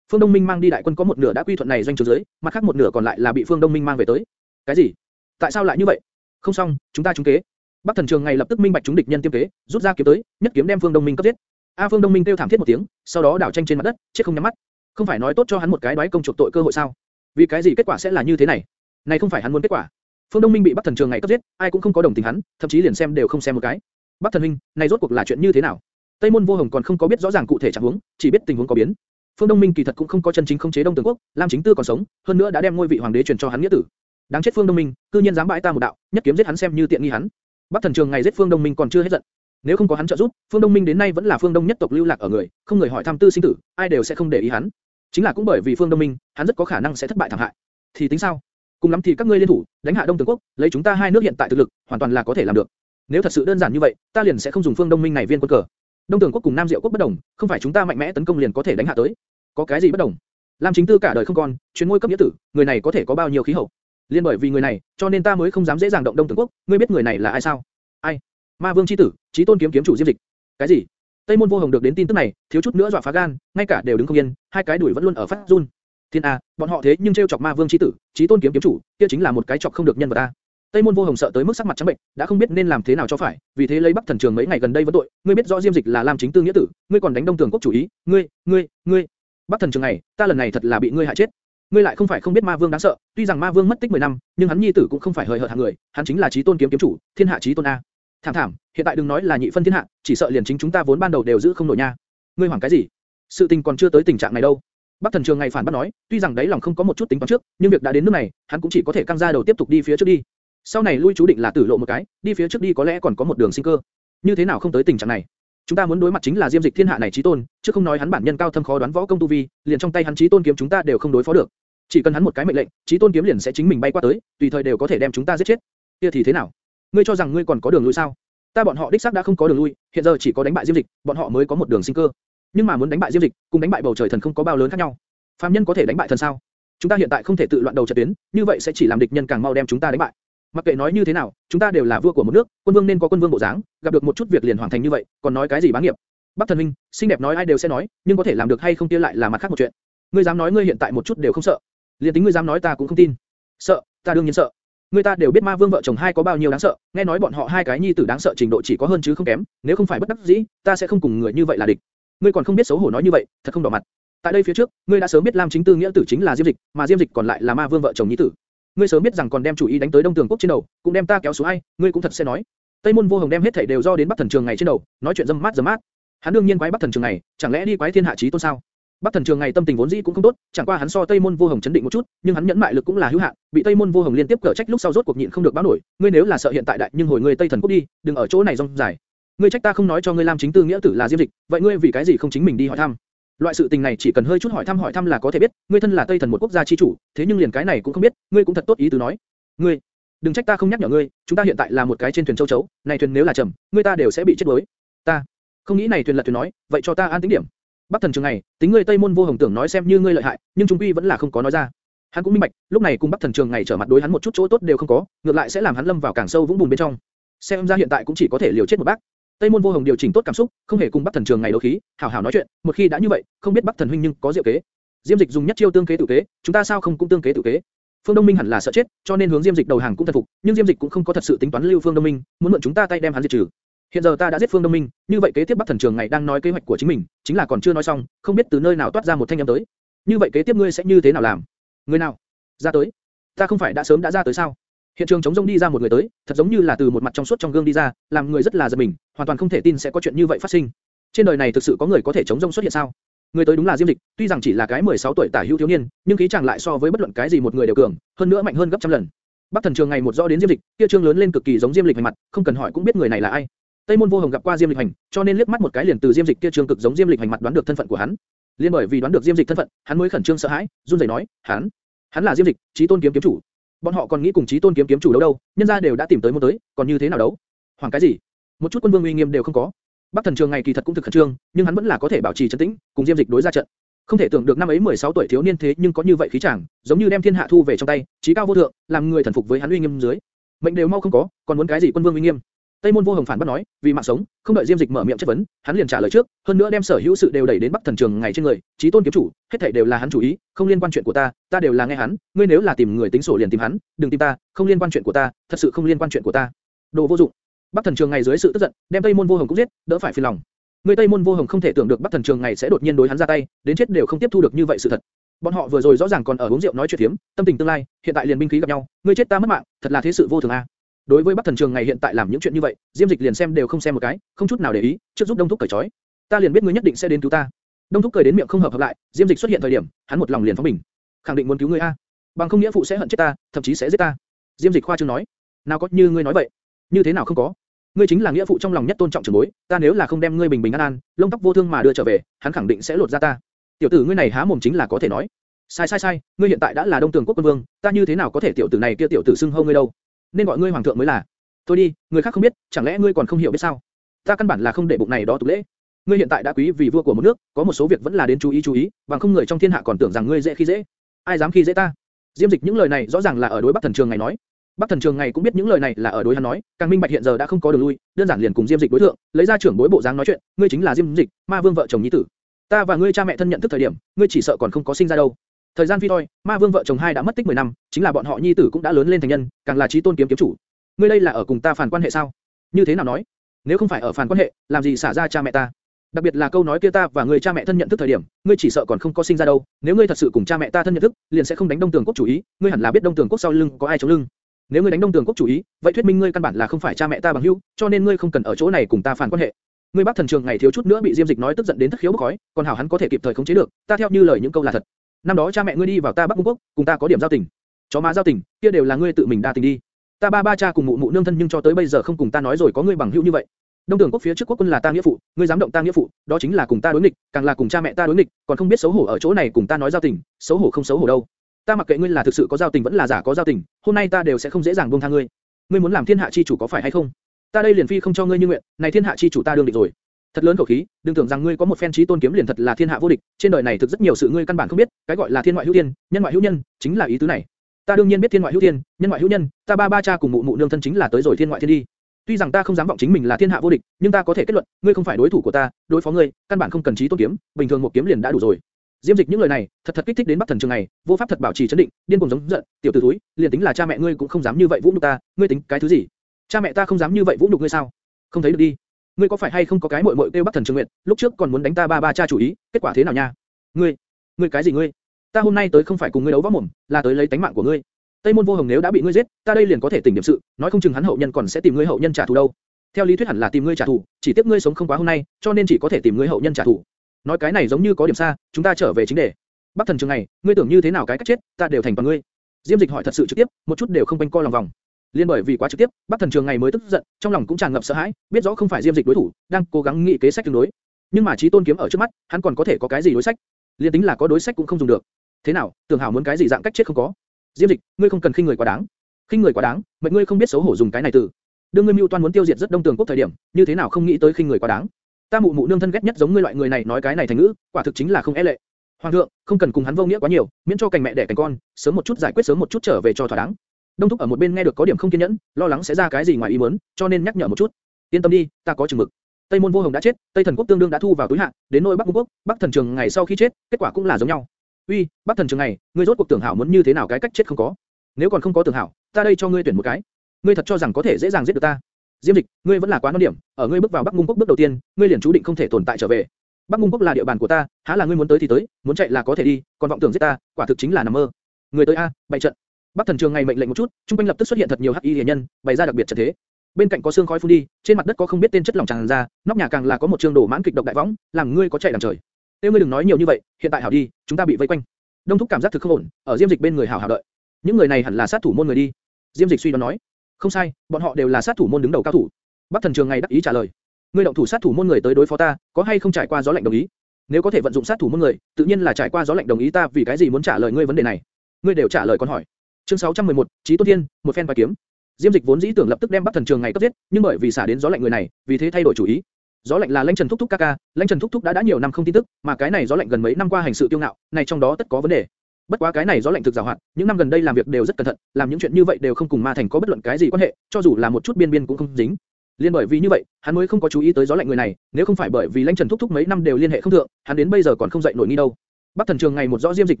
Phương Đông Minh mang đi đại quân có một nửa đã quy thuận này doanh trường dưới, mặt khác một nửa còn lại là bị Phương Đông Minh mang về tới. Cái gì? Tại sao lại như vậy? Không xong, chúng ta trúng kế. Bắc Thần Trường ngay lập tức minh bạch chúng địch nhân tiêm kế, rút ra kiếm tới, nhất kiếm đem Phương Đông Minh cấp giết. A Phương Đông Minh kêu thảm thiết một tiếng, sau đó đảo tranh trên mặt đất, chết không nhắm mắt. Không phải nói tốt cho hắn một cái đoái công chuộc tội cơ hội sao? Vì cái gì kết quả sẽ là như thế này? Này không phải hắn muốn kết quả. Phương Đông Minh bị Bắc Thần Trường ngày cấp giết, ai cũng không có đồng tình hắn, thậm chí liền xem đều không xem một cái. Bắc Thần huynh, này rốt cuộc là chuyện như thế nào? Tây Môn Vô Hồng còn không có biết rõ ràng cụ thể trạng huống, chỉ biết tình huống có biến. Phương Đông Minh kỳ thật cũng không có chân chính không chế Đông Tường Quốc, Lam Chính Tư còn sống, hơn nữa đã đem ngôi vị hoàng đế truyền cho hắn nghĩa tử đáng chết Phương Đông Minh, cư nhiên dám bãi ta một đạo, nhất kiếm giết hắn xem như tiện nghi hắn. Bắc Thần Trường ngày giết Phương Đông Minh còn chưa hết giận. Nếu không có hắn trợ giúp, Phương Đông Minh đến nay vẫn là Phương Đông nhất tộc lưu lạc ở người, không người hỏi thăm tư sinh tử, ai đều sẽ không để ý hắn. Chính là cũng bởi vì Phương Đông Minh, hắn rất có khả năng sẽ thất bại thảm hại. Thì tính sao? Cùng lắm thì các ngươi liên thủ, đánh hạ Đông Tường quốc, lấy chúng ta hai nước hiện tại thực lực, hoàn toàn là có thể làm được. Nếu thật sự đơn giản như vậy, ta liền sẽ không dùng Phương Đông Minh này viên quân cờ. Đông Tường quốc cùng Nam Diệu quốc bất đồng, không phải chúng ta mạnh mẽ tấn công liền có thể đánh hạ tới. Có cái gì bất đồng? Lam Chính Tư cả đời không còn, chuyến ngôi cấp nghĩa tử, người này có thể có bao nhiêu khí hậu? Liên bởi vì người này, cho nên ta mới không dám dễ dàng động Đông Tường quốc. Ngươi biết người này là ai sao? Ai? Ma Vương chi tử, Chí Tôn kiếm kiếm chủ Diêm Dịch. Cái gì? Tây Môn Vô Hồng được đến tin tức này, thiếu chút nữa dọa phá gan, ngay cả đều đứng không yên, hai cái đuổi vẫn luôn ở phát run. Thiên a, bọn họ thế nhưng treo chọc Ma Vương chi tử, Chí Tôn kiếm kiếm chủ, kia chính là một cái chọc không được nhân vật a. Tây Môn Vô Hồng sợ tới mức sắc mặt trắng bệnh, đã không biết nên làm thế nào cho phải, vì thế lấy Bắc Thần Trường mấy ngày gần đây vẫn tội, ngươi biết rõ Diêm Dịch là làm Chính Tư nghĩa tử, ngươi còn đánh Đông Tường quốc chủ ý, ngươi, ngươi, ngươi. Bắc Thần Trường này, ta lần này thật là bị ngươi hại chết. Ngươi lại không phải không biết Ma Vương đáng sợ, tuy rằng Ma Vương mất tích 10 năm, nhưng hắn nhi tử cũng không phải hời hợt hạng người, hắn chính là Chí Tôn kiếm kiếm chủ, thiên hạ Chí Tôn a. Thảm thảm, hiện tại đừng nói là nhị phân thiên hạ, chỉ sợ liền chính chúng ta vốn ban đầu đều giữ không nổi nha. Ngươi hoảng cái gì? Sự tình còn chưa tới tình trạng này đâu. Bắc Thần Trường ngày phản bác nói, tuy rằng đấy lòng không có một chút tính toán trước, nhưng việc đã đến nước này, hắn cũng chỉ có thể căng ra đầu tiếp tục đi phía trước đi. Sau này lui chú định là tử lộ một cái, đi phía trước đi có lẽ còn có một đường sinh cơ. Như thế nào không tới tình trạng này? Chúng ta muốn đối mặt chính là Diêm Dịch Thiên hạ này chí tôn, chứ không nói hắn bản nhân cao thâm khó đoán võ công tu vi, liền trong tay hắn chí tôn kiếm chúng ta đều không đối phó được. Chỉ cần hắn một cái mệnh lệnh, chí tôn kiếm liền sẽ chính mình bay qua tới, tùy thời đều có thể đem chúng ta giết chết. Kia thì thế nào? Ngươi cho rằng ngươi còn có đường lui sao? Ta bọn họ đích xác đã không có đường lui, hiện giờ chỉ có đánh bại Diêm Dịch, bọn họ mới có một đường sinh cơ. Nhưng mà muốn đánh bại Diêm Dịch, cùng đánh bại bầu trời thần không có bao lớn khác nhau. Phàm nhân có thể đánh bại thần sao? Chúng ta hiện tại không thể tự loạn đầu trận tuyến, như vậy sẽ chỉ làm địch nhân càng mau đem chúng ta đánh bại. Mặc kệ nói như thế nào, chúng ta đều là vua của một nước, quân vương nên có quân vương bộ dáng, gặp được một chút việc liền hoàn thành như vậy, còn nói cái gì bá nghiệp? Bắc Thần Minh, xinh đẹp nói ai đều sẽ nói, nhưng có thể làm được hay không kia lại là mặt khác một chuyện. Ngươi dám nói ngươi hiện tại một chút đều không sợ? liền tính ngươi dám nói ta cũng không tin. Sợ, ta đương nhiên sợ. Người ta đều biết ma vương vợ chồng hai có bao nhiêu đáng sợ, nghe nói bọn họ hai cái nhi tử đáng sợ trình độ chỉ có hơn chứ không kém, nếu không phải bất đắc dĩ, ta sẽ không cùng người như vậy là địch. Ngươi còn không biết xấu hổ nói như vậy, thật không đỏ mặt. Tại đây phía trước, ngươi đã sớm biết Lam Chính Tư nghĩa tử chính là Diêm Dịch, mà Diêm Dịch còn lại là ma vương vợ chồng nhi tử. Ngươi sớm biết rằng còn đem chủ ý đánh tới Đông Tường quốc trên đầu, cũng đem ta kéo xuống ai, ngươi cũng thật sẽ nói. Tây Môn Vô Hồng đem hết thảy đều do đến Bắc Thần Trường ngày trên đầu, nói chuyện dâm mát dâm mát. Hắn đương nhiên quái Bắc Thần Trường ngày, chẳng lẽ đi quái thiên hạ chí tôn sao? Bắc Thần Trường ngày tâm tình vốn dĩ cũng không tốt, chẳng qua hắn so Tây Môn Vô Hồng chấn định một chút, nhưng hắn nhẫn mại lực cũng là hữu hạn, bị Tây Môn Vô Hồng liên tiếp cở trách lúc sau rốt cuộc nhịn không được báo nổi, ngươi nếu là sợ hiện tại đại, nhưng hồi ngươi Tây Thần quốc đi, đừng ở chỗ này rong dài. Ngươi trách ta không nói cho ngươi làm Chính Tư nghĩa tử là Diêm Dịch, vậy ngươi vì cái gì không chính mình đi hỏi thăm? Loại sự tình này chỉ cần hơi chút hỏi thăm hỏi thăm là có thể biết, ngươi thân là Tây Thần một quốc gia chi chủ, thế nhưng liền cái này cũng không biết, ngươi cũng thật tốt ý tứ nói. Ngươi, đừng trách ta không nhắc nhở ngươi, chúng ta hiện tại là một cái trên thuyền châu chấu, này thuyền nếu là chậm, ngươi ta đều sẽ bị chết đuối. Ta, không nghĩ này thuyền là thuyền nói, vậy cho ta an tĩnh điểm. Bắc Thần Trường này, tính ngươi Tây Môn Vô Hồng tưởng nói xem như ngươi lợi hại, nhưng chúng quy vẫn là không có nói ra. Hắn cũng minh bạch, lúc này cùng Bắc Thần Trường ngày trở mặt đối hắn một chút chỗ tốt đều không có, ngược lại sẽ làm hắn lâm vào càng sâu vũng bùn bên trong. Xem ra hiện tại cũng chỉ có thể liều chết một bác. Tây Môn Vô Hồng điều chỉnh tốt cảm xúc, không hề cùng Bắc Thần Trường ngày đấu khí, hảo hảo nói chuyện, một khi đã như vậy, không biết Bắc Thần huynh nhưng có diệu kế. Diêm Dịch dùng nhất chiêu tương kế tự kế, chúng ta sao không cũng tương kế tự kế? Phương Đông Minh hẳn là sợ chết, cho nên hướng Diêm Dịch đầu hàng cũng thần phục, nhưng Diêm Dịch cũng không có thật sự tính toán lưu Phương Đông Minh, muốn mượn chúng ta tay đem hắn diệt trừ. Hiện giờ ta đã giết Phương Đông Minh, như vậy kế tiếp Bắc Thần Trường ngày đang nói kế hoạch của chính mình, chính là còn chưa nói xong, không biết từ nơi nào toát ra một thanh âm tới. Như vậy kế tiếp ngươi sẽ như thế nào làm? Người nào? Ra tới. Ta không phải đã sớm đã ra tới sao? Hiện trường chống rông đi ra một người tới, thật giống như là từ một mặt trong suốt trong gương đi ra, làm người rất là giật mình, hoàn toàn không thể tin sẽ có chuyện như vậy phát sinh. Trên đời này thực sự có người có thể chống rông xuất hiện sao? Người tới đúng là Diêm Dịch, tuy rằng chỉ là cái 16 tuổi tả hữu thiếu niên, nhưng khí chàng lại so với bất luận cái gì một người đều cường, hơn nữa mạnh hơn gấp trăm lần. Bắc Thần Trường ngày một rõ đến Diêm Dịch, kia trương lớn lên cực kỳ giống Diêm Lịch mặt, không cần hỏi cũng biết người này là ai. Tây Môn Vô Hồng gặp qua Diêm Lịch Hành, cho nên liếc mắt một cái liền từ Diêm Dịch kia trương cực giống Diêm Lịch Hành mặt đoán được thân phận của hắn. Liên bởi vì đoán được Diêm Dịch thân phận, hắn mới khẩn trương sợ hãi, run rẩy nói, hắn, hắn là Diêm Dịch, Chí Tôn kiếm kiếm chủ. Bọn họ còn nghĩ cùng Chí Tôn kiếm kiếm chủ đấu đâu, nhân gia đều đã tìm tới môn tới, còn như thế nào đấu? Hoàng cái gì? Một chút quân vương uy nghiêm đều không có. Bắc Thần Trường ngày kỳ thật cũng thực khẩn trương, nhưng hắn vẫn là có thể bảo trì trấn tĩnh, cùng Diêm Dịch đối ra trận. Không thể tưởng được năm ấy 16 tuổi thiếu niên thế nhưng có như vậy khí chàng, giống như đem thiên hạ thu về trong tay, chí cao vô thượng, làm người thần phục với hắn uy nghiêm dưới. Mệnh đều mau không có, còn muốn cái gì quân vương uy nghiêm? Tây môn vô hồng phản bác nói, vì mạng sống, không đợi Diêm Dịch mở miệng chất vấn, hắn liền trả lời trước, hơn nữa đem sở hữu sự đều đẩy đến Bắc Thần Trường ngày trên người, chí tôn kiếm chủ, hết thảy đều là hắn chủ ý, không liên quan chuyện của ta, ta đều là nghe hắn, ngươi nếu là tìm người tính sổ liền tìm hắn, đừng tìm ta, không liên quan chuyện của ta, thật sự không liên quan chuyện của ta. Đồ vô dụng. Bắc Thần Trường ngày dưới sự tức giận, đem Tây môn vô hồng cũng giết, đỡ phải phiền lòng. Người Tây môn vô hồng không thể tưởng được Bắc Thần Trường ngày sẽ đột nhiên đối hắn ra tay, đến chết đều không tiếp thu được như vậy sự thật. Bọn họ vừa rồi rõ ràng còn ở uống rượu nói chuyện thiếm, tâm tình tương lai, hiện tại liền binh khí gặp nhau, ngươi chết ta mất mạng, thật là thế sự vô thường a. Đối với Bắc Thần Trường ngày hiện tại làm những chuyện như vậy, Diêm Dịch liền xem đều không xem một cái, không chút nào để ý, trước giúp Đông Thúc cởi trói. Ta liền biết ngươi nhất định sẽ đến cứu ta. Đông Thúc cười đến miệng không hợp hợp lại, Diêm Dịch xuất hiện thời điểm, hắn một lòng liền phóng mình, khẳng định muốn cứu ngươi a. bằng không nghĩa phụ sẽ hận chết ta, thậm chí sẽ giết ta. Diêm Dịch khoa trương nói, nào có như ngươi nói vậy, như thế nào không có? Ngươi chính là nghĩa phụ trong lòng nhất tôn trọng trưởng bối, ta nếu là không đem ngươi bình bình an an, lông tóc vô thương mà đưa trở về, hắn khẳng định sẽ lột ra ta. Tiểu tử ngươi này há mồm chính là có thể nói. Sai sai sai, ngươi hiện tại đã là Đông Tường quốc quân vương, ta như thế nào có thể tiểu tử này kia tiểu tử xưng hô ngươi đâu? Nên gọi ngươi hoàng thượng mới là. Thôi đi, người khác không biết, chẳng lẽ ngươi còn không hiểu biết sao? Ta căn bản là không để bụng này đó tục lễ. Ngươi hiện tại đã quý vì vua của một nước, có một số việc vẫn là đến chú ý chú ý, bằng không người trong thiên hạ còn tưởng rằng ngươi dễ khi dễ. Ai dám khi dễ ta? Diêm Dịch những lời này rõ ràng là ở đối Bắc Thần Trường ngày nói. Bắc Thần Trường ngày cũng biết những lời này là ở đối hắn nói, càng minh bạch hiện giờ đã không có đường lui, đơn giản liền cùng Diêm Dịch đối thượng, lấy ra trưởng bối bộ dáng nói chuyện, ngươi chính là Diêm Dịch, Ma Vương vợ chồng nhi tử. Ta và ngươi cha mẹ thân nhận thức thời điểm, ngươi chỉ sợ còn không có sinh ra đâu. Thời gian phi thôi, Ma Vương vợ chồng hai đã mất tích 10 năm, chính là bọn họ nhi tử cũng đã lớn lên thành nhân, càng là chí tôn kiếm kiếm chủ. Ngươi đây là ở cùng ta phản quan hệ sao? Như thế nào nói? Nếu không phải ở phản quan hệ, làm gì xả ra cha mẹ ta? Đặc biệt là câu nói kia ta và người cha mẹ thân nhận thức thời điểm, ngươi chỉ sợ còn không có sinh ra đâu. Nếu ngươi thật sự cùng cha mẹ ta thân nhận thức, liền sẽ không đánh Đông Tường quốc chủ ý, ngươi hẳn là biết Đông Tường quốc sau lưng có ai chống lưng. Nếu ngươi đánh Đông Tường quốc chủ ý, vậy thuyết minh ngươi căn bản là không phải cha mẹ ta bằng hữu, cho nên ngươi không cần ở chỗ này cùng ta phản quan hệ. Ngươi Bắc Thần Trường ngày thiếu chút nữa bị Diêm Dịch nói tức giận đến thất khiếu bốc khói, còn hảo hắn có thể kịp thời khống chế được, ta theo như lời những câu là thật. Năm đó cha mẹ ngươi đi vào ta Bắc Cung quốc, cùng ta có điểm giao tình. Chó má giao tình, kia đều là ngươi tự mình đa tình đi. Ta ba ba cha cùng mụ mụ nương thân nhưng cho tới bây giờ không cùng ta nói rồi có ngươi bằng hữu như vậy. Đông Đường quốc phía trước quốc quân là ta nghĩa phụ, ngươi dám động ta nghĩa phụ, đó chính là cùng ta đối nghịch, càng là cùng cha mẹ ta đối nghịch, còn không biết xấu hổ ở chỗ này cùng ta nói giao tình, xấu hổ không xấu hổ đâu. Ta mặc kệ ngươi là thực sự có giao tình vẫn là giả có giao tình, hôm nay ta đều sẽ không dễ dàng buông tha ngươi. Ngươi muốn làm thiên hạ chi chủ có phải hay không? Ta đây liền phi không cho ngươi như nguyện, này thiên hạ chi chủ ta đương định rồi. Thật lớn khẩu khí, đừng tưởng rằng ngươi có một phen trí tôn kiếm liền thật là thiên hạ vô địch, trên đời này thực rất nhiều sự ngươi căn bản không biết, cái gọi là thiên ngoại hữu thiên, nhân ngoại hữu nhân, chính là ý tứ này. Ta đương nhiên biết thiên ngoại hữu thiên, nhân ngoại hữu nhân, ta ba ba cha cùng mụ mụ nương thân chính là tới rồi thiên ngoại thiên đi. Tuy rằng ta không dám vọng chính mình là thiên hạ vô địch, nhưng ta có thể kết luận, ngươi không phải đối thủ của ta, đối phó ngươi, căn bản không cần trí tôn kiếm, bình thường một kiếm liền đã đủ rồi. Diêm Dịch những lời này, thật thật kích thích đến Bắc Thần Trường này, vô pháp thật bảo trì chấn định, điên cuồng giống giận, tiểu tử túi, liền tính là cha mẹ ngươi cũng không dám như vậy vũ nhục ta, ngươi tính cái thứ gì? Cha mẹ ta không dám như vậy vũ nhục ngươi sao? Không thấy được đi. Ngươi có phải hay không có cái muội muội kêu Bắc Thần Trường Nguyệt, lúc trước còn muốn đánh ta ba ba cha chủ ý, kết quả thế nào nha? Ngươi, ngươi cái gì ngươi? Ta hôm nay tới không phải cùng ngươi đấu võ mồm, là tới lấy tánh mạng của ngươi. Tây môn vô hồng nếu đã bị ngươi giết, ta đây liền có thể tỉnh điểm sự, nói không chừng hắn hậu nhân còn sẽ tìm ngươi hậu nhân trả thù đâu. Theo lý thuyết hẳn là tìm ngươi trả thù, chỉ tiếc ngươi sống không quá hôm nay, cho nên chỉ có thể tìm ngươi hậu nhân trả thù. Nói cái này giống như có điểm xa, chúng ta trở về chính đề. Bắc thần trường này, ngươi tưởng như thế nào cái cách chết, ta đều thành toàn ngươi. Diêm Dịch hỏi thật sự trực tiếp, một chút đều không quanh co lòng vòng. Liên bởi vì quá trực tiếp, Bắc thần trường ngày mới tức giận, trong lòng cũng tràn ngập sợ hãi, biết rõ không phải Diêm Dịch đối thủ, đang cố gắng nghĩ kế sách tương đối. Nhưng mà trí tôn kiếm ở trước mắt, hắn còn có thể có cái gì đối sách? Liên tính là có đối sách cũng không dùng được. Thế nào, tưởng hảo muốn cái gì dạng cách chết không có? Diêm Dịch, ngươi không cần khinh người quá đáng. Khinh người quá đáng, mệnh ngươi không biết xấu hổ dùng cái này từ. Đương ngươi mưu toan muốn tiêu diệt rất đông tường quốc thời điểm, như thế nào không nghĩ tới khinh người quá đáng? Ta mụ mụ nương thân ghét nhất giống ngươi loại người này nói cái này thành ngữ, quả thực chính là không e lệ. Hoàng thượng, không cần cùng hắn vô nghĩa quá nhiều, miễn cho cành mẹ đẻ cành con, sớm một chút giải quyết sớm một chút trở về cho thỏa đáng. Đông thúc ở một bên nghe được có điểm không kiên nhẫn, lo lắng sẽ ra cái gì ngoài ý muốn, cho nên nhắc nhở một chút. Yên tâm đi, ta có chừng mực. Tây môn vô hồng đã chết, Tây thần quốc tương đương đã thu vào túi hạ, đến nỗi Bắc Cung quốc, Bắc thần trường ngày sau khi chết, kết quả cũng là giống nhau. Uy, Bắc thần trường ngày, ngươi rốt cuộc tưởng hảo muốn như thế nào cái cách chết không có? Nếu còn không có tưởng hảo, ta đây cho ngươi tuyển một cái. Ngươi thật cho rằng có thể dễ dàng giết được ta? Diêm Dịch, ngươi vẫn là quá non điểm, ở ngươi bước vào Bắc Cung quốc bước đầu tiên, ngươi liền chú định không thể tồn tại trở về. Bắc Cung quốc là địa bàn của ta, há là ngươi muốn tới thì tới, muốn chạy là có thể đi, còn vọng tưởng giết ta, quả thực chính là nằm mơ. Ngươi tới a, bày trận. Bắc Thần Trường ngày mệnh lệnh một chút, trung quanh lập tức xuất hiện thật nhiều hắc y liệt nhân, bày ra đặc biệt trận thế. Bên cạnh có xương khói phun đi, trên mặt đất có không biết tên chất lỏng tràn ra, nóc nhà càng là có một trường đổ mãn kịch độc đại võng, làm ngươi có chạy đằng trời. Tiêu ngươi đừng nói nhiều như vậy, hiện tại hảo đi, chúng ta bị vây quanh. Đông thúc cảm giác thực không ổn, ở Diêm Dịch bên người hảo hảo đợi. Những người này hẳn là sát thủ môn người đi. Diêm Dịch suy đoán nói. Không sai, bọn họ đều là sát thủ môn đứng đầu cao thủ. Bắc Thần Trường ngày đáp ý trả lời. Ngươi động thủ sát thủ môn người tới đối phó ta, có hay không trải qua gió lạnh đồng ý? Nếu có thể vận dụng sát thủ môn người, tự nhiên là trải qua gió lạnh đồng ý ta vì cái gì muốn trả lời ngươi vấn đề này. Ngươi đều trả lời con hỏi. Chương 611, Chí Tôn Thiên, một phen bài kiếm. Diêm Dịch vốn dĩ tưởng lập tức đem Bắc Thần Trường ngày cấp giết, nhưng bởi vì xả đến gió lạnh người này, vì thế thay đổi chủ ý. Gió lạnh là Lãnh Trần thúc thúc ca ca, Lãnh Trần thúc thúc đã đã nhiều năm không tin tức, mà cái này gió lạnh gần mấy năm qua hành sự tiêu ngạo, này trong đó tất có vấn đề. Bất quá cái này gió lạnh thực giàu hoạt, những năm gần đây làm việc đều rất cẩn thận, làm những chuyện như vậy đều không cùng Ma Thành có bất luận cái gì quan hệ, cho dù là một chút biên biên cũng không dính. Liên bởi vì như vậy, hắn mới không có chú ý tới gió lạnh người này, nếu không phải bởi vì Lãnh Trần thúc thúc mấy năm đều liên hệ không thượng, hắn đến bây giờ còn không dậy nổi nghi đâu. Bắc Thần Trường ngày một rõ diêm dịch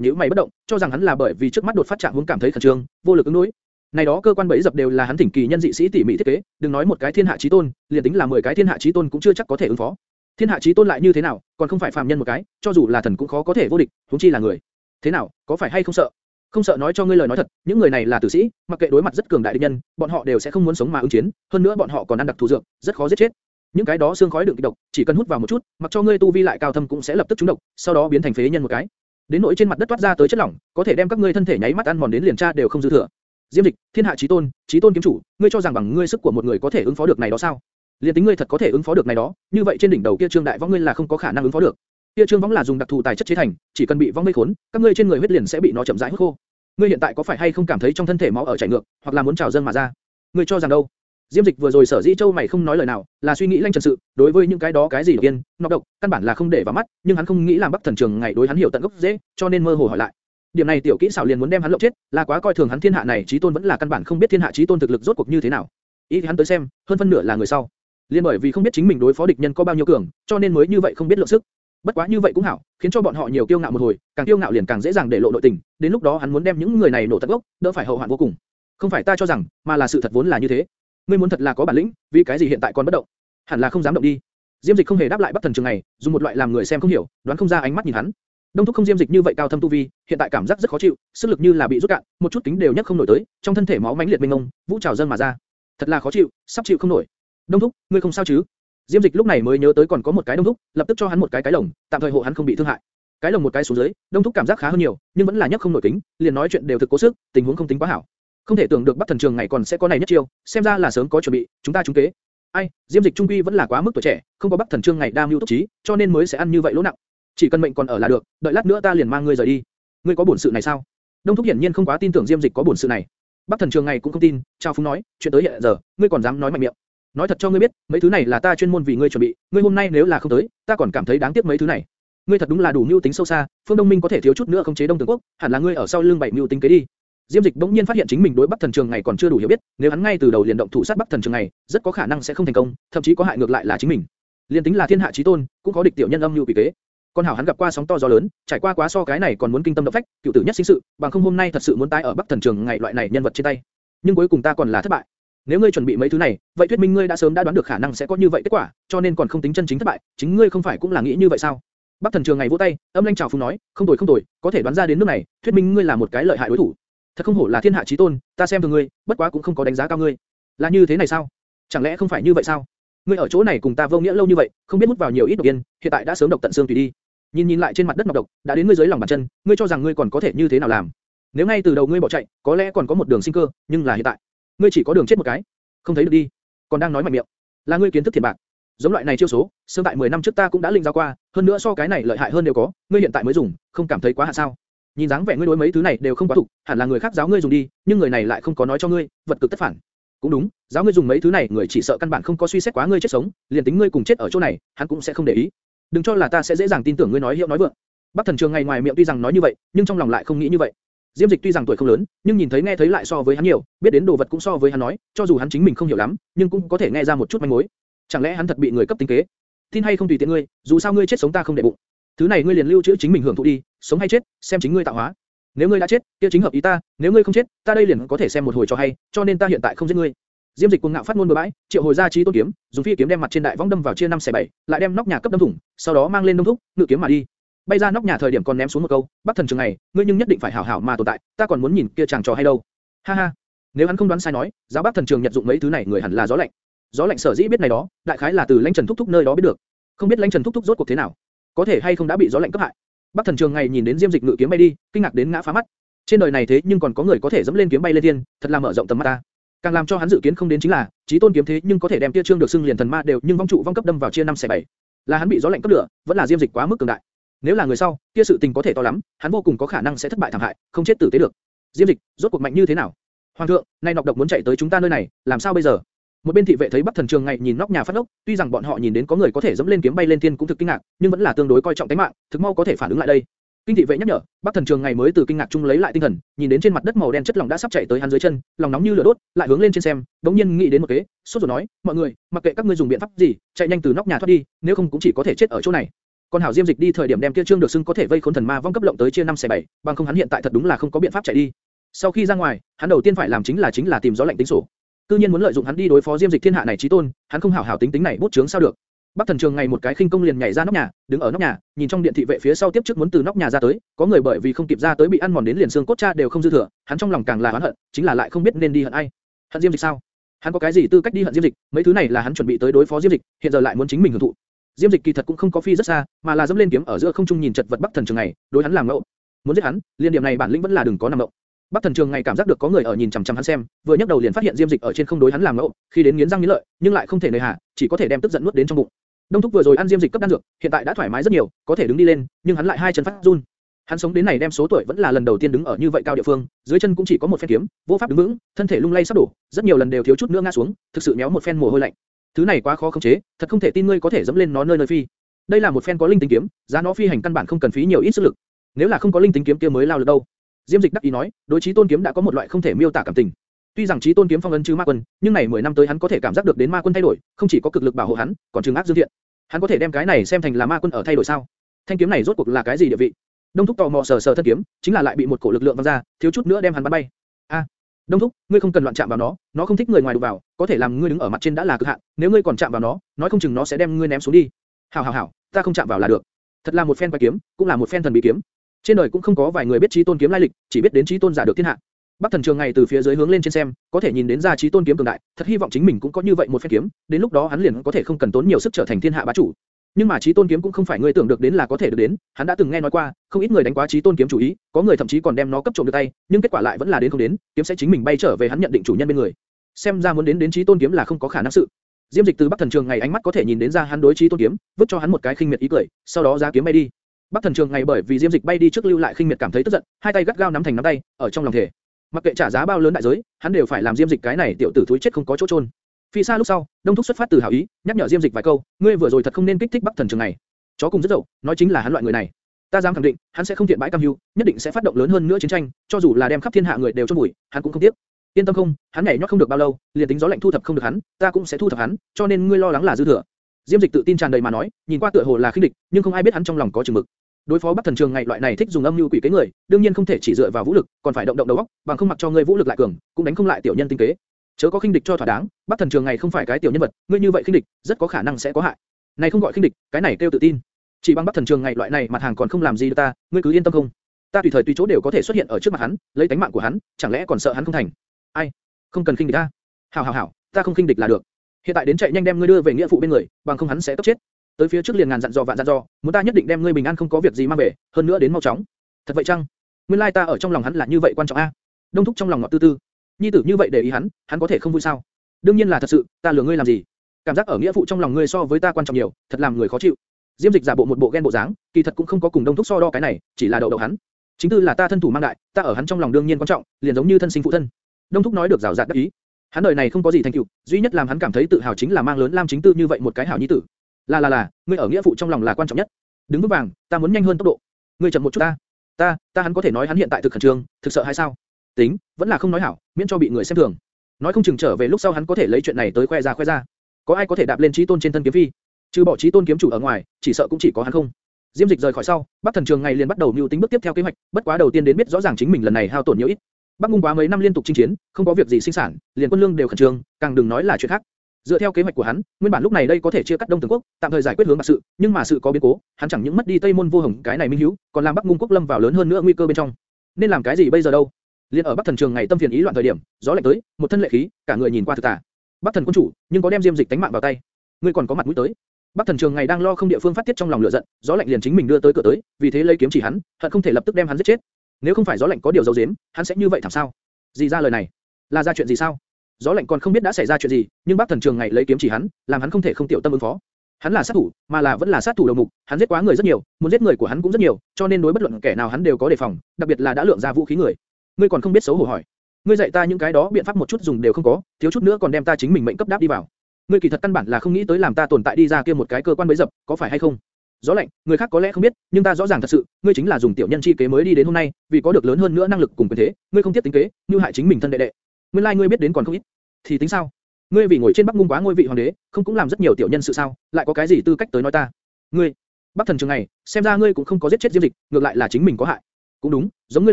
nhíu mày bất động, cho rằng hắn là bởi vì trước mắt đột phát trạng huống cảm thấy khẩn trương, vô lực ứng đối. Này đó cơ quan bẫy dập đều là hắn thỉnh kỳ nhân dị sĩ tỉ mỉ thiết kế, đừng nói một cái thiên hạ chí tôn, liền tính là 10 cái thiên hạ chí tôn cũng chưa chắc có thể ứng phó. Thiên hạ chí tôn lại như thế nào, còn không phải phàm nhân một cái, cho dù là thần cũng khó có thể vô địch, huống chi là người. Thế nào, có phải hay không sợ? Không sợ nói cho ngươi lời nói thật, những người này là tử sĩ, mặc kệ đối mặt rất cường đại địch nhân, bọn họ đều sẽ không muốn sống mà ứng chiến, hơn nữa bọn họ còn ăn đặc thù dược, rất khó giết chết. Những cái đó xương khói đựng kịch độc, chỉ cần hút vào một chút, mặc cho ngươi tu vi lại cao thâm cũng sẽ lập tức trúng độc, sau đó biến thành phế nhân một cái. Đến nỗi trên mặt đất toát ra tới chất lỏng, có thể đem các ngươi thân thể nháy mắt ăn mòn đến liền tra đều không dư thừa. Diêm Dịch, Thiên Hạ Chí Tôn, Chí Tôn kiếm chủ, ngươi cho rằng bằng ngươi sức của một người có thể ứng phó được này đó sao? Liên tính ngươi thật có thể ứng phó được này đó, như vậy trên đỉnh đầu kia trương đại võ ngươi là không có khả năng ứng phó được. Kia trương võng là dùng đặc thù tài chất chế thành, chỉ cần bị vong mây khốn, các ngươi trên người huyết liền sẽ bị nó chậm rãi hút khô. Ngươi hiện tại có phải hay không cảm thấy trong thân thể máu ở chảy ngược, hoặc là muốn trào dâng mà ra? Ngươi cho rằng đâu? Diêm Dịch vừa rồi sở dĩ châu mày không nói lời nào, là suy nghĩ lanh trần sự, đối với những cái đó cái gì yên, nọc độc, căn bản là không để vào mắt, nhưng hắn không nghĩ làm Bắc Thần Trường ngày đối hắn hiểu tận gốc dễ, cho nên mơ hồ hỏi lại. Điểm này tiểu kỹ xảo liền muốn đem hắn lộng chết, là quá coi thường hắn thiên hạ này chí tôn vẫn là căn bản không biết thiên hạ chí tôn thực lực rốt cuộc như thế nào. Ý thì hắn tới xem, hơn phân nửa là người sau. Liên bởi vì không biết chính mình đối phó địch nhân có bao nhiêu cường, cho nên mới như vậy không biết lượng sức. Bất quá như vậy cũng hảo, khiến cho bọn họ nhiều kiêu ngạo một hồi, càng kiêu ngạo liền càng dễ dàng để lộ nội tình, đến lúc đó hắn muốn đem những người này nổ tận gốc, đỡ phải hậu hoạn vô cùng. Không phải ta cho rằng, mà là sự thật vốn là như thế. Ngươi muốn thật là có bản lĩnh, vì cái gì hiện tại còn bất động? Hẳn là không dám động đi. Diêm Dịch không hề đáp lại Bắc Thần Trường này, dùng một loại làm người xem không hiểu, đoán không ra ánh mắt nhìn hắn. Đông thúc không Diêm Dịch như vậy cao thâm tu vi, hiện tại cảm giác rất khó chịu, sức lực như là bị rút cạn, một chút tính đều nhấc không nổi tới, trong thân thể máu mãnh liệt mênh mông, vũ trào dâng mà ra. Thật là khó chịu, sắp chịu không nổi. Đông thúc, ngươi không sao chứ? Diêm Dịch lúc này mới nhớ tới còn có một cái Đông thúc, lập tức cho hắn một cái cái lồng, tạm thời hộ hắn không bị thương hại. Cái lồng một cái xuống dưới, Đông thúc cảm giác khá hơn nhiều, nhưng vẫn là nhấc không nổi tính, liền nói chuyện đều thực cố sức, tình huống không tính quá hảo. Không thể tưởng được Bắc Thần Trường ngày còn sẽ có này nhất chiêu, xem ra là sớm có chuẩn bị, chúng ta trúng kế. Ai, Diêm Dịch trung quy vẫn là quá mức tuổi trẻ, không có Bắc Thần Trương ngày đam mưu túc trí, cho nên mới sẽ ăn như vậy lỗ nặng. Chỉ cần mệnh còn ở là được, đợi lát nữa ta liền mang ngươi rời đi. Ngươi có bổn sự này sao? Đông Thúc hiển nhiên không quá tin tưởng Diêm Dịch có bổn sự này. Bắc Thần Trường ngày cũng không tin, Trao Phúng nói, chuyện tới hiện giờ, ngươi còn dám nói mạnh miệng? Nói thật cho ngươi biết, mấy thứ này là ta chuyên môn vì ngươi chuẩn bị, ngươi hôm nay nếu là không tới, ta còn cảm thấy đáng tiếc mấy thứ này. Ngươi thật đúng là đủ mưu tính sâu xa, Phương Đông Minh có thể thiếu chút nữa không chế Đông Tường Quốc, hẳn là ngươi ở sau lưng bảy mưu tính kế đi. Diêm Dịch bỗng nhiên phát hiện chính mình đối Bắc Thần Trường ngày còn chưa đủ hiểu biết, nếu hắn ngay từ đầu liền động thủ sát Bắc Thần Trường ngày, rất có khả năng sẽ không thành công, thậm chí có hại ngược lại là chính mình. Liên tính là thiên hạ chí tôn, cũng có địch tiểu nhân âm mưu quỷ kế. Con hảo hắn gặp qua sóng to gió lớn, trải qua quá so cái này còn muốn kinh tâm động phách, cựu tử nhất sinh sự, bằng không hôm nay thật sự muốn tái ở Bắc Thần Trường ngày loại này nhân vật trên tay. Nhưng cuối cùng ta còn là thất bại. Nếu ngươi chuẩn bị mấy thứ này, vậy thuyết minh ngươi đã sớm đã đoán được khả năng sẽ có như vậy kết quả, cho nên còn không tính chân chính thất bại, chính ngươi không phải cũng là nghĩ như vậy sao? Bắc Thần Trường ngày vỗ tay, âm lãnh chào phúng nói, không tồi không tồi, có thể đoán ra đến nước này, thuyết minh ngươi là một cái lợi hại đối thủ. Thật không hổ là thiên hạ chí tôn, ta xem thường ngươi, bất quá cũng không có đánh giá cao ngươi. Là như thế này sao? Chẳng lẽ không phải như vậy sao? Ngươi ở chỗ này cùng ta vô nghĩa lâu như vậy, không biết hút vào nhiều ít độc yên, hiện tại đã sớm độc tận xương tùy đi. Nhìn nhìn lại trên mặt đất nọc độc, đã đến ngươi dưới lòng bàn chân, ngươi cho rằng ngươi còn có thể như thế nào làm? Nếu ngay từ đầu ngươi bỏ chạy, có lẽ còn có một đường sinh cơ, nhưng là hiện tại, ngươi chỉ có đường chết một cái. Không thấy được đi, còn đang nói mạnh miệng. Là ngươi kiến thức thiệt bạc. Giống loại này chiêu số, sớm tại 10 năm trước ta cũng đã linh giao qua, hơn nữa so cái này lợi hại hơn đều có, ngươi hiện tại mới dùng, không cảm thấy quá hạ sao? Nhìn dáng vẻ ngươi đối mấy thứ này đều không quá thủ, hẳn là người khác giáo ngươi dùng đi, nhưng người này lại không có nói cho ngươi, vật cực tất phản. Cũng đúng, giáo ngươi dùng mấy thứ này, người chỉ sợ căn bản không có suy xét quá ngươi chết sống, liền tính ngươi cùng chết ở chỗ này, hắn cũng sẽ không để ý. Đừng cho là ta sẽ dễ dàng tin tưởng ngươi nói hiệu nói vượng. Bắc Thần Trường ngày ngoài miệng tuy rằng nói như vậy, nhưng trong lòng lại không nghĩ như vậy. Diêm Dịch tuy rằng tuổi không lớn, nhưng nhìn thấy nghe thấy lại so với hắn nhiều, biết đến đồ vật cũng so với hắn nói, cho dù hắn chính mình không hiểu lắm, nhưng cũng có thể nghe ra một chút manh mối. Chẳng lẽ hắn thật bị người cấp tính kế? Tin hay không tùy tiện ngươi, dù sao ngươi chết sống ta không để bụng. Thứ này ngươi liền lưu trữ chính mình hưởng thụ đi, sống hay chết, xem chính ngươi tạo hóa. Nếu ngươi đã chết, kia chính hợp ý ta, nếu ngươi không chết, ta đây liền có thể xem một hồi cho hay, cho nên ta hiện tại không giết ngươi. Diêm Dịch cuồng ngạo phát ngôn bừa bãi, triệu hồi ra chi tôn kiếm, dùng phi kiếm đem mặt trên đại võng đâm vào chia năm xẻ bảy, lại đem nóc nhà cấp đâm thủng, sau đó mang lên đông thúc, ngự kiếm mà đi. Bay ra nóc nhà thời điểm còn ném xuống một câu, Bắc Thần Trường này, ngươi nhưng nhất định phải hảo hảo mà tồn tại, ta còn muốn nhìn kia chàng trò hay đâu. Ha ha, nếu hắn không đoán sai nói, giáo Bắc Thần Trường nhận dụng mấy thứ này người hẳn là gió lạnh. Gió lạnh sở dĩ biết này đó, đại khái là từ Lãnh Trần thúc thúc nơi đó biết được. Không biết Lãnh Trần thúc thúc rốt cuộc thế nào, có thể hay không đã bị gió lạnh cấp hại. Bắc Thần Trường ngày nhìn đến Diêm Dịch ngự kiếm bay đi, kinh ngạc đến ngã phá mắt. Trên đời này thế nhưng còn có người có thể dẫm lên kiếm bay lên thiên, thật là mở rộng tầm mắt ta. Càng làm cho hắn dự kiến không đến chính là, chí tôn kiếm thế nhưng có thể đem tia trương được xưng liền thần ma đều nhưng vong trụ vong cấp đâm vào chia năm xẻ bảy. Là hắn bị gió lạnh cấp lửa, vẫn là Diêm Dịch quá mức cường đại. Nếu là người sau, kia sự tình có thể to lắm, hắn vô cùng có khả năng sẽ thất bại thảm hại, không chết tử tế được. Diêm Dịch, rốt cuộc mạnh như thế nào? Hoàng thượng, nay nọc độc muốn chạy tới chúng ta nơi này, làm sao bây giờ? Một bên thị vệ thấy Bắc Thần Trường ngày nhìn nóc nhà phát ốc, tuy rằng bọn họ nhìn đến có người có thể dẫm lên kiếm bay lên thiên cũng thực kinh ngạc, nhưng vẫn là tương đối coi trọng tính mạng, thực mau có thể phản ứng lại đây. Kinh thị vệ nhắc nhở, Bắc Thần Trường ngày mới từ kinh ngạc chung lấy lại tinh thần, nhìn đến trên mặt đất màu đen chất lỏng đã sắp chảy tới hắn dưới chân, lòng nóng như lửa đốt, lại hướng lên trên xem, đống nhiên nghĩ đến một kế, sốt ruột nói, mọi người, mặc kệ các ngươi dùng biện pháp gì, chạy nhanh từ nóc nhà thoát đi, nếu không cũng chỉ có thể chết ở chỗ này. Con hảo Diêm Dịch đi thời điểm đem kia trương được xưng có thể vây khốn thần ma vong cấp lộng tới chia năm xẻ bảy, bằng không hắn hiện tại thật đúng là không có biện pháp chạy đi. Sau khi ra ngoài, hắn đầu tiên phải làm chính là chính là tìm gió lạnh tính sổ. Cư nhiên muốn lợi dụng hắn đi đối phó Diêm Dịch thiên hạ này chí tôn, hắn không hảo hảo tính tính này bút chướng sao được. Bắc Thần Trường ngày một cái khinh công liền nhảy ra nóc nhà, đứng ở nóc nhà, nhìn trong điện thị vệ phía sau tiếp trước muốn từ nóc nhà ra tới, có người bởi vì không kịp ra tới bị ăn mòn đến liền xương cốt cha đều không dư thừa, hắn trong lòng càng là oán hận, chính là lại không biết nên đi hận ai. Hận Diêm Dịch sao? Hắn có cái gì tư cách đi hận Diêm Dịch? Mấy thứ này là hắn chuẩn bị tới đối phó Diêm Dịch, hiện giờ lại muốn chính mình hưởng thụ. Diêm Dịch kỳ thật cũng không có phi rất xa, mà là dẫm lên kiếm ở giữa không trung nhìn chật vật Bắc Thần Trường ngày, đối hắn làm ngẫu. muốn giết hắn, liên điểm này bản lĩnh vẫn là đừng có nằm động. Bắc Thần Trường ngày cảm giác được có người ở nhìn chằm chằm hắn xem, vừa nhấc đầu liền phát hiện Diêm Dịch ở trên không đối hắn làm ngẫu, khi đến nghiến răng nghiến lợi, nhưng lại không thể nơi hạ, chỉ có thể đem tức giận nuốt đến trong bụng. Đông Thúc vừa rồi ăn Diêm Dịch cấp đan dược, hiện tại đã thoải mái rất nhiều, có thể đứng đi lên, nhưng hắn lại hai chân phát run. Hắn sống đến này đem số tuổi vẫn là lần đầu tiên đứng ở như vậy cao địa phương, dưới chân cũng chỉ có một phen kiếm, vô pháp đứng vững, thân thể lung lay sắp đổ, rất nhiều lần đều thiếu chút nữa ngã xuống, thực sự méo một phen mồ hôi lạnh. Thứ này quá khó khống chế, thật không thể tin ngươi có thể dẫm lên nó nơi nơi phi. Đây là một phen có linh tính kiếm, giá nó phi hành căn bản không cần phí nhiều ít sức lực. Nếu là không có linh tính kiếm kia mới lao được đâu. Diêm Dịch đắc ý nói, đối chí tôn kiếm đã có một loại không thể miêu tả cảm tình. Tuy rằng chí tôn kiếm phong ấn chứ ma quân, nhưng này 10 năm tới hắn có thể cảm giác được đến ma quân thay đổi, không chỉ có cực lực bảo hộ hắn, còn trừng ác dương thiện. Hắn có thể đem cái này xem thành là ma quân ở thay đổi sao? Thanh kiếm này rốt cuộc là cái gì địa vị? Đông thúc tò mò sờ sờ thân kiếm, chính là lại bị một cổ lực lượng văng ra, thiếu chút nữa đem hắn bắn bay. A, Đông thúc, ngươi không cần loạn chạm vào nó, nó không thích người ngoài đụng vào, có thể làm ngươi đứng ở mặt trên đã là cực hạn, nếu ngươi còn chạm vào nó, nói không chừng nó sẽ đem ngươi ném xuống đi. Hảo hảo hảo, ta không chạm vào là được. Thật là một phen quái kiếm, cũng là một phen thần bí kiếm. Trên đời cũng không có vài người biết chí tôn kiếm lai lịch, chỉ biết đến chí tôn giả được thiên hạ. Bắc Thần Trường ngày từ phía dưới hướng lên trên xem, có thể nhìn đến ra chí tôn kiếm cường đại, thật hy vọng chính mình cũng có như vậy một phen kiếm, đến lúc đó hắn liền có thể không cần tốn nhiều sức trở thành thiên hạ bá chủ. Nhưng mà chí tôn kiếm cũng không phải người tưởng được đến là có thể được đến, hắn đã từng nghe nói qua, không ít người đánh quá chí tôn kiếm chủ ý, có người thậm chí còn đem nó cấp trộm được tay, nhưng kết quả lại vẫn là đến không đến, kiếm sẽ chính mình bay trở về hắn nhận định chủ nhân bên người. Xem ra muốn đến đến chí tôn kiếm là không có khả năng sự. Diêm Dịch từ Bắc Thần Trường ngày ánh mắt có thể nhìn đến ra hắn đối chí tôn kiếm, vứt cho hắn một cái khinh miệt ý cười, sau đó ra kiếm bay đi. Bắc Thần Trường ngày bởi vì Diêm Dịch bay đi trước lưu lại khinh miệt cảm thấy tức giận, hai tay gắt gao nắm thành nắm tay, ở trong lòng thể. Mặc kệ trả giá bao lớn đại giới, hắn đều phải làm Diêm Dịch cái này tiểu tử thúi chết không có chỗ trôn. Phi xa lúc sau, Đông Thúc xuất phát từ hảo ý, nhắc nhở Diêm Dịch vài câu, ngươi vừa rồi thật không nên kích thích Bắc Thần Trường này. Chó cùng rất dậu, nói chính là hắn loại người này. Ta dám khẳng định, hắn sẽ không thiện bãi cam hưu, nhất định sẽ phát động lớn hơn nữa chiến tranh, cho dù là đem khắp thiên hạ người đều chôn bụi, hắn cũng không tiếc. Yên tâm không, hắn nhảy nhót không được bao lâu, liền tính gió lạnh thu thập không được hắn, ta cũng sẽ thu thập hắn, cho nên ngươi lo lắng là dư thừa. Diêm Dịch tự tin tràn đầy mà nói, nhìn qua tựa hồ là khinh địch, nhưng không ai biết hắn trong lòng có chừng mực. Đối phó Bắc Thần Trường ngày loại này thích dùng âm mưu quỷ kế người, đương nhiên không thể chỉ dựa vào vũ lực, còn phải động động đầu óc, bằng không mặc cho ngươi vũ lực lại cường, cũng đánh không lại tiểu nhân tinh kế. Chớ có khinh địch cho thỏa đáng, Bắc Thần Trường ngày không phải cái tiểu nhân vật, ngươi như vậy khinh địch, rất có khả năng sẽ có hại. Này không gọi khinh địch, cái này kêu tự tin. Chỉ bằng Bắc Thần Trường ngày loại này mặt hàng còn không làm gì được ta, ngươi cứ yên tâm không? Ta tùy thời tùy chỗ đều có thể xuất hiện ở trước mặt hắn, lấy tính mạng của hắn, chẳng lẽ còn sợ hắn không thành? Ai? Không cần khinh địch ta. Hảo hảo hảo, ta không khinh địch là được. Hiện tại đến chạy nhanh đem ngươi đưa về nghĩa phụ bên người, bằng không hắn sẽ tức chết. Tới phía trước liền ngàn dặn dò vạn dặn dò, muốn ta nhất định đem ngươi bình an không có việc gì mang về, hơn nữa đến mau chóng. Thật vậy chăng? Nguyên lai ta ở trong lòng hắn là như vậy quan trọng a. Đông thúc trong lòng ngọt tư tư. Nhi tử như vậy để ý hắn, hắn có thể không vui sao? Đương nhiên là thật sự, ta lừa ngươi làm gì? Cảm giác ở nghĩa phụ trong lòng ngươi so với ta quan trọng nhiều, thật làm người khó chịu. Diêm Dịch giả bộ một bộ ghen bộ dáng, kỳ thật cũng không có cùng Đông thúc so đo cái này, chỉ là đậu đậu hắn. Chính tư là ta thân thủ mang đại, ta ở hắn trong lòng đương nhiên quan trọng, liền giống như thân sinh phụ thân. Đông thúc nói được rào rạt đắc ý. Hắn đời này không có gì thành tựu, duy nhất làm hắn cảm thấy tự hào chính là mang lớn Lam Chính Tư như vậy một cái hảo nhi tử. Là là là, ngươi ở nghĩa phụ trong lòng là quan trọng nhất. Đứng vững vàng, ta muốn nhanh hơn tốc độ. Ngươi chậm một chút ta. Ta, ta hắn có thể nói hắn hiện tại thực khẩn trương, thực sợ hay sao? Tính, vẫn là không nói hảo, miễn cho bị người xem thường. Nói không chừng trở về lúc sau hắn có thể lấy chuyện này tới khoe ra khoe ra. Có ai có thể đạp lên chí tôn trên thân kiếm phi? Trừ bỏ chí tôn kiếm chủ ở ngoài, chỉ sợ cũng chỉ có hắn không. Diêm Dịch rời khỏi sau, Bắc Thần Trường ngày liền bắt đầu mưu tính bước tiếp theo kế hoạch, bất quá đầu tiên đến biết rõ ràng chính mình lần này hao tổn nhiều ít. Bắc Ngung quá mấy năm liên tục chinh chiến, không có việc gì sinh sản, liền quân lương đều khẩn trương, càng đừng nói là chuyện khác. Dựa theo kế hoạch của hắn, nguyên bản lúc này đây có thể chia cắt Đông Tường quốc, tạm thời giải quyết hướng bạc sự, nhưng mà sự có biến cố, hắn chẳng những mất đi Tây Môn Vô Hồng cái này minh hiếu, còn làm Bắc Ngung quốc lâm vào lớn hơn nữa nguy cơ bên trong. Nên làm cái gì bây giờ đâu? Liên ở Bắc Thần Trường ngày tâm phiền ý loạn thời điểm, gió lạnh tới, một thân lệ khí, cả người nhìn qua thực tả. Bắc Thần quân chủ, nhưng có đem Diêm Dịch tánh mạng vào tay. Ngươi còn có mặt mũi tới? Bắc Thần Trường ngày đang lo không địa phương phát tiết trong lòng lửa giận, gió lạnh liền chính mình đưa tới cửa tới, vì thế lấy kiếm chỉ hắn, hận không thể lập tức đem hắn giết chết. Nếu không phải gió lạnh có điều giấu giếm, hắn sẽ như vậy thảm sao? Gì ra lời này? Là ra chuyện gì sao? Gió lạnh còn không biết đã xảy ra chuyện gì, nhưng bác Thần Trường ngày lấy kiếm chỉ hắn, làm hắn không thể không tiểu tâm ứng phó. Hắn là sát thủ, mà là vẫn là sát thủ đầu mục, hắn giết quá người rất nhiều, muốn giết người của hắn cũng rất nhiều, cho nên đối bất luận kẻ nào hắn đều có đề phòng, đặc biệt là đã lượng ra vũ khí người. Ngươi còn không biết xấu hổ hỏi. Ngươi dạy ta những cái đó biện pháp một chút dùng đều không có, thiếu chút nữa còn đem ta chính mình mệnh cấp đáp đi vào. Ngươi kỳ thật căn bản là không nghĩ tới làm ta tồn tại đi ra kia một cái cơ quan bấy dập, có phải hay không? Gió lạnh, người khác có lẽ không biết, nhưng ta rõ ràng thật sự, ngươi chính là dùng tiểu nhân chi kế mới đi đến hôm nay, vì có được lớn hơn nữa năng lực cùng quyền thế, ngươi không tiếp tính kế, như hại chính mình thân đệ đệ. Nguyên lai like ngươi biết đến còn không ít, thì tính sao? Ngươi vì ngồi trên Bắc Ngung quá ngôi vị hoàng đế, không cũng làm rất nhiều tiểu nhân sự sao? Lại có cái gì tư cách tới nói ta? Ngươi, Bắc Thần Trường này, xem ra ngươi cũng không có giết chết Diêm Dịch, ngược lại là chính mình có hại. Cũng đúng, giống ngươi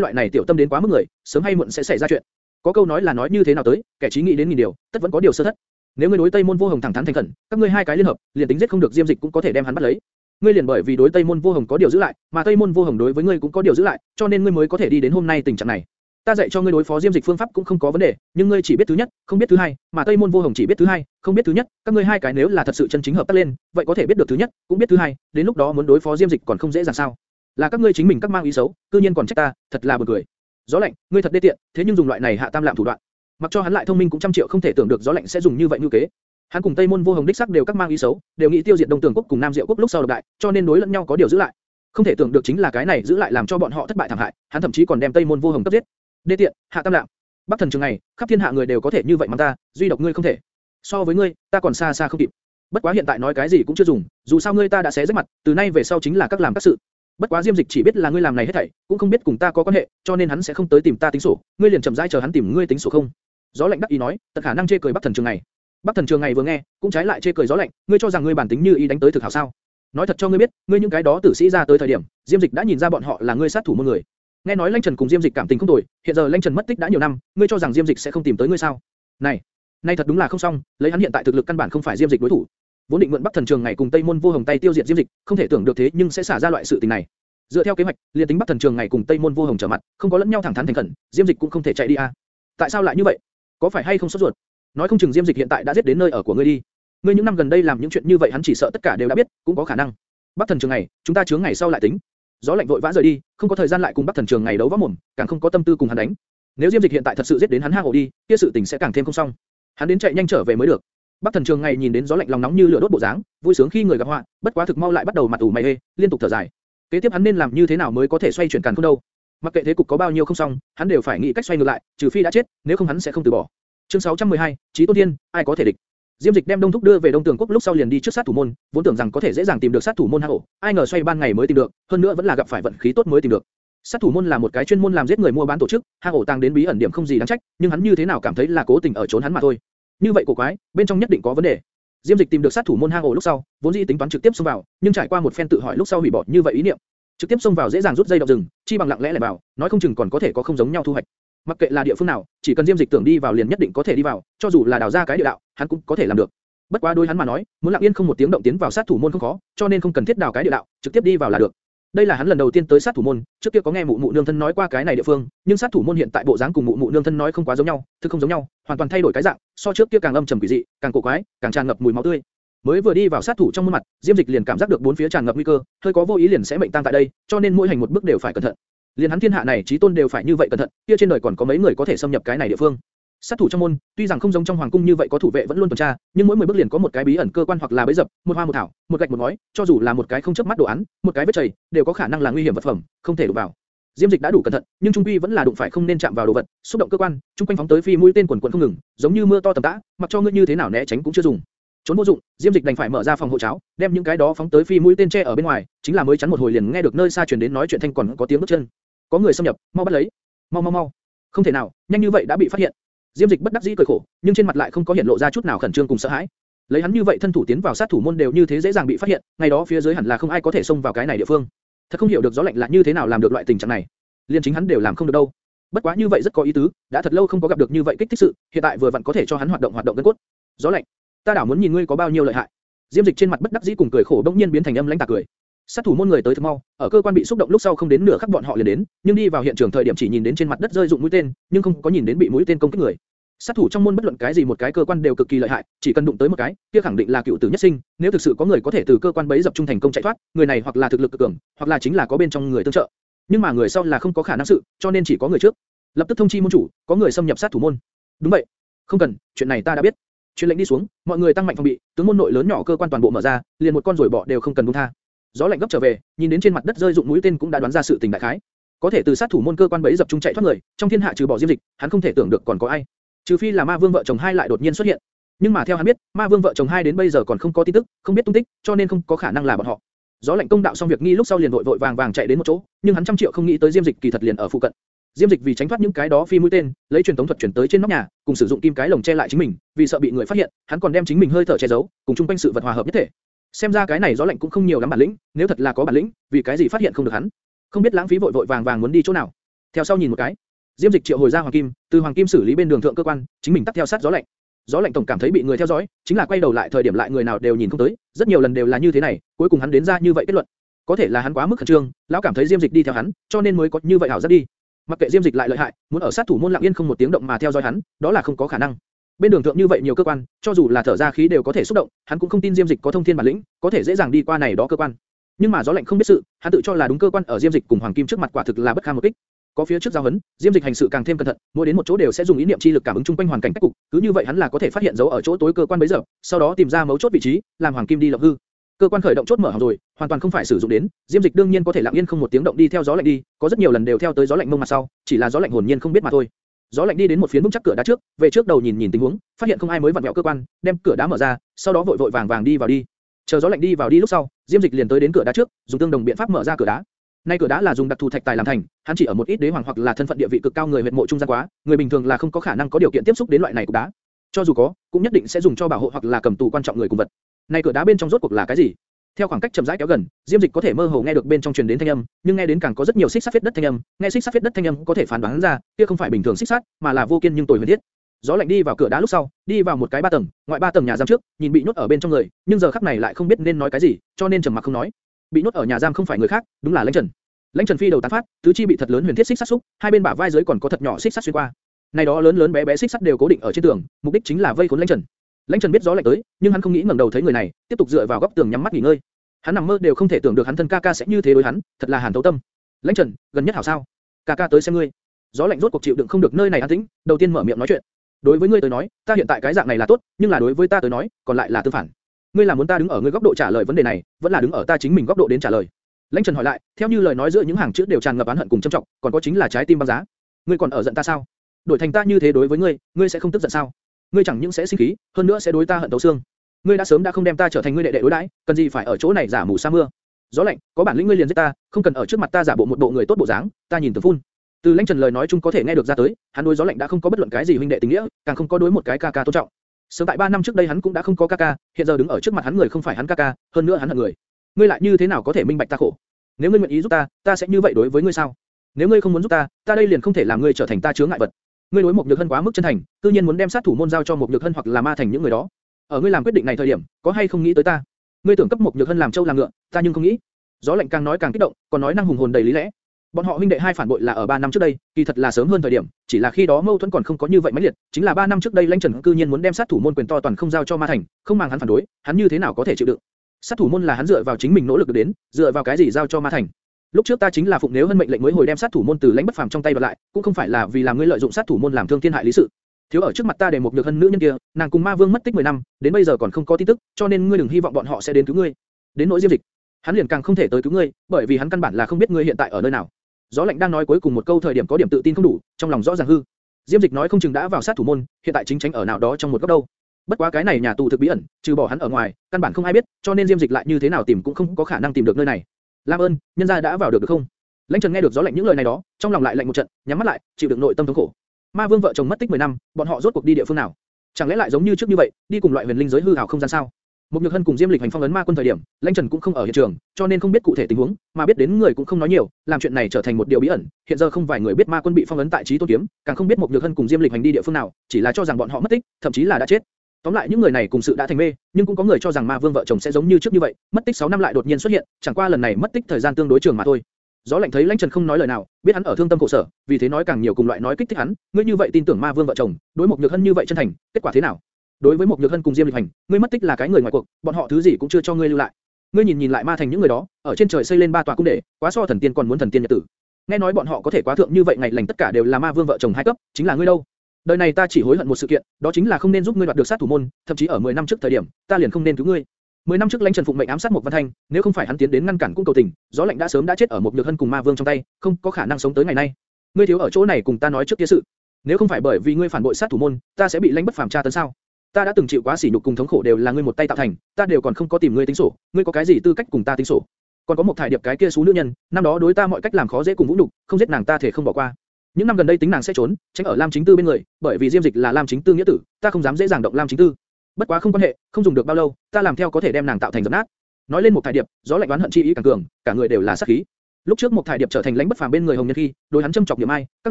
loại này tiểu tâm đến quá mức người, sớm hay muộn sẽ xảy ra chuyện. Có câu nói là nói như thế nào tới, kẻ trí nghĩ đến nghìn điều, tất vẫn có điều sơ thất. Nếu ngươi đối Tây Môn Vô Hồng thẳng thắn thành khẩn, các ngươi hai cái liên hợp, liền tính giết không được Diêm Dịch cũng có thể đem hắn bắt lấy. Ngươi liền bởi vì đối Tây Môn Vô Hồng có điều giữ lại, mà Tây Môn Vô Hồng đối với ngươi cũng có điều giữ lại, cho nên ngươi mới có thể đi đến hôm nay tình trạng này. Ta dạy cho ngươi đối phó Diêm Dịch phương pháp cũng không có vấn đề, nhưng ngươi chỉ biết thứ nhất, không biết thứ hai, mà Tây Môn Vô Hồng chỉ biết thứ hai, không biết thứ nhất, các ngươi hai cái nếu là thật sự chân chính hợp tác lên, vậy có thể biết được thứ nhất, cũng biết thứ hai, đến lúc đó muốn đối phó Diêm Dịch còn không dễ dàng sao? Là các ngươi chính mình các mang ý xấu, cư nhiên còn trách ta, thật là buồn cười. Gió lạnh, ngươi thật đê tiện, thế nhưng dùng loại này hạ tam lạm thủ đoạn. Mặc cho hắn lại thông minh cũng trăm triệu không thể tưởng được gió lạnh sẽ dùng như vậy như kế. Hắn cùng Tây Môn Vô Hồng đích sắc đều các mang ý xấu, đều nghĩ tiêu diệt Đông Tường quốc cùng Nam Diệu quốc lúc sau độc đại, cho nên đối lẫn nhau có điều giữ lại. Không thể tưởng được chính là cái này giữ lại làm cho bọn họ thất bại thảm hại, hắn thậm chí còn đem Tây Môn Vô Hồng cấp giết. Đê tiện, hạ tam lạm. Bắc Thần trường này, khắp thiên hạ người đều có thể như vậy mắng ta, duy độc ngươi không thể. So với ngươi, ta còn xa xa không kịp. Bất quá hiện tại nói cái gì cũng chưa dùng, dù sao ngươi ta đã xé rách mặt, từ nay về sau chính là các làm các sự. Bất quá Diêm Dịch chỉ biết là ngươi làm này hết thảy, cũng không biết cùng ta có quan hệ, cho nên hắn sẽ không tới tìm ta tính sổ, ngươi liền chậm rãi chờ hắn tìm ngươi tính sổ không? Gió lạnh đắc ý nói, tận khả năng chê cười Bắc Thần Trường này. Bắc Thần Trường ngày vừa nghe, cũng trái lại chê cười gió lạnh, ngươi cho rằng ngươi bản tính như ý đánh tới thực hảo sao? Nói thật cho ngươi biết, ngươi những cái đó tử sĩ ra tới thời điểm, Diêm Dịch đã nhìn ra bọn họ là ngươi sát thủ môn người. Nghe nói Lanh Trần cùng Diêm Dịch cảm tình không tồi, hiện giờ Lanh Trần mất tích đã nhiều năm, ngươi cho rằng Diêm Dịch sẽ không tìm tới ngươi sao? Này, nay thật đúng là không xong, lấy hắn hiện tại thực lực căn bản không phải Diêm Dịch đối thủ. Vốn định mượn Bắc Thần Trường ngày cùng Tây Môn Vô Hồng tay tiêu diệt Diêm Dịch, không thể tưởng được thế nhưng sẽ xả ra loại sự tình này. Dựa theo kế hoạch, liền tính Bắc Thần Trường ngày cùng Tây Môn Vô Hồng trở mặt, không có lẫn nhau thẳng thắn thành khẩn, Diêm Dịch cũng không thể chạy đi a. À? Tại sao lại như vậy? Có phải hay không sốt ruột? Nói không chừng Diêm Dịch hiện tại đã giết đến nơi ở của ngươi đi. Ngươi những năm gần đây làm những chuyện như vậy hắn chỉ sợ tất cả đều đã biết, cũng có khả năng. Bắc Thần Trường ngày, chúng ta chướng ngày sau lại tính. Gió lạnh vội vã rời đi, không có thời gian lại cùng Bắc Thần Trường ngày đấu võ mồm, càng không có tâm tư cùng hắn đánh. Nếu Diêm Dịch hiện tại thật sự giết đến hắn hang ổ đi, kia sự tình sẽ càng thêm không xong. Hắn đến chạy nhanh trở về mới được. Bắc Thần Trường ngày nhìn đến gió lạnh lòng nóng như lửa đốt bộ dáng, vui sướng khi người gặp họa, bất quá thực mau lại bắt đầu mặt ủ mày hê, liên tục thở dài. Kế tiếp hắn nên làm như thế nào mới có thể xoay chuyển càn khôn đâu? Mặc kệ thế cục có bao nhiêu không xong, hắn đều phải nghĩ cách xoay ngược lại, trừ phi đã chết, nếu không hắn sẽ không từ bỏ. Chương 612, Chí Tôn Thiên, ai có thể địch? Diêm Dịch đem Đông Thúc đưa về Đông Tường Quốc lúc sau liền đi trước sát thủ môn, vốn tưởng rằng có thể dễ dàng tìm được sát thủ môn hang ổ, ai ngờ xoay ban ngày mới tìm được, hơn nữa vẫn là gặp phải vận khí tốt mới tìm được. Sát thủ môn là một cái chuyên môn làm giết người mua bán tổ chức, hang ổ tàng đến bí ẩn điểm không gì đáng trách, nhưng hắn như thế nào cảm thấy là cố tình ở trốn hắn mà thôi. Như vậy cổ quái, bên trong nhất định có vấn đề. Diêm Dịch tìm được sát thủ môn hang ổ lúc sau, vốn dĩ tính toán trực tiếp xông vào, nhưng trải qua một phen tự hỏi lúc sau hủy bỏ như vậy ý niệm. Trực tiếp xông vào dễ dàng rút dây động rừng, chi bằng lặng lẽ lẻn vào, nói không chừng còn có thể có không giống nhau thu hoạch. Mặc kệ là địa phương nào, chỉ cần Diêm Dịch tưởng đi vào liền nhất định có thể đi vào, cho dù là đào ra cái địa đạo, hắn cũng có thể làm được. Bất quá đối hắn mà nói, muốn lặng yên không một tiếng động tiến vào sát thủ môn không khó, cho nên không cần thiết đào cái địa đạo, trực tiếp đi vào là được. Đây là hắn lần đầu tiên tới sát thủ môn, trước kia có nghe mụ mụ nương thân nói qua cái này địa phương, nhưng sát thủ môn hiện tại bộ dáng cùng mụ mụ nương thân nói không quá giống nhau, thực không giống nhau, hoàn toàn thay đổi cái dạng, so trước kia càng âm trầm quỷ dị, càng cổ quái, càng tràn ngập mùi máu tươi. Mới vừa đi vào sát thủ trong môn mặt, Diêm Dịch liền cảm giác được bốn phía tràn ngập nguy cơ, hơi có vô ý liền sẽ mệnh tang tại đây, cho nên mỗi hành một bước đều phải cẩn thận. Liên hắn thiên hạ này chí tôn đều phải như vậy cẩn thận, kia trên đời còn có mấy người có thể xâm nhập cái này địa phương. Sát thủ trong môn, tuy rằng không giống trong hoàng cung như vậy có thủ vệ vẫn luôn tuần tra, nhưng mỗi 10 bước liền có một cái bí ẩn cơ quan hoặc là bẫy dập, một hoa một thảo, một gạch một ngói, cho dù là một cái không chớp mắt đồ án, một cái vết chảy, đều có khả năng là nguy hiểm vật phẩm, không thể đụng vào. Diêm Dịch đã đủ cẩn thận, nhưng trung quy vẫn là đụng phải không nên chạm vào đồ vật, xúc động cơ quan, trung quanh phóng tới phi mũi tên quần quần không ngừng, giống như mưa to tầm tã, mặc cho ngươi như thế nào né tránh cũng chưa dùng. Trốn vô dụng, Diêm Dịch đành phải mở ra phòng hộ cháo, đem những cái đó phóng tới phi mũi tên che ở bên ngoài, chính là mới chắn một hồi liền nghe được nơi xa truyền đến nói chuyện thanh còn có tiếng bước chân. Có người xâm nhập, mau bắt lấy. Mau mau mau. Không thể nào, nhanh như vậy đã bị phát hiện. Diêm Dịch bất đắc dĩ cười khổ, nhưng trên mặt lại không có hiện lộ ra chút nào khẩn trương cùng sợ hãi. Lấy hắn như vậy thân thủ tiến vào sát thủ môn đều như thế dễ dàng bị phát hiện, ngày đó phía dưới hẳn là không ai có thể xông vào cái này địa phương. Thật không hiểu được gió lạnh là như thế nào làm được loại tình trạng này. Liên chính hắn đều làm không được đâu. Bất quá như vậy rất có ý tứ, đã thật lâu không có gặp được như vậy kích thích sự, hiện tại vừa vặn có thể cho hắn hoạt động hoạt động gân cốt. Gió lạnh, ta đảo muốn nhìn ngươi có bao nhiêu lợi hại. Diêm Dịch trên mặt bất đắc dĩ cùng cười khổ bỗng nhiên biến thành âm lãnh tà cười. Sát thủ môn người tới thực mau, ở cơ quan bị xúc động lúc sau không đến nửa khắc bọn họ liền đến, nhưng đi vào hiện trường thời điểm chỉ nhìn đến trên mặt đất rơi dụng mũi tên, nhưng không có nhìn đến bị mũi tên công kích người. Sát thủ trong môn bất luận cái gì một cái cơ quan đều cực kỳ lợi hại, chỉ cần đụng tới một cái, kia khẳng định là cựu tử nhất sinh. Nếu thực sự có người có thể từ cơ quan bấy dập trung thành công chạy thoát, người này hoặc là thực lực cực cường, hoặc là chính là có bên trong người tương trợ. Nhưng mà người sau là không có khả năng sự, cho nên chỉ có người trước. Lập tức thông chi môn chủ, có người xâm nhập sát thủ môn. Đúng vậy. Không cần, chuyện này ta đã biết. Truyền lệnh đi xuống, mọi người tăng mạnh phòng bị, tướng môn nội lớn nhỏ cơ quan toàn bộ mở ra, liền một con rồi bỏ đều không cần buông tha. Gió lạnh gấp trở về, nhìn đến trên mặt đất rơi dụng mũi tên cũng đã đoán ra sự tình đại khái. Có thể từ sát thủ môn cơ quan bấy dập trung chạy thoát người, trong thiên hạ trừ bỏ diêm dịch, hắn không thể tưởng được còn có ai. Trừ phi là ma vương vợ chồng hai lại đột nhiên xuất hiện. Nhưng mà theo hắn biết, ma vương vợ chồng hai đến bây giờ còn không có tin tức, không biết tung tích, cho nên không có khả năng là bọn họ. Gió lạnh công đạo xong việc nghi lúc sau liền vội vội vàng vàng chạy đến một chỗ, nhưng hắn trăm triệu không nghĩ tới diêm dịch kỳ thật liền ở phụ cận. Diêm Dịch vì tránh thoát những cái đó phi mũi tên, lấy truyền tống thuật chuyển tới trên nóc nhà, cùng sử dụng kim cái lồng che lại chính mình, vì sợ bị người phát hiện, hắn còn đem chính mình hơi thở che giấu, cùng chung quanh sự vật hòa hợp nhất thể. Xem ra cái này gió lạnh cũng không nhiều lắm bản lĩnh, nếu thật là có bản lĩnh, vì cái gì phát hiện không được hắn? Không biết lãng phí vội vội vàng vàng muốn đi chỗ nào. Theo sau nhìn một cái, Diêm Dịch triệu hồi ra Hoàng Kim, từ Hoàng Kim xử lý bên đường thượng cơ quan, chính mình tắt theo sát gió lạnh. Gió lạnh tổng cảm thấy bị người theo dõi, chính là quay đầu lại thời điểm lại người nào đều nhìn không tới, rất nhiều lần đều là như thế này, cuối cùng hắn đến ra như vậy kết luận. Có thể là hắn quá mức khẩn trương, lão cảm thấy Diêm Dịch đi theo hắn, cho nên mới có như vậy hảo rất đi. Mặc kệ Diêm Dịch lại lợi hại, muốn ở sát thủ môn lặng yên không một tiếng động mà theo dõi hắn, đó là không có khả năng. Bên đường thượng như vậy nhiều cơ quan, cho dù là thở ra khí đều có thể xúc động, hắn cũng không tin Diêm Dịch có thông thiên bản lĩnh, có thể dễ dàng đi qua này đó cơ quan. Nhưng mà gió lạnh không biết sự, hắn tự cho là đúng cơ quan ở Diêm Dịch cùng Hoàng Kim trước mặt quả thực là bất kham một kích. Có phía trước giao hấn, Diêm Dịch hành sự càng thêm cẩn thận, mỗi đến một chỗ đều sẽ dùng ý niệm chi lực cảm ứng chung quanh hoàn cảnh cách cục, cứ như vậy hắn là có thể phát hiện dấu ở chỗ tối cơ quan bấy giờ, sau đó tìm ra mấu chốt vị trí, làm Hoàng Kim đi lộng hư. Cơ quan khởi động chốt mở hỏng rồi, hoàn toàn không phải sử dụng đến, Diêm Dịch đương nhiên có thể lặng yên không một tiếng động đi theo gió lạnh đi, có rất nhiều lần đều theo tới gió lạnh mông mặt sau, chỉ là gió lạnh hồn nhiên không biết mà thôi. Gió lạnh đi đến một phiến vững chắc cửa đá trước, về trước đầu nhìn nhìn tình huống, phát hiện không ai mới vặn vẹo cơ quan, đem cửa đá mở ra, sau đó vội vội vàng vàng đi vào đi. Chờ gió lạnh đi vào đi lúc sau, Diêm Dịch liền tới đến cửa đá trước, dùng tương đồng biện pháp mở ra cửa đá. Nay cửa đá là dùng đặc thù thạch tài làm thành, hắn chỉ ở một ít đế hoàng hoặc là thân phận địa vị cực cao người huyệt mộ trung gian quá, người bình thường là không có khả năng có điều kiện tiếp xúc đến loại này cục đá. Cho dù có, cũng nhất định sẽ dùng cho bảo hộ hoặc là cầm tù quan trọng người cùng vật. Nay cửa đá bên trong rốt cuộc là cái gì? Theo khoảng cách chậm rãi kéo gần, Diêm Dịch có thể mơ hồ nghe được bên trong truyền đến thanh âm, nhưng nghe đến càng có rất nhiều xích sắt phết đất thanh âm, nghe xích sắt phết đất thanh âm có thể phán đoán ra, kia không phải bình thường xích sắt, mà là vô kiên nhưng tồi huyền thiết. Gió lạnh đi vào cửa đá lúc sau, đi vào một cái ba tầng, ngoại ba tầng nhà giam trước, nhìn bị nhốt ở bên trong người, nhưng giờ khắc này lại không biết nên nói cái gì, cho nên trầm mặc không nói. Bị nhốt ở nhà giam không phải người khác, đúng là Lãnh Trần. Lãnh Trần phi đầu tán phát, tứ chi bị thật lớn huyền thiết xích sắt xúc, hai bên bả vai dưới còn có thật nhỏ xích sắt xuyên qua. Này đó lớn lớn bé bé xích sắt đều cố định ở trên tường, mục đích chính là vây khốn Lãnh Trần. Lãnh Trần biết gió lạnh tới, nhưng hắn không nghĩ ngẩng đầu thấy người này, tiếp tục dựa vào góc tường nhắm mắt nghỉ ngơi. Hắn nằm mơ đều không thể tưởng được hắn thân ca ca sẽ như thế đối hắn, thật là hàn thấu tâm. Lãnh Trần, gần nhất hảo sao? Ca ca tới xem ngươi. Gió lạnh rốt cuộc chịu đựng không được nơi này an tĩnh, đầu tiên mở miệng nói chuyện. Đối với ngươi tới nói, ta hiện tại cái dạng này là tốt, nhưng là đối với ta tới nói, còn lại là tương phản. Ngươi là muốn ta đứng ở ngươi góc độ trả lời vấn đề này, vẫn là đứng ở ta chính mình góc độ đến trả lời? Lãnh Trần hỏi lại, theo như lời nói giữa những hàng chữ đều tràn ngập oán hận cùng trâm trọng, còn có chính là trái tim băng giá. Ngươi còn ở giận ta sao? Đổi thành ta như thế đối với ngươi, ngươi sẽ không tức giận sao? Ngươi chẳng những sẽ sinh khí, hơn nữa sẽ đối ta hận tấu xương. Ngươi đã sớm đã không đem ta trở thành ngươi đệ đệ đối đãi, cần gì phải ở chỗ này giả mù sa mưa? Gió lạnh, có bản lĩnh ngươi liền giết ta, không cần ở trước mặt ta giả bộ một bộ người tốt bộ dáng, ta nhìn từ phun. Từ Lãnh Trần lời nói chung có thể nghe được ra tới, hắn đối gió lạnh đã không có bất luận cái gì huynh đệ tình nghĩa, càng không có đối một cái ca ca tôn trọng. Sớm tại 3 năm trước đây hắn cũng đã không có ca ca, hiện giờ đứng ở trước mặt hắn người không phải hắn ca ca, hơn nữa hắn hận người. Ngươi lại như thế nào có thể minh bạch ta khổ? Nếu ngươi nguyện ý giúp ta, ta sẽ như vậy đối với ngươi sao? Nếu ngươi không muốn giúp ta, ta đây liền không thể làm ngươi trở thành ta chướng ngại vật. Ngươi đối một nhược hân quá mức chân thành, tự nhiên muốn đem sát thủ môn giao cho một nhược hân hoặc là ma thành những người đó. Ở ngươi làm quyết định này thời điểm, có hay không nghĩ tới ta? Ngươi tưởng cấp một nhược hân làm trâu làm ngựa, ta nhưng không nghĩ. Gió lạnh càng nói càng kích động, còn nói năng hùng hồn đầy lý lẽ. Bọn họ huynh đệ hai phản bội là ở 3 năm trước đây, kỳ thật là sớm hơn thời điểm, chỉ là khi đó mâu thuẫn còn không có như vậy mãnh liệt, chính là 3 năm trước đây Lãnh Trần cư nhiên muốn đem sát thủ môn quyền to toàn không giao cho Ma Thành, không màng hắn phản đối, hắn như thế nào có thể chịu đựng? Sát thủ môn là hắn dựa vào chính mình nỗ lực được đến, dựa vào cái gì giao cho Ma Thành? Lúc trước ta chính là phụng nếu hơn mệnh lệnh mới hồi đem sát thủ môn từ lãnh bất phàm trong tay đoạt lại, cũng không phải là vì làm ngươi lợi dụng sát thủ môn làm thương thiên hại lý sự. Thiếu ở trước mặt ta để một nhược hân nữ nhân kia, nàng cùng ma vương mất tích 10 năm, đến bây giờ còn không có tin tức, cho nên ngươi đừng hy vọng bọn họ sẽ đến cứu ngươi. Đến nỗi diêm dịch, hắn liền càng không thể tới cứu ngươi, bởi vì hắn căn bản là không biết ngươi hiện tại ở nơi nào. Gió lạnh đang nói cuối cùng một câu thời điểm có điểm tự tin không đủ, trong lòng rõ ràng hư. Diêm dịch nói không chừng đã vào sát thủ môn, hiện tại chính tránh ở nào đó trong một góc đâu. Bất quá cái này nhà tù thực bí ẩn, trừ bỏ hắn ở ngoài, căn bản không ai biết, cho nên Diêm dịch lại như thế nào tìm cũng không có khả năng tìm được nơi này. Lam ơn, nhân gia đã vào được được không? Lãnh Trần nghe được gió lạnh những lời này đó, trong lòng lại lạnh một trận, nhắm mắt lại, chịu đựng nội tâm thống khổ. Ma Vương vợ chồng mất tích 10 năm, bọn họ rốt cuộc đi địa phương nào? Chẳng lẽ lại giống như trước như vậy, đi cùng loại huyền linh giới hư ảo không gian sao? Một Nhược Hân cùng Diêm Lịch hành phong ấn ma quân thời điểm, Lãnh Trần cũng không ở hiện trường, cho nên không biết cụ thể tình huống, mà biết đến người cũng không nói nhiều, làm chuyện này trở thành một điều bí ẩn. Hiện giờ không vài người biết ma quân bị phong ấn tại trí tôn kiếm, càng không biết một Nhược Hân cùng Diêm Lịch hành đi địa phương nào, chỉ là cho rằng bọn họ mất tích, thậm chí là đã chết. Tóm lại những người này cùng sự đã thành mê, nhưng cũng có người cho rằng ma vương vợ chồng sẽ giống như trước như vậy, mất tích 6 năm lại đột nhiên xuất hiện, chẳng qua lần này mất tích thời gian tương đối trường mà thôi. Gió lạnh thấy Lãnh Trần không nói lời nào, biết hắn ở thương tâm khổ sở, vì thế nói càng nhiều cùng loại nói kích thích hắn, ngươi như vậy tin tưởng ma vương vợ chồng, đối một nhược hân như vậy chân thành, kết quả thế nào? Đối với một nhược hân cùng Diêm Lịch Hành, ngươi mất tích là cái người ngoài cuộc, bọn họ thứ gì cũng chưa cho ngươi lưu lại. Ngươi nhìn nhìn lại ma thành những người đó, ở trên trời xây lên ba tòa cung để, quá so thần tiên còn muốn thần tiên nhật tử. Nghe nói bọn họ có thể quá thượng như vậy ngày lành tất cả đều là ma vương vợ chồng hai cấp, chính là ngươi đâu? Đời này ta chỉ hối hận một sự kiện, đó chính là không nên giúp ngươi đoạt được sát thủ môn, thậm chí ở 10 năm trước thời điểm, ta liền không nên cứu ngươi. 10 năm trước Lãnh Trần phụng mệnh ám sát một Văn Thanh, nếu không phải hắn tiến đến ngăn cản cũng cầu tình, gió lạnh đã sớm đã chết ở một nhược hân cùng ma vương trong tay, không có khả năng sống tới ngày nay. Ngươi thiếu ở chỗ này cùng ta nói trước kia sự. Nếu không phải bởi vì ngươi phản bội sát thủ môn, ta sẽ bị lãnh bất phàm tra tấn sao? Ta đã từng chịu quá sỉ nhục cùng thống khổ đều là ngươi một tay tạo thành, ta đều còn không có tìm ngươi tính sổ, ngươi có cái gì tư cách cùng ta tính sổ? Còn có một thải điệp cái kia xú nữ nhân, năm đó đối ta mọi cách làm khó dễ cùng vũ nhục, không giết nàng ta thể không bỏ qua. Những năm gần đây tính nàng sẽ trốn, tránh ở Lam Chính Tư bên người, bởi vì Diêm Dịch là Lam Chính Tư nghĩa tử, ta không dám dễ dàng động Lam Chính Tư. Bất quá không quan hệ, không dùng được bao lâu, ta làm theo có thể đem nàng tạo thành dập nát. Nói lên một thải điệp, gió lạnh đoán hận chi ý càng cường, cả người đều là sát khí. Lúc trước một thải điệp trở thành lãnh bất phàm bên người Hồng Nhân khi, đối hắn châm chọc niệm ai, các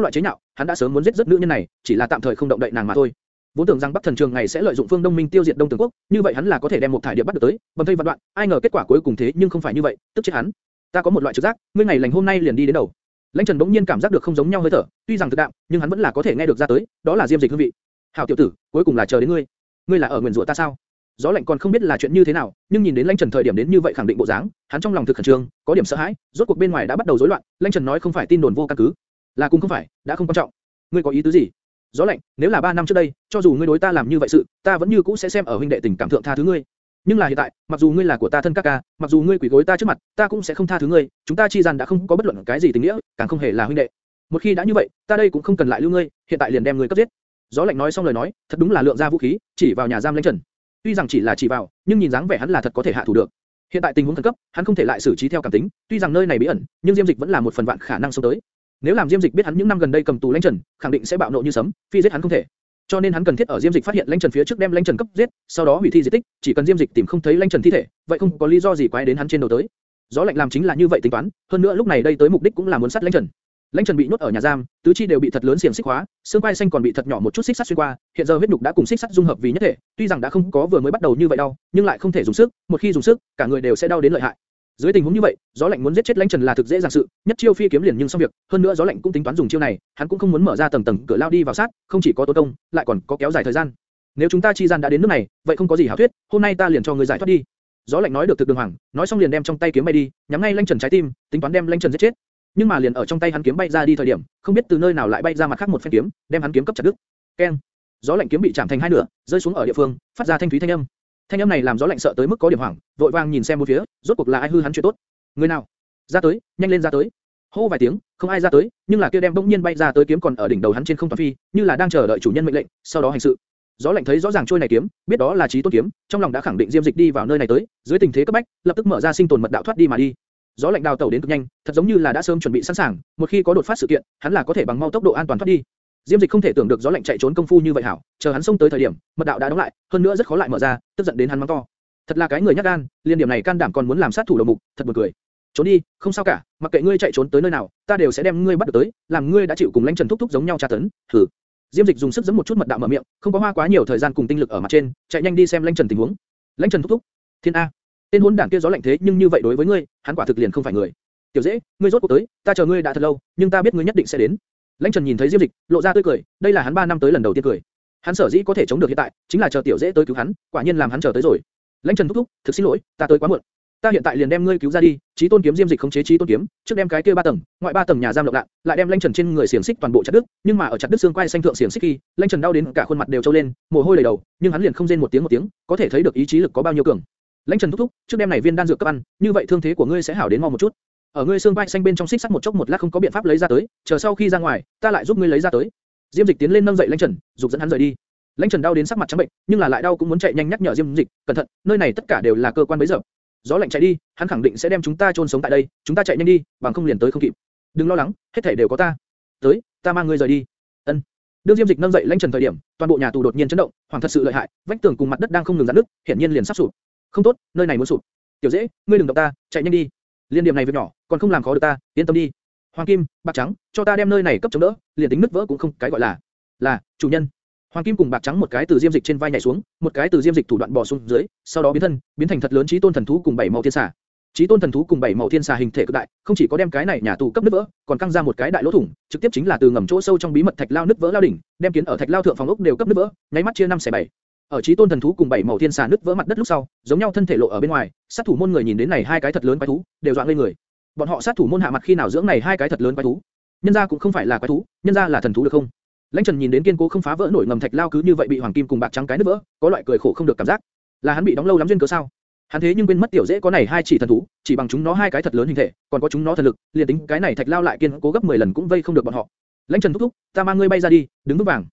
loại chế nhạo, hắn đã sớm muốn giết rất nữ nhân này, chỉ là tạm thời không động đậy nàng mà thôi. Vốn tưởng rằng Bắc Thần Trường ngày sẽ lợi dụng Phương Đông Minh tiêu diệt Đông Tường Quốc, như vậy hắn là có thể đem một thải điệp bắt được tới, bầm thây vạn đoạn, ai ngờ kết quả cuối cùng thế nhưng không phải như vậy, tức chết hắn. Ta có một loại trực giác, ngươi ngày lành hôm nay liền đi đến đầu. Lãnh Trần bỗng nhiên cảm giác được không giống nhau hơi thở, tuy rằng thực đạm, nhưng hắn vẫn là có thể nghe được ra tới, đó là diêm dịch hương vị. Hảo tiểu tử, cuối cùng là chờ đến ngươi. Ngươi là ở nguyện rủa ta sao? Gió lạnh còn không biết là chuyện như thế nào, nhưng nhìn đến Lãnh Trần thời điểm đến như vậy khẳng định bộ dáng, hắn trong lòng thực khẩn trương, có điểm sợ hãi, rốt cuộc bên ngoài đã bắt đầu rối loạn, Lãnh Trần nói không phải tin đồn vô căn cứ, là cũng không phải, đã không quan trọng. Ngươi có ý tứ gì? Gió lạnh, nếu là 3 năm trước đây, cho dù ngươi đối ta làm như vậy sự, ta vẫn như cũ sẽ xem ở huynh đệ tình cảm thượng tha thứ ngươi. Nhưng là hiện tại, mặc dù ngươi là của ta thân các ca, mặc dù ngươi quỷ gối ta trước mặt, ta cũng sẽ không tha thứ ngươi, chúng ta chi gian đã không có bất luận cái gì tình nghĩa, càng không hề là huynh đệ. Một khi đã như vậy, ta đây cũng không cần lại lưu ngươi, hiện tại liền đem ngươi cấp giết. Gió lạnh nói xong lời nói, thật đúng là lượng ra vũ khí, chỉ vào nhà giam Lãnh Trần. Tuy rằng chỉ là chỉ vào, nhưng nhìn dáng vẻ hắn là thật có thể hạ thủ được. Hiện tại tình huống khẩn cấp, hắn không thể lại xử trí theo cảm tính, tuy rằng nơi này bí ẩn, nhưng Diêm Dịch vẫn là một phần vạn khả năng xông tới. Nếu làm Diêm Dịch biết hắn những năm gần đây cầm tù Lãnh Trần, khẳng định sẽ bạo nộ như sấm, phi giết hắn không thể. Cho nên hắn cần thiết ở Diêm Dịch phát hiện Lãnh Trần phía trước đem Lãnh Trần cấp giết, sau đó hủy thi di tích, chỉ cần Diêm Dịch tìm không thấy Lãnh Trần thi thể, vậy không có lý do gì quái đến hắn trên đầu tới. Gió lạnh làm chính là như vậy tính toán, hơn nữa lúc này đây tới mục đích cũng là muốn sát Lãnh Trần. Lãnh Trần bị nhốt ở nhà giam, tứ chi đều bị thật lớn xiềng xích khóa, xương quai xanh còn bị thật nhỏ một chút xích sắt xuyên qua, hiện giờ huyết nhục đã cùng xích sắt dung hợp vì nhất thể, tuy rằng đã không có vừa mới bắt đầu như vậy đau, nhưng lại không thể dùng sức, một khi dùng sức, cả người đều sẽ đau đến lợi hại. Dưới tình huống như vậy, gió lạnh muốn giết chết Lãnh Trần là thực dễ dàng sự, nhất chiêu phi kiếm liền nhưng xong việc, hơn nữa gió lạnh cũng tính toán dùng chiêu này, hắn cũng không muốn mở ra tầng tầng cửa lao đi vào sát, không chỉ có tốn công, lại còn có kéo dài thời gian. Nếu chúng ta chi gian đã đến nước này, vậy không có gì hảo thuyết, hôm nay ta liền cho ngươi giải thoát đi. Gió lạnh nói được thực đường hoàng, nói xong liền đem trong tay kiếm bay đi, nhắm ngay Lãnh Trần trái tim, tính toán đem Lãnh Trần giết chết. Nhưng mà liền ở trong tay hắn kiếm bay ra đi thời điểm, không biết từ nơi nào lại bay ra mặt khác một phen kiếm, đem hắn kiếm cấp chặt đứt. Keng. Gió lạnh kiếm bị chạm thành hai nửa, rơi xuống ở địa phương, phát ra thanh thúy thanh âm. Thanh âm này làm gió lạnh sợ tới mức có điểm hoảng, vội vàng nhìn xem bốn phía, rốt cuộc là ai hư hắn chuyện tốt. Người nào? Ra tới, nhanh lên ra tới. Hô vài tiếng, không ai ra tới, nhưng là kia đem bỗng nhiên bay ra tới kiếm còn ở đỉnh đầu hắn trên không toàn phi, như là đang chờ đợi chủ nhân mệnh lệnh, sau đó hành sự. Gió lạnh thấy rõ ràng trôi này kiếm, biết đó là trí tôn kiếm, trong lòng đã khẳng định Diêm Dịch đi vào nơi này tới, dưới tình thế cấp bách, lập tức mở ra sinh tồn mật đạo thoát đi mà đi. Gió lạnh đào tẩu đến cực nhanh, thật giống như là đã sớm chuẩn bị sẵn sàng, một khi có đột phát sự kiện, hắn là có thể bằng mau tốc độ an toàn thoát đi. Diêm Dịch không thể tưởng được gió lạnh chạy trốn công phu như vậy hảo, chờ hắn xông tới thời điểm, mật đạo đã đóng lại, hơn nữa rất khó lại mở ra, tức giận đến hắn mắng to. Thật là cái người nhát gan, liên điểm này can đảm còn muốn làm sát thủ đầu mục, thật buồn cười. Trốn đi, không sao cả, mặc kệ ngươi chạy trốn tới nơi nào, ta đều sẽ đem ngươi bắt được tới, làm ngươi đã chịu cùng lãnh trần thúc thúc giống nhau tra tấn. Thử. Diêm Dịch dùng sức giẫm một chút mật đạo mở miệng, không có hoa quá nhiều thời gian cùng tinh lực ở mặt trên, chạy nhanh đi xem lãnh trần tình huống. Lãnh trần thúc thúc, thiên a, tên hỗn đản kia gió lạnh thế nhưng như vậy đối với ngươi, hắn quả thực liền không phải người. Tiểu dễ, ngươi rốt cuộc tới, ta chờ ngươi đã thật lâu, nhưng ta biết ngươi nhất định sẽ đến. Lãnh Trần nhìn thấy Diêm Dịch, lộ ra tươi cười, đây là hắn 3 năm tới lần đầu tiên cười. Hắn sở dĩ có thể chống được hiện tại, chính là chờ tiểu dễ tới cứu hắn, quả nhiên làm hắn chờ tới rồi. Lãnh Trần thúc thúc, thực xin lỗi, ta tới quá muộn. Ta hiện tại liền đem ngươi cứu ra đi, Chí Tôn kiếm Diêm Dịch khống chế Chí Tôn kiếm, trước đem cái kia ba tầng, ngoại ba tầng nhà giam lộng lạ, lại đem Lãnh Trần trên người xiềng xích toàn bộ chặt đứt, nhưng mà ở chặt đứt xương quai xanh thượng xiềng xích khi, Lãnh Trần đau đến cả khuôn mặt đều trâu lên, mồ hôi đầy đầu, nhưng hắn liền không rên một tiếng một tiếng, có thể thấy được ý chí lực có bao nhiêu cường. Lãnh Trần thúc thúc, trước đem này viên đan dược cấp ăn, như vậy thương thế của ngươi sẽ hảo đến mau một chút. Ở ngươi xương vai xanh bên trong xích sắt một chốc một lát không có biện pháp lấy ra tới, chờ sau khi ra ngoài, ta lại giúp ngươi lấy ra tới. Diêm Dịch tiến lên nâng dậy Lãnh Trần, dục dẫn hắn rời đi. Lãnh Trần đau đến sắc mặt trắng bệnh, nhưng là lại đau cũng muốn chạy nhanh nhắc nhở Diêm Dịch, cẩn thận, nơi này tất cả đều là cơ quan bấy giờ. Gió lạnh chạy đi, hắn khẳng định sẽ đem chúng ta chôn sống tại đây, chúng ta chạy nhanh đi, bằng không liền tới không kịp. Đừng lo lắng, hết thảy đều có ta. Tới, ta mang ngươi rời đi. Ân. Đương Diêm Dịch nâng dậy Lãnh Trần thời điểm, toàn bộ nhà tù đột nhiên chấn động, hoàng thật sự lợi hại, vách tường cùng mặt đất đang không ngừng giãn nứt, hiển nhiên liền sắp sụp. Không tốt, nơi này muốn sụp. Tiểu Dễ, ngươi đừng động ta, chạy nhanh đi. Liên điểm này việc nhỏ, còn không làm khó được ta, yên tâm đi. Hoàng Kim, bạc trắng, cho ta đem nơi này cấp chống đỡ, liền tính nứt vỡ cũng không cái gọi là. Là, chủ nhân. Hoàng Kim cùng bạc trắng một cái từ diêm dịch trên vai nhảy xuống, một cái từ diêm dịch thủ đoạn bò xuống dưới, sau đó biến thân, biến thành thật lớn chí tôn thần thú cùng bảy màu thiên xà. Chí tôn thần thú cùng bảy màu thiên xà hình thể cực đại, không chỉ có đem cái này nhà tù cấp nứt vỡ, còn căng ra một cái đại lỗ thủng, trực tiếp chính là từ ngầm chỗ sâu trong bí mật thạch lao nứt vỡ lao đỉnh, đem kiến ở thạch lao thượng phòng ốc đều cấp nứt vỡ, nháy mắt chia năm xẻ bảy. Ở chí tôn thần thú cùng bảy màu thiên xà nứt vỡ mặt đất lúc sau, giống nhau thân thể lộ ở bên ngoài, sát thủ môn người nhìn đến này hai cái thật lớn quái thú, đều dọa lên người. Bọn họ sát thủ môn hạ mặt khi nào dưỡng này hai cái thật lớn quái thú? Nhân gia cũng không phải là quái thú, nhân gia là thần thú được không? Lãnh Trần nhìn đến kiên cố không phá vỡ nổi ngầm thạch lao cứ như vậy bị hoàng kim cùng bạc trắng cái nứt vỡ, có loại cười khổ không được cảm giác. Là hắn bị đóng lâu lắm duyên cớ sao? Hắn thế nhưng quên mất tiểu dễ có này hai chỉ thần thú, chỉ bằng chúng nó hai cái thật lớn hình thể, còn có chúng nó thần lực, liền tính cái này thạch lao lại kiên cố gấp 10 lần cũng vây không được bọn họ. Lãnh Trần thúc thúc, ta mang ngươi bay ra đi, đứng vững vàng.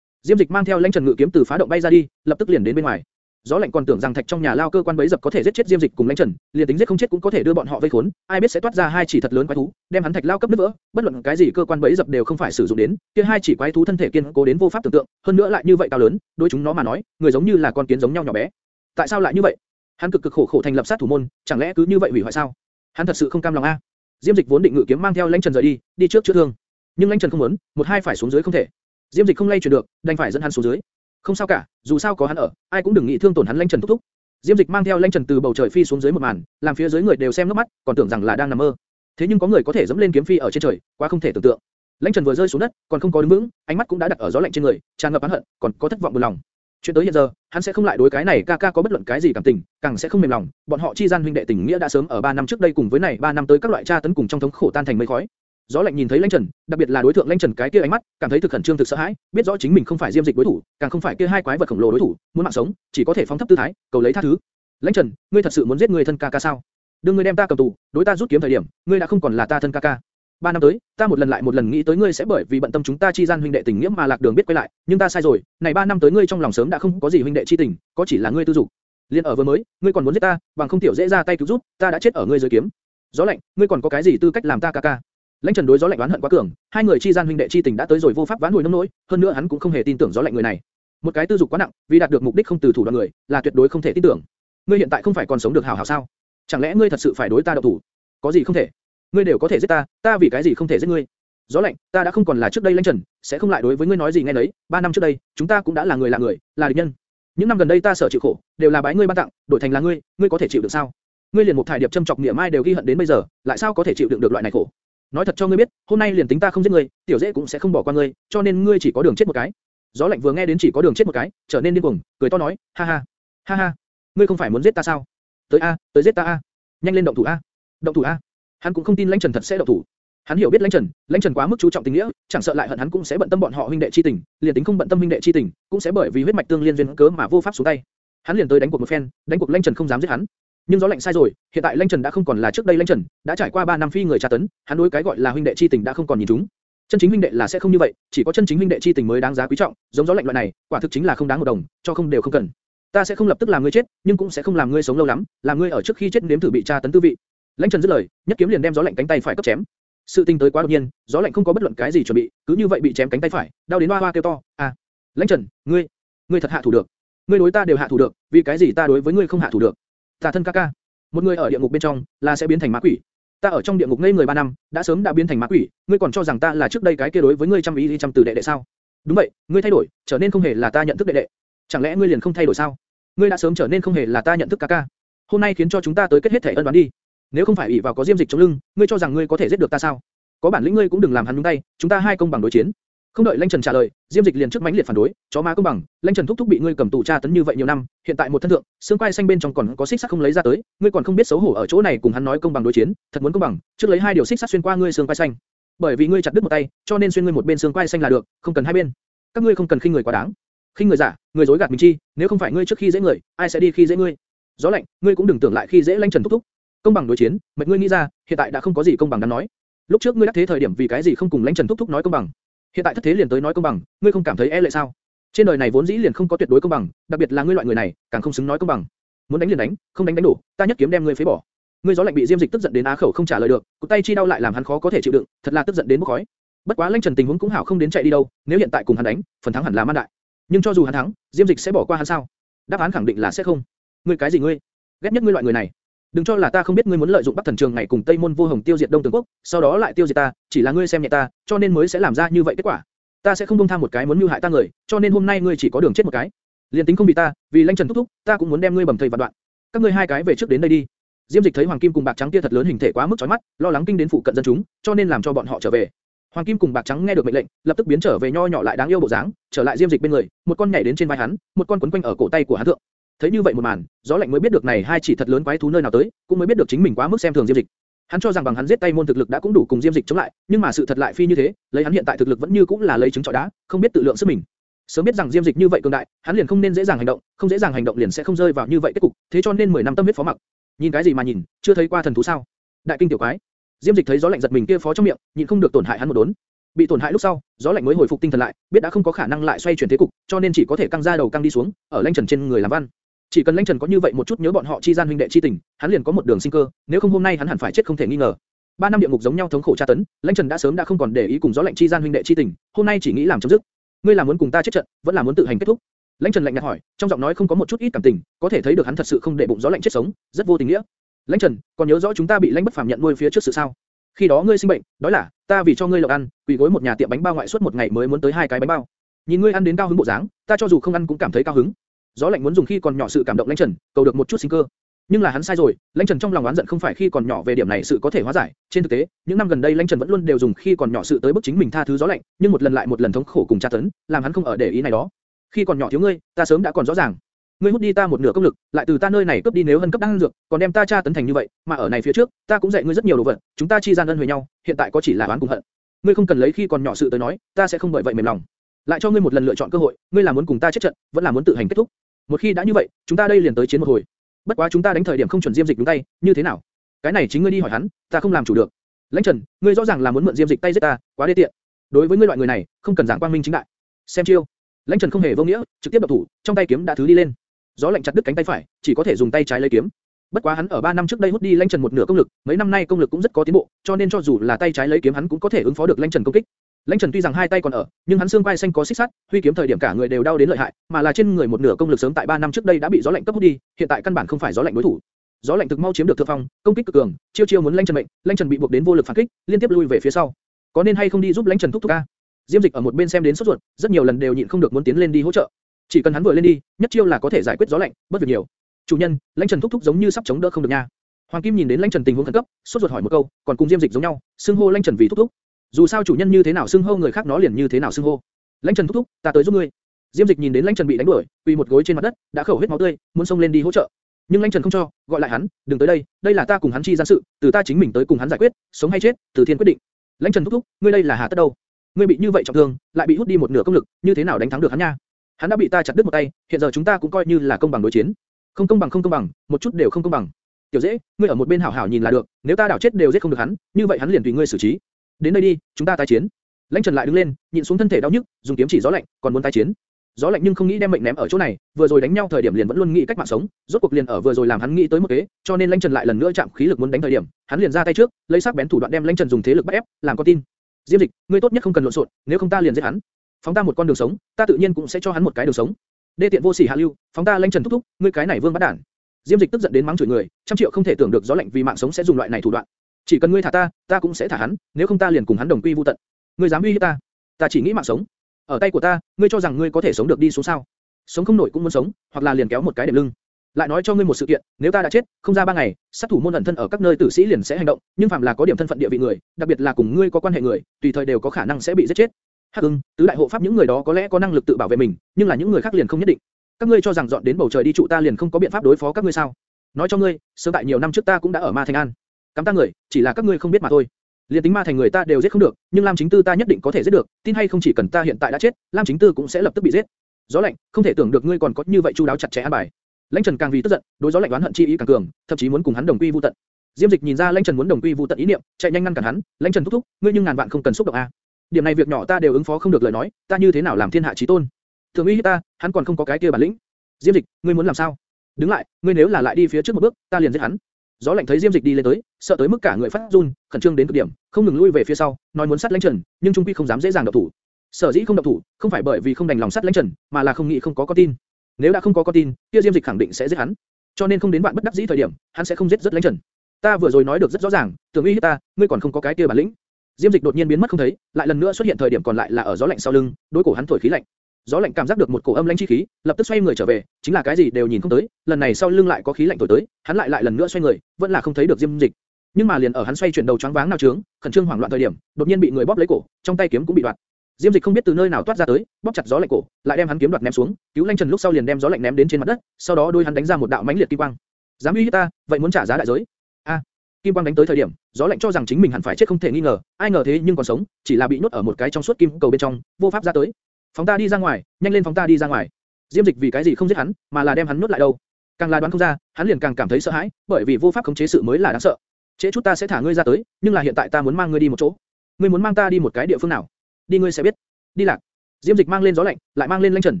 Diêm Dịch mang theo Lãnh Trần ngự kiếm từ phá động bay ra đi, lập tức liền đến bên ngoài. Gió lạnh còn tưởng rằng thạch trong nhà lao cơ quan bấy dập có thể giết chết Diêm Dịch cùng Lãnh Trần, liền tính giết không chết cũng có thể đưa bọn họ vây khốn, ai biết sẽ toát ra hai chỉ thật lớn quái thú, đem hắn thạch lao cấp nứt vỡ, bất luận cái gì cơ quan bấy dập đều không phải sử dụng đến, kia hai chỉ quái thú thân thể kiên cố đến vô pháp tưởng tượng, hơn nữa lại như vậy cao lớn, đối chúng nó mà nói, người giống như là con kiến giống nhau nhỏ bé. Tại sao lại như vậy? Hắn cực cực khổ khổ thành lập sát thủ môn, chẳng lẽ cứ như vậy hủy hoại sao? Hắn thật sự không cam lòng a. Diêm Dịch vốn định ngự kiếm mang theo Lãnh Trần rời đi, đi trước chữa thương, nhưng Lãnh Trần không muốn, một hai phải xuống dưới không thể. Diêm Dịch không lay chuyển được, đành phải dẫn hắn xuống dưới. Không sao cả, dù sao có hắn ở, ai cũng đừng nghĩ thương tổn hắn Lãnh Trần thúc thúc. Diêm Dịch mang theo Lãnh Trần từ bầu trời phi xuống dưới một màn, làm phía dưới người đều xem nước mắt, còn tưởng rằng là đang nằm mơ. Thế nhưng có người có thể dẫm lên kiếm phi ở trên trời, quá không thể tưởng tượng. Lãnh Trần vừa rơi xuống đất, còn không có đứng vững, ánh mắt cũng đã đặt ở gió lạnh trên người, tràn ngập oán hận, còn có thất vọng buồn lòng. Chuyện tới hiện giờ, hắn sẽ không lại đối cái này ca ca có bất luận cái gì cảm tình, càng sẽ không mềm lòng. Bọn họ chi gian huynh đệ tình nghĩa đã sớm ở 3 năm trước đây cùng với này 3 năm tới các loại tra tấn cùng trong thống khổ tan thành mây khói. Gió lạnh nhìn thấy Lãnh Trần, đặc biệt là đối tượng Lãnh Trần cái kia ánh mắt, cảm thấy thực khẩn trương thực sợ hãi, biết rõ chính mình không phải Diêm Dịch đối thủ, càng không phải kia hai quái vật khổng lồ đối thủ, muốn mạng sống, chỉ có thể phóng thấp tư thái, cầu lấy tha thứ. Lãnh Trần, ngươi thật sự muốn giết người thân ca ca sao? Đừng ngươi đem ta cầm tù, đối ta rút kiếm thời điểm, ngươi đã không còn là ta thân ca ca. Ba năm tới, ta một lần lại một lần nghĩ tới ngươi sẽ bởi vì bận tâm chúng ta chi gian huynh đệ tình nghĩa mà lạc đường biết quay lại, nhưng ta sai rồi, này ba năm tới ngươi trong lòng sớm đã không có gì huynh đệ chi tình, có chỉ là ngươi tư dục. Liên ở vừa mới, ngươi còn muốn giết ta, bằng không tiểu dễ ra tay cứu giúp, ta đã chết ở ngươi dưới kiếm. Gió lạnh, ngươi còn có cái gì tư cách làm ta ca ca? Lãnh Trần đối gió lạnh oán hận quá cường, hai người chi gian huynh đệ chi tình đã tới rồi vô pháp vãn hồi nông nỗi, hơn nữa hắn cũng không hề tin tưởng gió lạnh người này. Một cái tư dục quá nặng, vì đạt được mục đích không từ thủ đoạn người, là tuyệt đối không thể tin tưởng. Ngươi hiện tại không phải còn sống được hảo hảo sao? Chẳng lẽ ngươi thật sự phải đối ta động thủ? Có gì không thể? Ngươi đều có thể giết ta, ta vì cái gì không thể giết ngươi? Gió lạnh, ta đã không còn là trước đây Lãnh Trần, sẽ không lại đối với ngươi nói gì nghe nấy. Ba năm trước đây, chúng ta cũng đã là người là người, là địch nhân. Những năm gần đây ta sở chịu khổ, đều là bái ngươi ban tặng, đổi thành là ngươi, ngươi có thể chịu được sao? Ngươi liền một thải điệp châm chọc niệm mai đều ghi hận đến bây giờ, lại sao có thể chịu đựng được loại này khổ? Nói thật cho ngươi biết, hôm nay liền tính ta không giết ngươi, tiểu dễ cũng sẽ không bỏ qua ngươi, cho nên ngươi chỉ có đường chết một cái. Gió lạnh vừa nghe đến chỉ có đường chết một cái, trở nên điên cuồng, cười to nói, ha ha, ha ha, ngươi không phải muốn giết ta sao? Tới a, tới giết ta a, nhanh lên động thủ a, động thủ a. Hắn cũng không tin Lãnh Trần thật sẽ động thủ. Hắn hiểu biết Lãnh Trần, Lãnh Trần quá mức chú trọng tình nghĩa, chẳng sợ lại hận hắn cũng sẽ bận tâm bọn họ huynh đệ chi tình, liền tính không bận tâm huynh đệ chi tình, cũng sẽ bởi vì huyết mạch tương liên duyên cớ mà vô pháp xuống tay. Hắn liền tới đánh cuộc một phen, đánh cuộc Lãnh Trần không dám giết hắn. Nhưng gió lạnh sai rồi, hiện tại Lãnh Trần đã không còn là trước đây Lãnh Trần, đã trải qua 3 năm phi người tra tấn, hắn đối cái gọi là huynh đệ chi tình đã không còn nhìn chúng. Chân chính huynh đệ là sẽ không như vậy, chỉ có chân chính huynh đệ chi tình mới đáng giá quý trọng, giống gió lạnh loại này, quả thực chính là không đáng một đồng, cho không đều không cần. Ta sẽ không lập tức làm ngươi chết, nhưng cũng sẽ không làm ngươi sống lâu lắm, làm ngươi ở trước khi chết nếm thử bị tra tấn tư vị. Lãnh Trần dứt lời, nhất kiếm liền đem gió lạnh cánh tay phải cấp chém. Sự tình tới quá đột nhiên, gió lạnh không có bất luận cái gì chuẩn bị, cứ như vậy bị chém cánh tay phải, đau đến hoa hoa kêu to. À, Lãnh Trần, ngươi, ngươi thật hạ thủ được. Ngươi đối ta đều hạ thủ được, vì cái gì ta đối với ngươi không hạ thủ được? Ta thân ca ca, một người ở địa ngục bên trong là sẽ biến thành ma quỷ. Ta ở trong địa ngục ngây người 3 năm, đã sớm đã biến thành ma quỷ, ngươi còn cho rằng ta là trước đây cái kia đối với ngươi trăm ý trăm từ đệ đệ sao? Đúng vậy, ngươi thay đổi, trở nên không hề là ta nhận thức đệ đệ. Chẳng lẽ ngươi liền không thay đổi sao? Ngươi đã sớm trở nên không hề là ta nhận thức ca ca. Hôm nay khiến cho chúng ta tới kết hết thể ân đoán đi. Nếu không phải ủy vào có diêm dịch chống lưng, ngươi cho rằng ngươi có thể giết được ta sao? Có bản lĩnh ngươi cũng đừng làm hắn nhúng tay, chúng ta hai công bằng đối chiến. Không đợi Lãnh Trần trả lời, Diêm Dịch liền trước mãnh liệt phản đối, chó má công bằng, Lãnh Trần thúc thúc bị ngươi cầm tù tra tấn như vậy nhiều năm, hiện tại một thân thượng, xương quai xanh bên trong còn có xích sắt không lấy ra tới, ngươi còn không biết xấu hổ ở chỗ này cùng hắn nói công bằng đối chiến, thật muốn công bằng, trước lấy hai điều xích sắt xuyên qua ngươi xương quai xanh. Bởi vì ngươi chặt đứt một tay, cho nên xuyên ngươi một bên xương quai xanh là được, không cần hai bên. Các ngươi không cần khinh người quá đáng. Khinh người giả, người dối gạt mình chi, nếu không phải ngươi trước khi dễ người, ai sẽ đi khi dễ ngươi? Gió lạnh, ngươi cũng đừng tưởng lại khi dễ Lãnh Trần thúc thúc. Công bằng đối chiến, mệt ngươi nghĩ ra, hiện tại đã không có gì công bằng đáng nói. Lúc trước ngươi đắc thế thời điểm vì cái gì không cùng Lãnh Trần thúc thúc nói công bằng? Hiện tại thất thế liền tới nói công bằng, ngươi không cảm thấy e lệ sao? Trên đời này vốn dĩ liền không có tuyệt đối công bằng, đặc biệt là ngươi loại người này, càng không xứng nói công bằng. Muốn đánh liền đánh, không đánh đánh đủ, ta nhất kiếm đem ngươi phế bỏ. Ngươi gió lạnh bị Diêm Dịch tức giận đến á khẩu không trả lời được, cụt tay chi đau lại làm hắn khó có thể chịu đựng, thật là tức giận đến bốc khói. Bất quá Lãnh Trần tình huống cũng hảo không đến chạy đi đâu, nếu hiện tại cùng hắn đánh, phần thắng hẳn là man đại. Nhưng cho dù hắn thắng, Diêm Dịch sẽ bỏ qua hắn sao? Đáp án khẳng định là sẽ không. Ngươi cái gì ngươi? Ghét nhất ngươi loại người này. Đừng cho là ta không biết ngươi muốn lợi dụng Bắc Thần Trường ngày cùng Tây Môn Vô Hồng tiêu diệt Đông Tường Quốc, sau đó lại tiêu diệt ta, chỉ là ngươi xem nhẹ ta, cho nên mới sẽ làm ra như vậy kết quả. Ta sẽ không buông tha một cái muốn mưu hại ta người, cho nên hôm nay ngươi chỉ có đường chết một cái. Liên tính không vì ta, vì Lăng Trần thúc thúc, ta cũng muốn đem ngươi bầm thây vạn đoạn. Các ngươi hai cái về trước đến đây đi. Diêm Dịch thấy Hoàng Kim cùng bạc trắng kia thật lớn hình thể quá mức chói mắt, lo lắng kinh đến phụ cận dân chúng, cho nên làm cho bọn họ trở về. Hoàng Kim cùng bạc trắng nghe được mệnh lệnh, lập tức biến trở về nho nhỏ lại đáng yêu bộ dáng, trở lại Diêm Dịch bên người, một con nhảy đến trên vai hắn, một con quấn quanh ở cổ tay của hắn thượng. Thấy như vậy một màn, gió lạnh mới biết được này hai chỉ thật lớn quái thú nơi nào tới, cũng mới biết được chính mình quá mức xem thường Diêm Dịch. Hắn cho rằng bằng hắn giết tay môn thực lực đã cũng đủ cùng Diêm Dịch chống lại, nhưng mà sự thật lại phi như thế, lấy hắn hiện tại thực lực vẫn như cũng là lấy trứng trọi đá, không biết tự lượng sức mình. Sớm biết rằng Diêm Dịch như vậy cường đại, hắn liền không nên dễ dàng hành động, không dễ dàng hành động liền sẽ không rơi vào như vậy kết cục, thế cho nên 10 năm tâm huyết phó mặc. Nhìn cái gì mà nhìn, chưa thấy qua thần thú sao? Đại kinh tiểu quái. Diêm Dịch thấy gió lạnh giật mình kia phó trong miệng, nhịn không được tổn hại hắn một đốn. Bị tổn hại lúc sau, gió lạnh mới hồi phục tinh thần lại, biết đã không có khả năng lại xoay chuyển thế cục, cho nên chỉ có thể căng ra đầu căng đi xuống, ở lanh trần trên người làm văn. Chỉ cần Lãnh Trần có như vậy một chút nhớ bọn họ chi gian huynh đệ chi tình, hắn liền có một đường sinh cơ, nếu không hôm nay hắn hẳn phải chết không thể nghi ngờ. Ba năm địa ngục giống nhau thống khổ tra tấn, Lãnh Trần đã sớm đã không còn để ý cùng gió lạnh chi gian huynh đệ chi tình, hôm nay chỉ nghĩ làm chấm dứt. Ngươi là muốn cùng ta chết trận, vẫn là muốn tự hành kết thúc? Lãnh Trần lạnh nhạt hỏi, trong giọng nói không có một chút ít cảm tình, có thể thấy được hắn thật sự không để bụng gió lạnh chết sống, rất vô tình nghĩa. Lãnh Trần, còn nhớ rõ chúng ta bị Lãnh Bất Phàm nhận nuôi phía trước sự sao? Khi đó ngươi sinh bệnh, đó là ta vì cho ngươi lộc ăn, quỳ gối một nhà tiệm bánh bao ngoại suốt một ngày mới muốn tới hai cái bánh bao. Nhìn ngươi ăn đến cao hứng bộ dáng, ta cho dù không ăn cũng cảm thấy cao hứng. Gió lạnh muốn dùng khi còn nhỏ sự cảm động Lãnh Trần, cầu được một chút sinh cơ. Nhưng là hắn sai rồi, Lãnh Trần trong lòng oán giận không phải khi còn nhỏ về điểm này sự có thể hóa giải. Trên thực tế, những năm gần đây Lãnh Trần vẫn luôn đều dùng khi còn nhỏ sự tới bức chính mình tha thứ gió lạnh, nhưng một lần lại một lần thống khổ cùng tra tấn, làm hắn không ở để ý này đó. khi còn nhỏ thiếu ngươi, ta sớm đã còn rõ ràng. Ngươi hút đi ta một nửa công lực, lại từ ta nơi này cướp đi nếu hân cấp đang dược, còn đem ta tra tấn thành như vậy, mà ở này phía trước, ta cũng dạy ngươi rất nhiều đồ vật, chúng ta chi gian ân huệ nhau, hiện tại có chỉ là oán cùng hận. Ngươi không cần lấy khi còn nhỏ sự tới nói, ta sẽ không bởi vậy mềm lòng. Lại cho ngươi một lần lựa chọn cơ hội, ngươi là muốn cùng ta chết trận, vẫn là muốn tự hành kết thúc. Một khi đã như vậy, chúng ta đây liền tới chiến một hồi. Bất quá chúng ta đánh thời điểm không chuẩn diêm dịch đúng tay, như thế nào? Cái này chính ngươi đi hỏi hắn, ta không làm chủ được. Lãnh Trần, ngươi rõ ràng là muốn mượn diêm dịch tay giết ta, quá đê tiện. Đối với ngươi loại người này, không cần giảng quang minh chính đại. Xem chiêu. Lãnh Trần không hề vô nghĩa, trực tiếp động thủ, trong tay kiếm đã thứ đi lên. Gió lạnh chặt đứt cánh tay phải, chỉ có thể dùng tay trái lấy kiếm. Bất quá hắn ở 3 năm trước đây hút đi Lãnh Trần một nửa công lực, mấy năm nay công lực cũng rất có tiến bộ, cho nên cho dù là tay trái lấy kiếm hắn cũng có thể ứng phó được Lãnh Trần công kích. Lãnh Trần tuy rằng hai tay còn ở, nhưng hắn xương vai xanh có xích sắt, huy kiếm thời điểm cả người đều đau đến lợi hại, mà là trên người một nửa công lực sớm tại 3 năm trước đây đã bị gió lạnh cấp hút đi, hiện tại căn bản không phải gió lạnh đối thủ. Gió lạnh thực mau chiếm được thượng phong, công kích cực cường, chiêu chiêu muốn Lãnh Trần mệnh, Lãnh Trần bị buộc đến vô lực phản kích, liên tiếp lui về phía sau. Có nên hay không đi giúp Lãnh Trần thúc thúc a? Diêm Dịch ở một bên xem đến sốt ruột, rất nhiều lần đều nhịn không được muốn tiến lên đi hỗ trợ. Chỉ cần hắn vừa lên đi, nhất chiêu là có thể giải quyết gió lạnh, bất việc nhiều. Chủ nhân, Lãnh Trần thúc thúc giống như sắp chống đỡ không được nha. Hoàng Kim nhìn đến Lãnh Trần tình huống khẩn cấp, sốt ruột hỏi một câu, còn cùng Diêm Dịch giống nhau, xưng hô Lãnh Trần vì thúc thúc. Dù sao chủ nhân như thế nào xưng hô người khác nó liền như thế nào xưng hô. Lãnh Trần thúc thúc, ta tới giúp ngươi. Diêm Dịch nhìn đến Lãnh Trần bị đánh đuổi, quỳ một gối trên mặt đất, đã khẩu huyết máu tươi, muốn xông lên đi hỗ trợ. Nhưng Lãnh Trần không cho, gọi lại hắn, đừng tới đây, đây là ta cùng hắn chi gian sự, từ ta chính mình tới cùng hắn giải quyết, sống hay chết, từ thiên quyết định. Lãnh Trần thúc thúc, ngươi đây là hà tất đâu? Ngươi bị như vậy trọng thương, lại bị hút đi một nửa công lực, như thế nào đánh thắng được hắn nha? Hắn đã bị ta chặt đứt một tay, hiện giờ chúng ta cũng coi như là công bằng đối chiến. Không công bằng không công bằng, một chút đều không công bằng. Tiểu dễ, ngươi ở một bên hảo hảo nhìn là được, nếu ta đảo chết đều giết không được hắn, như vậy hắn liền tùy ngươi xử trí. Đến đây đi, chúng ta tái chiến. Lãnh Trần lại đứng lên, nhịn xuống thân thể đau nhức, dùng kiếm chỉ gió lạnh, còn muốn tái chiến. Gió lạnh nhưng không nghĩ đem mệnh ném ở chỗ này, vừa rồi đánh nhau thời điểm liền vẫn luôn nghĩ cách mạng sống, rốt cuộc liền ở vừa rồi làm hắn nghĩ tới một kế, cho nên Lãnh Trần lại lần nữa chạm khí lực muốn đánh thời điểm, hắn liền ra tay trước, lấy sắc bén thủ đoạn đem Lãnh Trần dùng thế lực bắt ép, làm con tin. Diêm Dịch, ngươi tốt nhất không cần lộn xộn, nếu không ta liền giết hắn. Phóng ta một con đường sống, ta tự nhiên cũng sẽ cho hắn một cái đường sống. Đê tiện vô sỉ hạ lưu, phóng ta Lãnh Trần thúc thúc, ngươi cái này vương bắt đản. Diêm Dịch tức giận đến mắng chửi người, trăm triệu không thể tưởng được gió lạnh vì mạng sống sẽ dùng loại này thủ đoạn. Chỉ cần ngươi thả ta, ta cũng sẽ thả hắn, nếu không ta liền cùng hắn đồng quy vu tận. Ngươi dám uy hiếp ta? Ta chỉ nghĩ mạng sống. Ở tay của ta, ngươi cho rằng ngươi có thể sống được đi xuống sao? Sống không nổi cũng muốn sống, hoặc là liền kéo một cái đệm lưng. Lại nói cho ngươi một sự kiện, nếu ta đã chết, không ra ba ngày, sát thủ môn ẩn thân ở các nơi tử sĩ liền sẽ hành động, nhưng phạm là có điểm thân phận địa vị người, đặc biệt là cùng ngươi có quan hệ người, tùy thời đều có khả năng sẽ bị giết chết. Hắc Ưng, tứ đại hộ pháp những người đó có lẽ có năng lực tự bảo vệ mình, nhưng là những người khác liền không nhất định. Các ngươi cho rằng dọn đến bầu trời đi trụ ta liền không có biện pháp đối phó các ngươi sao? Nói cho ngươi, sớm tại nhiều năm trước ta cũng đã ở Ma Thành An. Cắm ta người, chỉ là các ngươi không biết mà thôi. Liên tính Ma Thành người ta đều giết không được, nhưng Lam Chính Tư ta nhất định có thể giết được, tin hay không chỉ cần ta hiện tại đã chết, Lam Chính Tư cũng sẽ lập tức bị giết. Gió lạnh, không thể tưởng được ngươi còn có như vậy chu đáo chặt chẽ an bài. Lãnh Trần càng vì tức giận, đối gió lạnh đoán hận chi ý càng cường, thậm chí muốn cùng hắn đồng quy vu tận. Diêm Dịch nhìn ra Lãnh Trần muốn đồng quy vu tận ý niệm, chạy nhanh ngăn cản hắn, "Lãnh Trần thúc thúc, ngươi nhưng ngàn vạn không cần xúc động a. Điểm này việc nhỏ ta đều ứng phó không được lời nói, ta như thế nào làm thiên hạ chí tôn? Thường uy ta, hắn còn không có cái kia bản lĩnh." Diêm Dịch, ngươi muốn làm sao? Đứng lại, ngươi nếu là lại đi phía trước một bước, ta liền giết hắn. Gió lạnh thấy Diêm Dịch đi lên tới, sợ tới mức cả người phát run, khẩn trương đến cực điểm, không ngừng lui về phía sau, nói muốn sát Lãnh Trần, nhưng trung quy không dám dễ dàng động thủ. Sở dĩ không động thủ, không phải bởi vì không đành lòng sát Lãnh Trần, mà là không nghĩ không có con tin. Nếu đã không có con tin, kia Diêm Dịch khẳng định sẽ giết hắn. Cho nên không đến bạn bất đắc dĩ thời điểm, hắn sẽ không giết rất Lãnh Trần. Ta vừa rồi nói được rất rõ ràng, tưởng uy hiếp ta, ngươi còn không có cái kia bản lĩnh. Diêm Dịch đột nhiên biến mất không thấy, lại lần nữa xuất hiện thời điểm còn lại là ở gió lạnh sau lưng, đối cổ hắn thổi khí lạnh. Gió lạnh cảm giác được một cổ âm lãnh chi khí, lập tức xoay người trở về, chính là cái gì đều nhìn không tới, lần này sau lưng lại có khí lạnh thổi tới, hắn lại lại lần nữa xoay người, vẫn là không thấy được Diêm Dịch. Nhưng mà liền ở hắn xoay chuyển đầu choáng váng nào trướng, khẩn trương hoảng loạn thời điểm, đột nhiên bị người bóp lấy cổ, trong tay kiếm cũng bị đoạt. Diêm Dịch không biết từ nơi nào toát ra tới, bóp chặt gió lạnh cổ, lại đem hắn kiếm đoạt ném xuống, cứu Lanh Trần lúc sau liền đem gió lạnh ném đến trên mặt đất, sau đó đôi hắn đánh ra một đạo mãnh liệt kim quang. Dám uy hiếp ta, vậy muốn trả giá đại giới. A, kim quang đánh tới thời điểm, gió lạnh cho rằng chính mình hẳn phải chết không thể nghi ngờ, ai ngờ thế nhưng còn sống, chỉ là bị nhốt ở một cái trong suốt kim cầu bên trong, vô pháp ra tới. Phóng ta đi ra ngoài, nhanh lên phóng ta đi ra ngoài. Diêm Dịch vì cái gì không giết hắn, mà là đem hắn nuốt lại đâu? Càng là đoán không ra, hắn liền càng cảm thấy sợ hãi, bởi vì vô pháp khống chế sự mới là đáng sợ. Trễ chút ta sẽ thả ngươi ra tới, nhưng là hiện tại ta muốn mang ngươi đi một chỗ. Ngươi muốn mang ta đi một cái địa phương nào? Đi ngươi sẽ biết. Đi lạc. Diêm Dịch mang lên gió lạnh, lại mang lên lanh trần,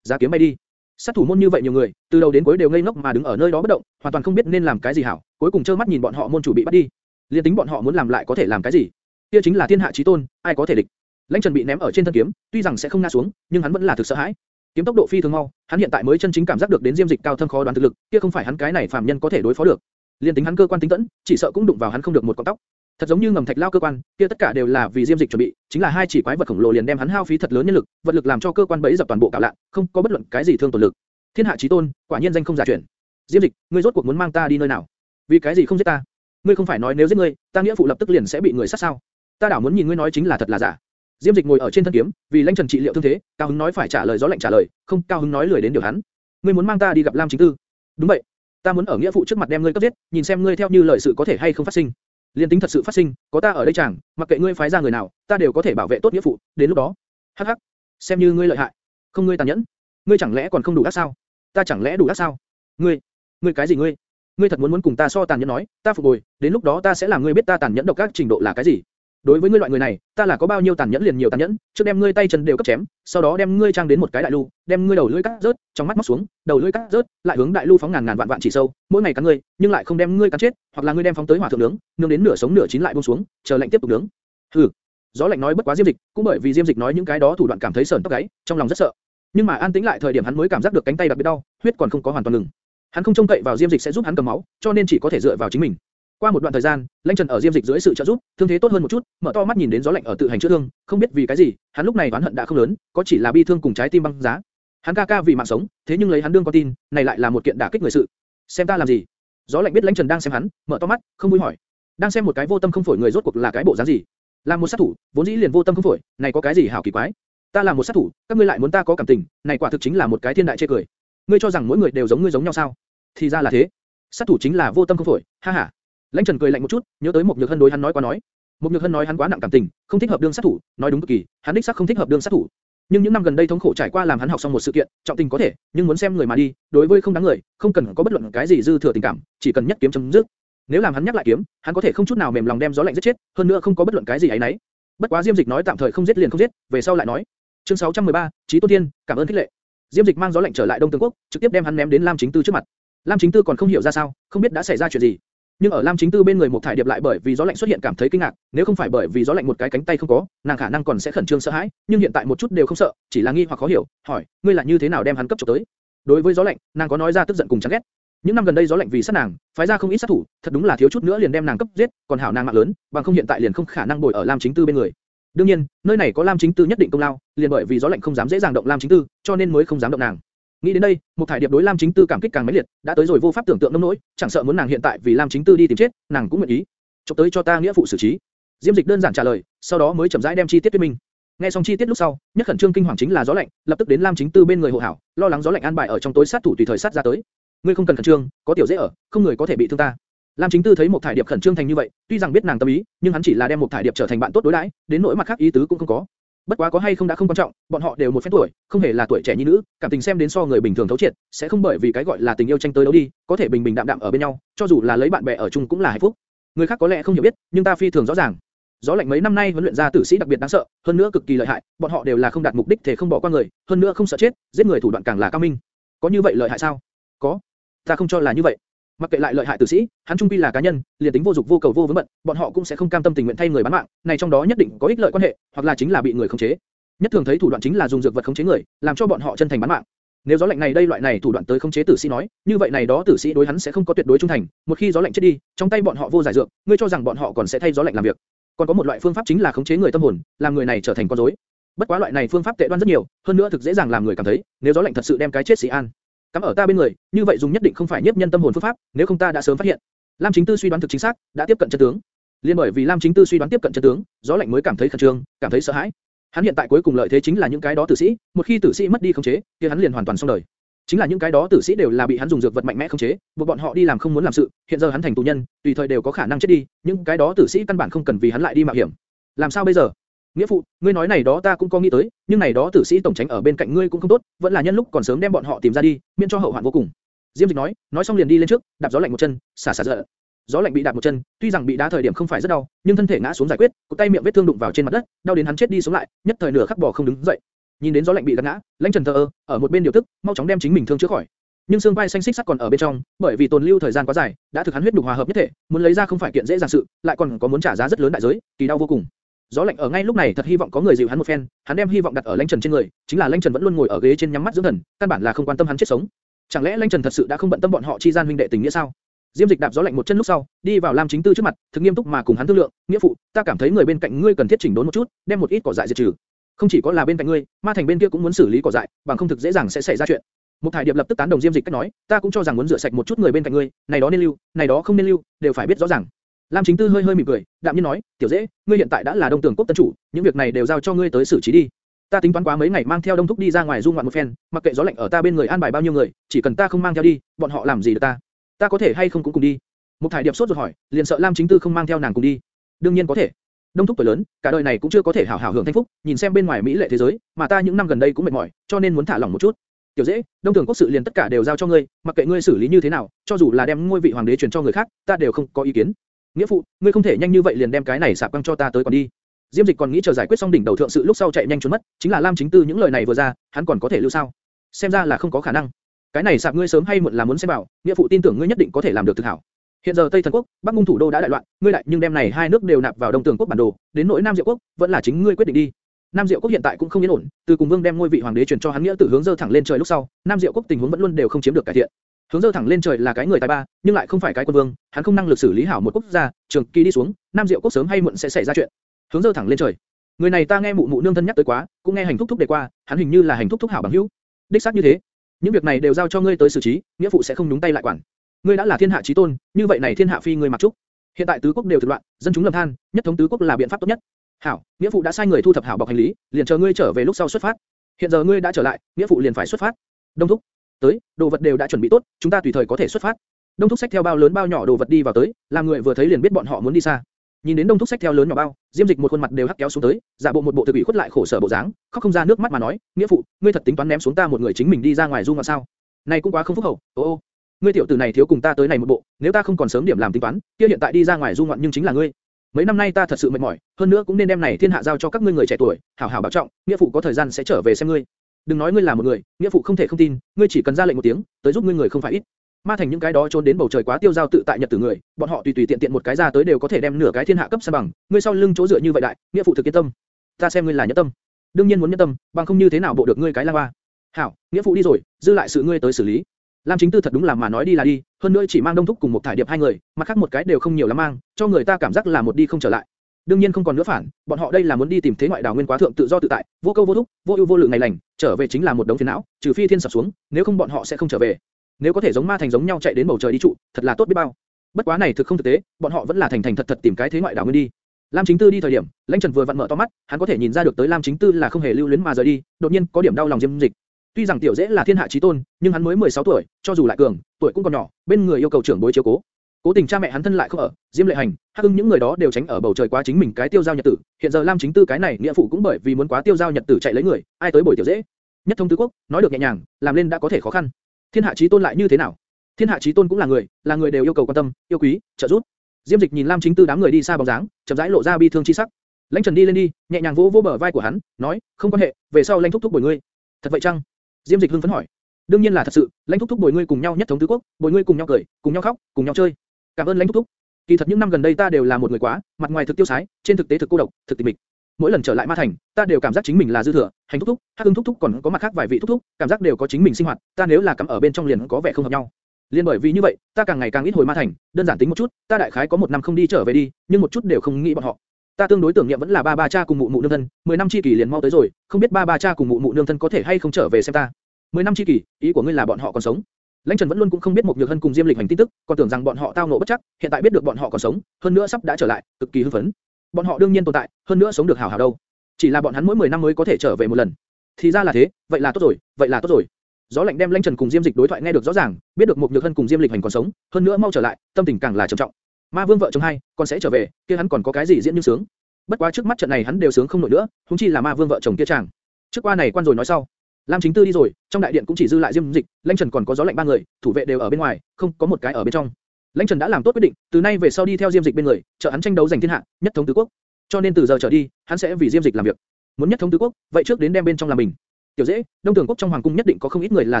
giá kiếm bay đi. Sát thủ môn như vậy nhiều người, từ đầu đến cuối đều ngây ngốc mà đứng ở nơi đó bất động, hoàn toàn không biết nên làm cái gì hảo, cuối cùng trơ mắt nhìn bọn họ môn chủ bị bắt đi. Liên tính bọn họ muốn làm lại có thể làm cái gì? Kia chính là thiên hạ chí tôn, ai có thể địch? Lãnh Trần bị ném ở trên thân kiếm, tuy rằng sẽ không ngã xuống, nhưng hắn vẫn là thực sợ hãi. Kiếm tốc độ phi thường mau, hắn hiện tại mới chân chính cảm giác được đến diêm dịch cao thâm khó đoán thực lực, kia không phải hắn cái này phàm nhân có thể đối phó được. Liên tính hắn cơ quan tính tẫn, chỉ sợ cũng đụng vào hắn không được một con tóc. Thật giống như ngầm thạch lao cơ quan, kia tất cả đều là vì diêm dịch chuẩn bị, chính là hai chỉ quái vật khổng lồ liền đem hắn hao phí thật lớn nhân lực, vật lực làm cho cơ quan bẫy dập toàn bộ cạo lạn, không có bất luận cái gì thương tổn lực. Thiên hạ chí tôn, quả nhiên danh không giả truyền. Diêm dịch, ngươi rốt cuộc muốn mang ta đi nơi nào? Vì cái gì không giết ta? Ngươi không phải nói nếu giết ngươi, ta nghĩa phụ lập tức liền sẽ bị người sát sao? Ta đảo muốn nhìn ngươi nói chính là thật là giả. Diêm Dịch ngồi ở trên thân kiếm, vì Lãnh Trần trị liệu thương thế, cao hứng nói phải trả lời gió lạnh trả lời, không, cao hứng nói lười đến điều hắn. Ngươi muốn mang ta đi gặp Lam Chính Tư? Đúng vậy. Ta muốn ở nghĩa phụ trước mặt đem ngươi cấp giết, nhìn xem ngươi theo như lời sự có thể hay không phát sinh. Liên tính thật sự phát sinh, có ta ở đây chẳng, mặc kệ ngươi phái ra người nào, ta đều có thể bảo vệ tốt nghĩa phụ, đến lúc đó. Hắc hắc, xem như ngươi lợi hại, không ngươi tàn nhẫn, ngươi chẳng lẽ còn không đủ ác sao? Ta chẳng lẽ đủ ác sao? Ngươi, ngươi cái gì ngươi? Ngươi thật muốn muốn cùng ta so tàn nhẫn nói, ta phục hồi, đến lúc đó ta sẽ làm ngươi biết ta tàn nhẫn độc các trình độ là cái gì. Đối với ngươi loại người này, ta là có bao nhiêu tàn nhẫn liền nhiều tàn nhẫn, trước đem ngươi tay chân đều cấp chém, sau đó đem ngươi trang đến một cái đại lưu, đem ngươi đầu lưỡi cắt rớt, trong mắt móc xuống, đầu lưỡi cắt rớt, lại hướng đại lưu phóng ngàn ngàn vạn vạn chỉ sâu, mỗi ngày cắn ngươi, nhưng lại không đem ngươi cắn chết, hoặc là ngươi đem phóng tới hỏa thượng nướng, nướng đến nửa sống nửa chín lại buông xuống, chờ lạnh tiếp tục nướng. Hừ. Gió lạnh nói bất quá Diêm Dịch, cũng bởi vì Diêm Dịch nói những cái đó thủ đoạn cảm thấy sờn tóc gáy, trong lòng rất sợ. Nhưng mà an tĩnh lại thời điểm hắn mới cảm giác được cánh tay đặc biệt đau, huyết còn không có hoàn toàn ngừng. Hắn không trông cậy vào Diêm Dịch sẽ giúp hắn cầm máu, cho nên chỉ có thể dựa vào chính mình. Qua một đoạn thời gian, Lãnh Trần ở Diêm Dịch dưới sự trợ giúp, thương thế tốt hơn một chút, mở to mắt nhìn đến gió lạnh ở tự hành chữa thương, không biết vì cái gì, hắn lúc này oán hận đã không lớn, có chỉ là bi thương cùng trái tim băng giá. Hắn ca ca vì mạng sống, thế nhưng lấy hắn đương con tin, này lại là một kiện đả kích người sự. Xem ta làm gì? Gió lạnh biết Lãnh Trần đang xem hắn, mở to mắt, không vui hỏi. Đang xem một cái vô tâm không phổi người rốt cuộc là cái bộ dáng gì? Làm một sát thủ, vốn dĩ liền vô tâm không phổi, này có cái gì hảo kỳ quái? Ta là một sát thủ, các ngươi lại muốn ta có cảm tình, này quả thực chính là một cái thiên đại chê cười. Ngươi cho rằng mỗi người đều giống ngươi giống nhau sao? Thì ra là thế. Sát thủ chính là vô tâm không phổi, ha ha. Lãnh Trần cười lạnh một chút, nhớ tới một nhược hân đối hắn nói qua nói. Một nhược hân nói hắn quá nặng cảm tình, không thích hợp đương sát thủ, nói đúng cực kỳ, hắn đích xác không thích hợp đương sát thủ. Nhưng những năm gần đây thống khổ trải qua làm hắn học xong một sự kiện, trọng tình có thể, nhưng muốn xem người mà đi, đối với không đáng người, không cần có bất luận cái gì dư thừa tình cảm, chỉ cần nhất kiếm chấm dứt. Nếu làm hắn nhắc lại kiếm, hắn có thể không chút nào mềm lòng đem gió lạnh giết chết, hơn nữa không có bất luận cái gì ấy nấy. Bất quá Diêm Dịch nói tạm thời không giết liền không giết, về sau lại nói. Chương 613, Chí Tôn Thiên, cảm ơn khích lệ. Diêm Dịch mang gió lạnh trở lại Đông Tương Quốc, trực tiếp đem hắn ném đến Lam Chính Tư trước mặt. Lam Chính Tư còn không hiểu ra sao, không biết đã xảy ra chuyện gì. Nhưng ở Lam Chính Tư bên người một thải điệp lại bởi vì gió lạnh xuất hiện cảm thấy kinh ngạc, nếu không phải bởi vì gió lạnh một cái cánh tay không có, nàng khả năng còn sẽ khẩn trương sợ hãi, nhưng hiện tại một chút đều không sợ, chỉ là nghi hoặc khó hiểu, hỏi, ngươi là như thế nào đem hắn cấp chụp tới? Đối với gió lạnh, nàng có nói ra tức giận cùng chán ghét. Những năm gần đây gió lạnh vì sát nàng, phái ra không ít sát thủ, thật đúng là thiếu chút nữa liền đem nàng cấp giết, còn hảo nàng mạng lớn, bằng không hiện tại liền không khả năng bồi ở Lam Chính Tư bên người. đương nhiên, nơi này có Lam Chính Tư nhất định công lao, liền bởi vì gió lạnh không dám dễ dàng động Lam Chính Tư, cho nên mới không dám động nàng. Nghĩ đến đây, một thải điệp đối Lam Chính Tư cảm kích càng mãnh liệt, đã tới rồi vô pháp tưởng tượng nông nỗi, chẳng sợ muốn nàng hiện tại vì Lam Chính Tư đi tìm chết, nàng cũng nguyện ý. Chụp tới cho ta nghĩa phụ xử trí. Diêm Dịch đơn giản trả lời, sau đó mới chậm rãi đem chi tiết thuyết minh. Nghe xong chi tiết lúc sau, nhất khẩn trương kinh hoàng chính là gió lạnh, lập tức đến Lam Chính Tư bên người hộ hảo, lo lắng gió lạnh an bài ở trong tối sát thủ tùy thời sát ra tới. Ngươi không cần khẩn trương, có tiểu dễ ở, không người có thể bị thương ta. Lam Chính Tư thấy một thải điệp khẩn trương thành như vậy, tuy rằng biết nàng tâm ý, nhưng hắn chỉ là đem một thải điệp trở thành bạn tốt đối đãi, đến nỗi mặt khác ý tứ cũng không có. Bất quá có hay không đã không quan trọng, bọn họ đều một phen tuổi, không hề là tuổi trẻ như nữ, cảm tình xem đến so người bình thường thấu triệt, sẽ không bởi vì cái gọi là tình yêu tranh tới đấu đi, có thể bình bình đạm đạm ở bên nhau, cho dù là lấy bạn bè ở chung cũng là hạnh phúc. Người khác có lẽ không hiểu biết, nhưng ta phi thường rõ ràng. Gió lạnh mấy năm nay huấn luyện ra tử sĩ đặc biệt đáng sợ, hơn nữa cực kỳ lợi hại, bọn họ đều là không đạt mục đích thể không bỏ qua người, hơn nữa không sợ chết, giết người thủ đoạn càng là cao minh. Có như vậy lợi hại sao? Có. Ta không cho là như vậy. Mặc kệ lại lợi hại tử sĩ, hắn trung quy là cá nhân, liền tính vô dục vô cầu vô vướng bận, bọn họ cũng sẽ không cam tâm tình nguyện thay người bán mạng, này trong đó nhất định có ích lợi quan hệ, hoặc là chính là bị người khống chế. Nhất thường thấy thủ đoạn chính là dùng dược vật khống chế người, làm cho bọn họ chân thành bán mạng. Nếu gió lạnh này đây loại này thủ đoạn tới khống chế tử sĩ nói, như vậy này đó tử sĩ đối hắn sẽ không có tuyệt đối trung thành, một khi gió lạnh chết đi, trong tay bọn họ vô giải dược, ngươi cho rằng bọn họ còn sẽ thay gió lạnh làm việc. Còn có một loại phương pháp chính là khống chế người tâm hồn, làm người này trở thành con rối. Bất quá loại này phương pháp tệ đoan rất nhiều, hơn nữa thực dễ dàng làm người cảm thấy, nếu gió lạnh thật sự đem cái chết sĩ an, cắm ở ta bên người, như vậy dùng nhất định không phải nhiếp nhân tâm hồn phương pháp, nếu không ta đã sớm phát hiện. Lam Chính Tư suy đoán thực chính xác, đã tiếp cận chân tướng. Liên bởi vì Lam Chính Tư suy đoán tiếp cận chân tướng, gió lạnh mới cảm thấy khẩn trương, cảm thấy sợ hãi. Hắn hiện tại cuối cùng lợi thế chính là những cái đó tử sĩ, một khi tử sĩ mất đi khống chế, thì hắn liền hoàn toàn xong đời. Chính là những cái đó tử sĩ đều là bị hắn dùng dược vật mạnh mẽ khống chế, buộc bọn họ đi làm không muốn làm sự, hiện giờ hắn thành tù nhân, tùy thời đều có khả năng chết đi, những cái đó tử sĩ căn bản không cần vì hắn lại đi mạo hiểm. Làm sao bây giờ? Nghĩa phụ, ngươi nói này đó ta cũng có nghĩ tới, nhưng này đó tử sĩ tổng tránh ở bên cạnh ngươi cũng không tốt, vẫn là nhân lúc còn sớm đem bọn họ tìm ra đi, miễn cho hậu hoạn vô cùng. Diêm Dịch nói, nói xong liền đi lên trước, đạp gió lạnh một chân, xả xả giận. Gió lạnh bị đạp một chân, tuy rằng bị đá thời điểm không phải rất đau, nhưng thân thể ngã xuống giải quyết, cụt tay miệng vết thương đụng vào trên mặt đất, đau đến hắn chết đi sống lại, nhất thời nửa khắc bò không đứng dậy. Nhìn đến gió lạnh bị đập ngã, Lãnh Trần thờ ơ, ở một bên điều tức, mau chóng đem chính mình thương chữa khỏi. Nhưng xương vai xanh xích sắc còn ở bên trong, bởi vì tồn lưu thời gian quá dài, đã thực hắn huyết đục hòa hợp nhất thể, muốn lấy ra không phải kiện dễ dàng sự, lại còn có muốn trả giá rất lớn đại giới, kỳ đau vô cùng. Gió lạnh ở ngay lúc này thật hy vọng có người dịu hắn một phen, hắn đem hy vọng đặt ở Lãnh Trần trên người, chính là Lãnh Trần vẫn luôn ngồi ở ghế trên nhắm mắt dưỡng thần, căn bản là không quan tâm hắn chết sống. Chẳng lẽ Lãnh Trần thật sự đã không bận tâm bọn họ chi gian huynh đệ tình nghĩa sao? Diêm Dịch đạp gió lạnh một chân lúc sau, đi vào Lam Chính Tư trước mặt, thực nghiêm túc mà cùng hắn thương lượng, nghĩa phụ, ta cảm thấy người bên cạnh ngươi cần thiết chỉnh đốn một chút, đem một ít cỏ dại diệt trừ. Không chỉ có là bên cạnh ngươi, Ma Thành bên kia cũng muốn xử lý cỏ dại, bằng không thực dễ dàng sẽ xảy ra chuyện. Một Thải Điệp lập tức tán đồng Diêm Dịch cách nói, ta cũng cho rằng muốn rửa sạch một chút người bên cạnh ngươi, này đó nên lưu, này đó không nên lưu, đều phải biết rõ ràng. Lam Chính Tư hơi hơi mỉm cười, đạm nhiên nói, tiểu dễ, ngươi hiện tại đã là Đông Tường quốc tân chủ, những việc này đều giao cho ngươi tới xử trí đi. Ta tính toán quá mấy ngày mang theo Đông Thúc đi ra ngoài du ngoạn một phen, mặc kệ gió lạnh ở ta bên người an bài bao nhiêu người, chỉ cần ta không mang theo đi, bọn họ làm gì được ta? Ta có thể hay không cũng cùng đi? Một Thải Điệp sốt ruột hỏi, liền sợ Lam Chính Tư không mang theo nàng cùng đi. Đương nhiên có thể. Đông thúc tuổi lớn, cả đời này cũng chưa có thể hảo hảo hưởng thanh phúc, nhìn xem bên ngoài mỹ lệ thế giới, mà ta những năm gần đây cũng mệt mỏi, cho nên muốn thả lỏng một chút. Tiểu dễ, Đông Tường quốc sự liền tất cả đều giao cho ngươi, mặc kệ ngươi xử lý như thế nào, cho dù là đem ngôi vị hoàng đế truyền cho người khác, ta đều không có ý kiến. Nghĩa phụ, ngươi không thể nhanh như vậy liền đem cái này sạp quăng cho ta tới còn đi. Diêm Dịch còn nghĩ chờ giải quyết xong đỉnh đầu thượng sự lúc sau chạy nhanh trốn mất, chính là Lam Chính Tư những lời này vừa ra, hắn còn có thể lưu sao? Xem ra là không có khả năng. Cái này sạp ngươi sớm hay muộn là muốn xem bảo, nghĩa phụ tin tưởng ngươi nhất định có thể làm được thực hảo. Hiện giờ Tây Thần quốc, Bắc Ngung thủ đô đã đại loạn, ngươi lại nhưng đem này hai nước đều nạp vào Đông Tường quốc bản đồ, đến nỗi Nam Diệu quốc, vẫn là chính ngươi quyết định đi. Nam Diệu quốc hiện tại cũng không yên ổn, từ cùng Vương đem ngôi vị hoàng đế truyền cho hắn nghĩa tử hướng dơ thẳng lên trời lúc sau, Nam Diệu quốc tình huống vẫn luôn đều không chiếm được cải thiện. Hướng dơ thẳng lên trời là cái người tài ba, nhưng lại không phải cái quân vương, hắn không năng lực xử lý hảo một quốc gia, trường kỳ đi xuống, Nam Diệu quốc sớm hay muộn sẽ xảy ra chuyện. Hướng dơ thẳng lên trời. Người này ta nghe mụ mụ nương thân nhắc tới quá, cũng nghe hành thúc thúc đề qua, hắn hình như là hành thúc thúc hảo bằng hữu. Đích xác như thế. Những việc này đều giao cho ngươi tới xử trí, nghĩa phụ sẽ không nhúng tay lại quản. Ngươi đã là thiên hạ chí tôn, như vậy này thiên hạ phi ngươi mặc trúc. Hiện tại tứ quốc đều thực loạn, dân chúng lầm than, nhất thống tứ quốc là biện pháp tốt nhất. Hảo, nghĩa phụ đã sai người thu thập hảo bọc hành lý, liền chờ ngươi trở về lúc sau xuất phát. Hiện giờ ngươi đã trở lại, nghĩa phụ liền phải xuất phát. Đông thúc, tới, đồ vật đều đã chuẩn bị tốt, chúng ta tùy thời có thể xuất phát. Đông thúc sách theo bao lớn bao nhỏ đồ vật đi vào tới, làm người vừa thấy liền biết bọn họ muốn đi xa. Nhìn đến Đông thúc sách theo lớn nhỏ bao, Diêm Dịch một khuôn mặt đều hắc kéo xuống tới, giả bộ một bộ thực ủy khuất lại khổ sở bộ dáng, khóc không ra nước mắt mà nói, nghĩa phụ, ngươi thật tính toán ném xuống ta một người chính mình đi ra ngoài du ngoạn sao? Này cũng quá không phúc hậu, ô ô, ngươi tiểu tử này thiếu cùng ta tới này một bộ, nếu ta không còn sớm điểm làm tính toán, kia hiện tại đi ra ngoài du ngoạn nhưng chính là ngươi. Mấy năm nay ta thật sự mệt mỏi, hơn nữa cũng nên đem này thiên hạ giao cho các ngươi người trẻ tuổi, hảo hảo bảo trọng, nghĩa phụ có thời gian sẽ trở về xem ngươi. Đừng nói ngươi là một người, nghĩa phụ không thể không tin, ngươi chỉ cần ra lệnh một tiếng, tới giúp ngươi người không phải ít. Ma thành những cái đó trốn đến bầu trời quá tiêu giao tự tại nhật tử người, bọn họ tùy tùy tiện tiện một cái ra tới đều có thể đem nửa cái thiên hạ cấp san bằng, ngươi sau lưng chỗ dựa như vậy đại, nghĩa phụ thực kiên tâm. Ta xem ngươi là nhẫn tâm, đương nhiên muốn nhẫn tâm, bằng không như thế nào bộ được ngươi cái lang ba. Hảo, nghĩa phụ đi rồi, dư lại sự ngươi tới xử lý. Lam Chính Tư thật đúng là mà nói đi là đi, hơn nữa chỉ mang Đông Thúc cùng một thải điệp hai người, mặt khác một cái đều không nhiều lắm mang, cho người ta cảm giác là một đi không trở lại. Đương nhiên không còn nữa phản, bọn họ đây là muốn đi tìm thế ngoại đảo nguyên quá thượng tự do tự tại, vô câu vô thúc, vô ưu vô lự ngày lành, trở về chính là một đống phiền não, trừ phi thiên sập xuống, nếu không bọn họ sẽ không trở về. Nếu có thể giống ma thành giống nhau chạy đến bầu trời đi trụ, thật là tốt biết bao. Bất quá này thực không thực tế, bọn họ vẫn là thành thành thật thật tìm cái thế ngoại đảo nguyên đi. Lam Chính Tư đi thời điểm, Lãnh Trần vừa vặn mở to mắt, hắn có thể nhìn ra được tới Lam Chính Tư là không hề lưu luyến mà rời đi, đột nhiên có điểm đau lòng Diêm Dịch. Tuy rằng tiểu dễ là thiên hạ chí tôn, nhưng hắn mới 16 tuổi, cho dù lại cường, tuổi cũng còn nhỏ, bên người yêu cầu trưởng bối chiếu cố. Cố tình cha mẹ hắn thân lại không ở, Diêm Lệ Hành, Hắc Ưng những người đó đều tránh ở bầu trời quá chính mình cái tiêu giao nhật tử. Hiện giờ Lam Chính Tư cái này nghĩa phụ cũng bởi vì muốn quá tiêu giao nhật tử chạy lấy người, ai tới bồi tiểu dễ. Nhất thông tứ quốc, nói được nhẹ nhàng, làm lên đã có thể khó khăn. Thiên hạ chí tôn lại như thế nào? Thiên hạ chí tôn cũng là người, là người đều yêu cầu quan tâm, yêu quý, trợ giúp. Diêm Dịch nhìn Lam Chính Tư đám người đi xa bóng dáng, chậm rãi lộ ra bi thương chi sắc. Lãnh Trần đi lên đi, nhẹ nhàng vỗ vỗ bờ vai của hắn, nói, không quan hệ, về sau Lãnh thúc thúc bồi ngươi. Thật vậy chăng? Diêm Dịch hưng phấn hỏi. Đương nhiên là thật sự, lãnh thúc thúc bồi ngươi cùng nhau nhất thống tứ quốc, bồi ngươi cùng nhau cười, cùng nhau khóc, cùng nhau chơi. Cảm ơn lãnh thúc thúc. Kỳ thật những năm gần đây ta đều là một người quá, mặt ngoài thực tiêu sái, trên thực tế thực cô độc, thực tịch mịch. Mỗi lần trở lại Ma Thành, ta đều cảm giác chính mình là dư thừa, hành thúc thúc, hắc ưng thúc thúc còn có mặt khác vài vị thúc thúc, cảm giác đều có chính mình sinh hoạt, ta nếu là cắm ở bên trong liền có vẻ không hợp nhau. Liên bởi vì như vậy, ta càng ngày càng ít hồi Ma Thành, đơn giản tính một chút, ta đại khái có một năm không đi trở về đi, nhưng một chút đều không nghĩ bọn họ. Ta tương đối tưởng niệm vẫn là ba ba cha cùng mụ mụ nương thân, 10 năm chi kỳ liền mau tới rồi, không biết ba ba cha cùng mụ mụ nương thân có thể hay không trở về xem ta. 10 năm chi kỳ, ý của ngươi là bọn họ còn sống? Lãnh Trần vẫn luôn cũng không biết một nhược hân cùng Diêm Lịch hành tin tức, còn tưởng rằng bọn họ tao ngộ bất chắc, hiện tại biết được bọn họ còn sống, hơn nữa sắp đã trở lại, cực kỳ hưng phấn. Bọn họ đương nhiên tồn tại, hơn nữa sống được hảo hảo đâu. Chỉ là bọn hắn mỗi 10 năm mới có thể trở về một lần. Thì ra là thế, vậy là tốt rồi, vậy là tốt rồi. Gió lạnh đem Lãnh Trần cùng Diêm Dịch đối thoại nghe được rõ ràng, biết được một nhược hân cùng Diêm Lịch hành còn sống, hơn nữa mau trở lại, tâm tình càng là trầm trọng. Ma Vương vợ chồng hai, còn sẽ trở về, kia hắn còn có cái gì diễn như sướng. Bất quá trước mắt trận này hắn đều sướng không nổi nữa, huống chi là Ma Vương vợ chồng kia chàng. Trước qua này quan rồi nói sau. Lam Chính Tư đi rồi, trong đại điện cũng chỉ dư lại Diêm Dịch, Lãnh Trần còn có gió lạnh ba người, thủ vệ đều ở bên ngoài, không có một cái ở bên trong. Lãnh Trần đã làm tốt quyết định, từ nay về sau đi theo Diêm Dịch bên người, trợ hắn tranh đấu giành thiên hạ, nhất thống tứ quốc. Cho nên từ giờ trở đi, hắn sẽ vì Diêm Dịch làm việc. Muốn nhất thống tứ quốc, vậy trước đến đem bên trong làm mình. Tiểu dễ, Đông Tường quốc trong hoàng cung nhất định có không ít người là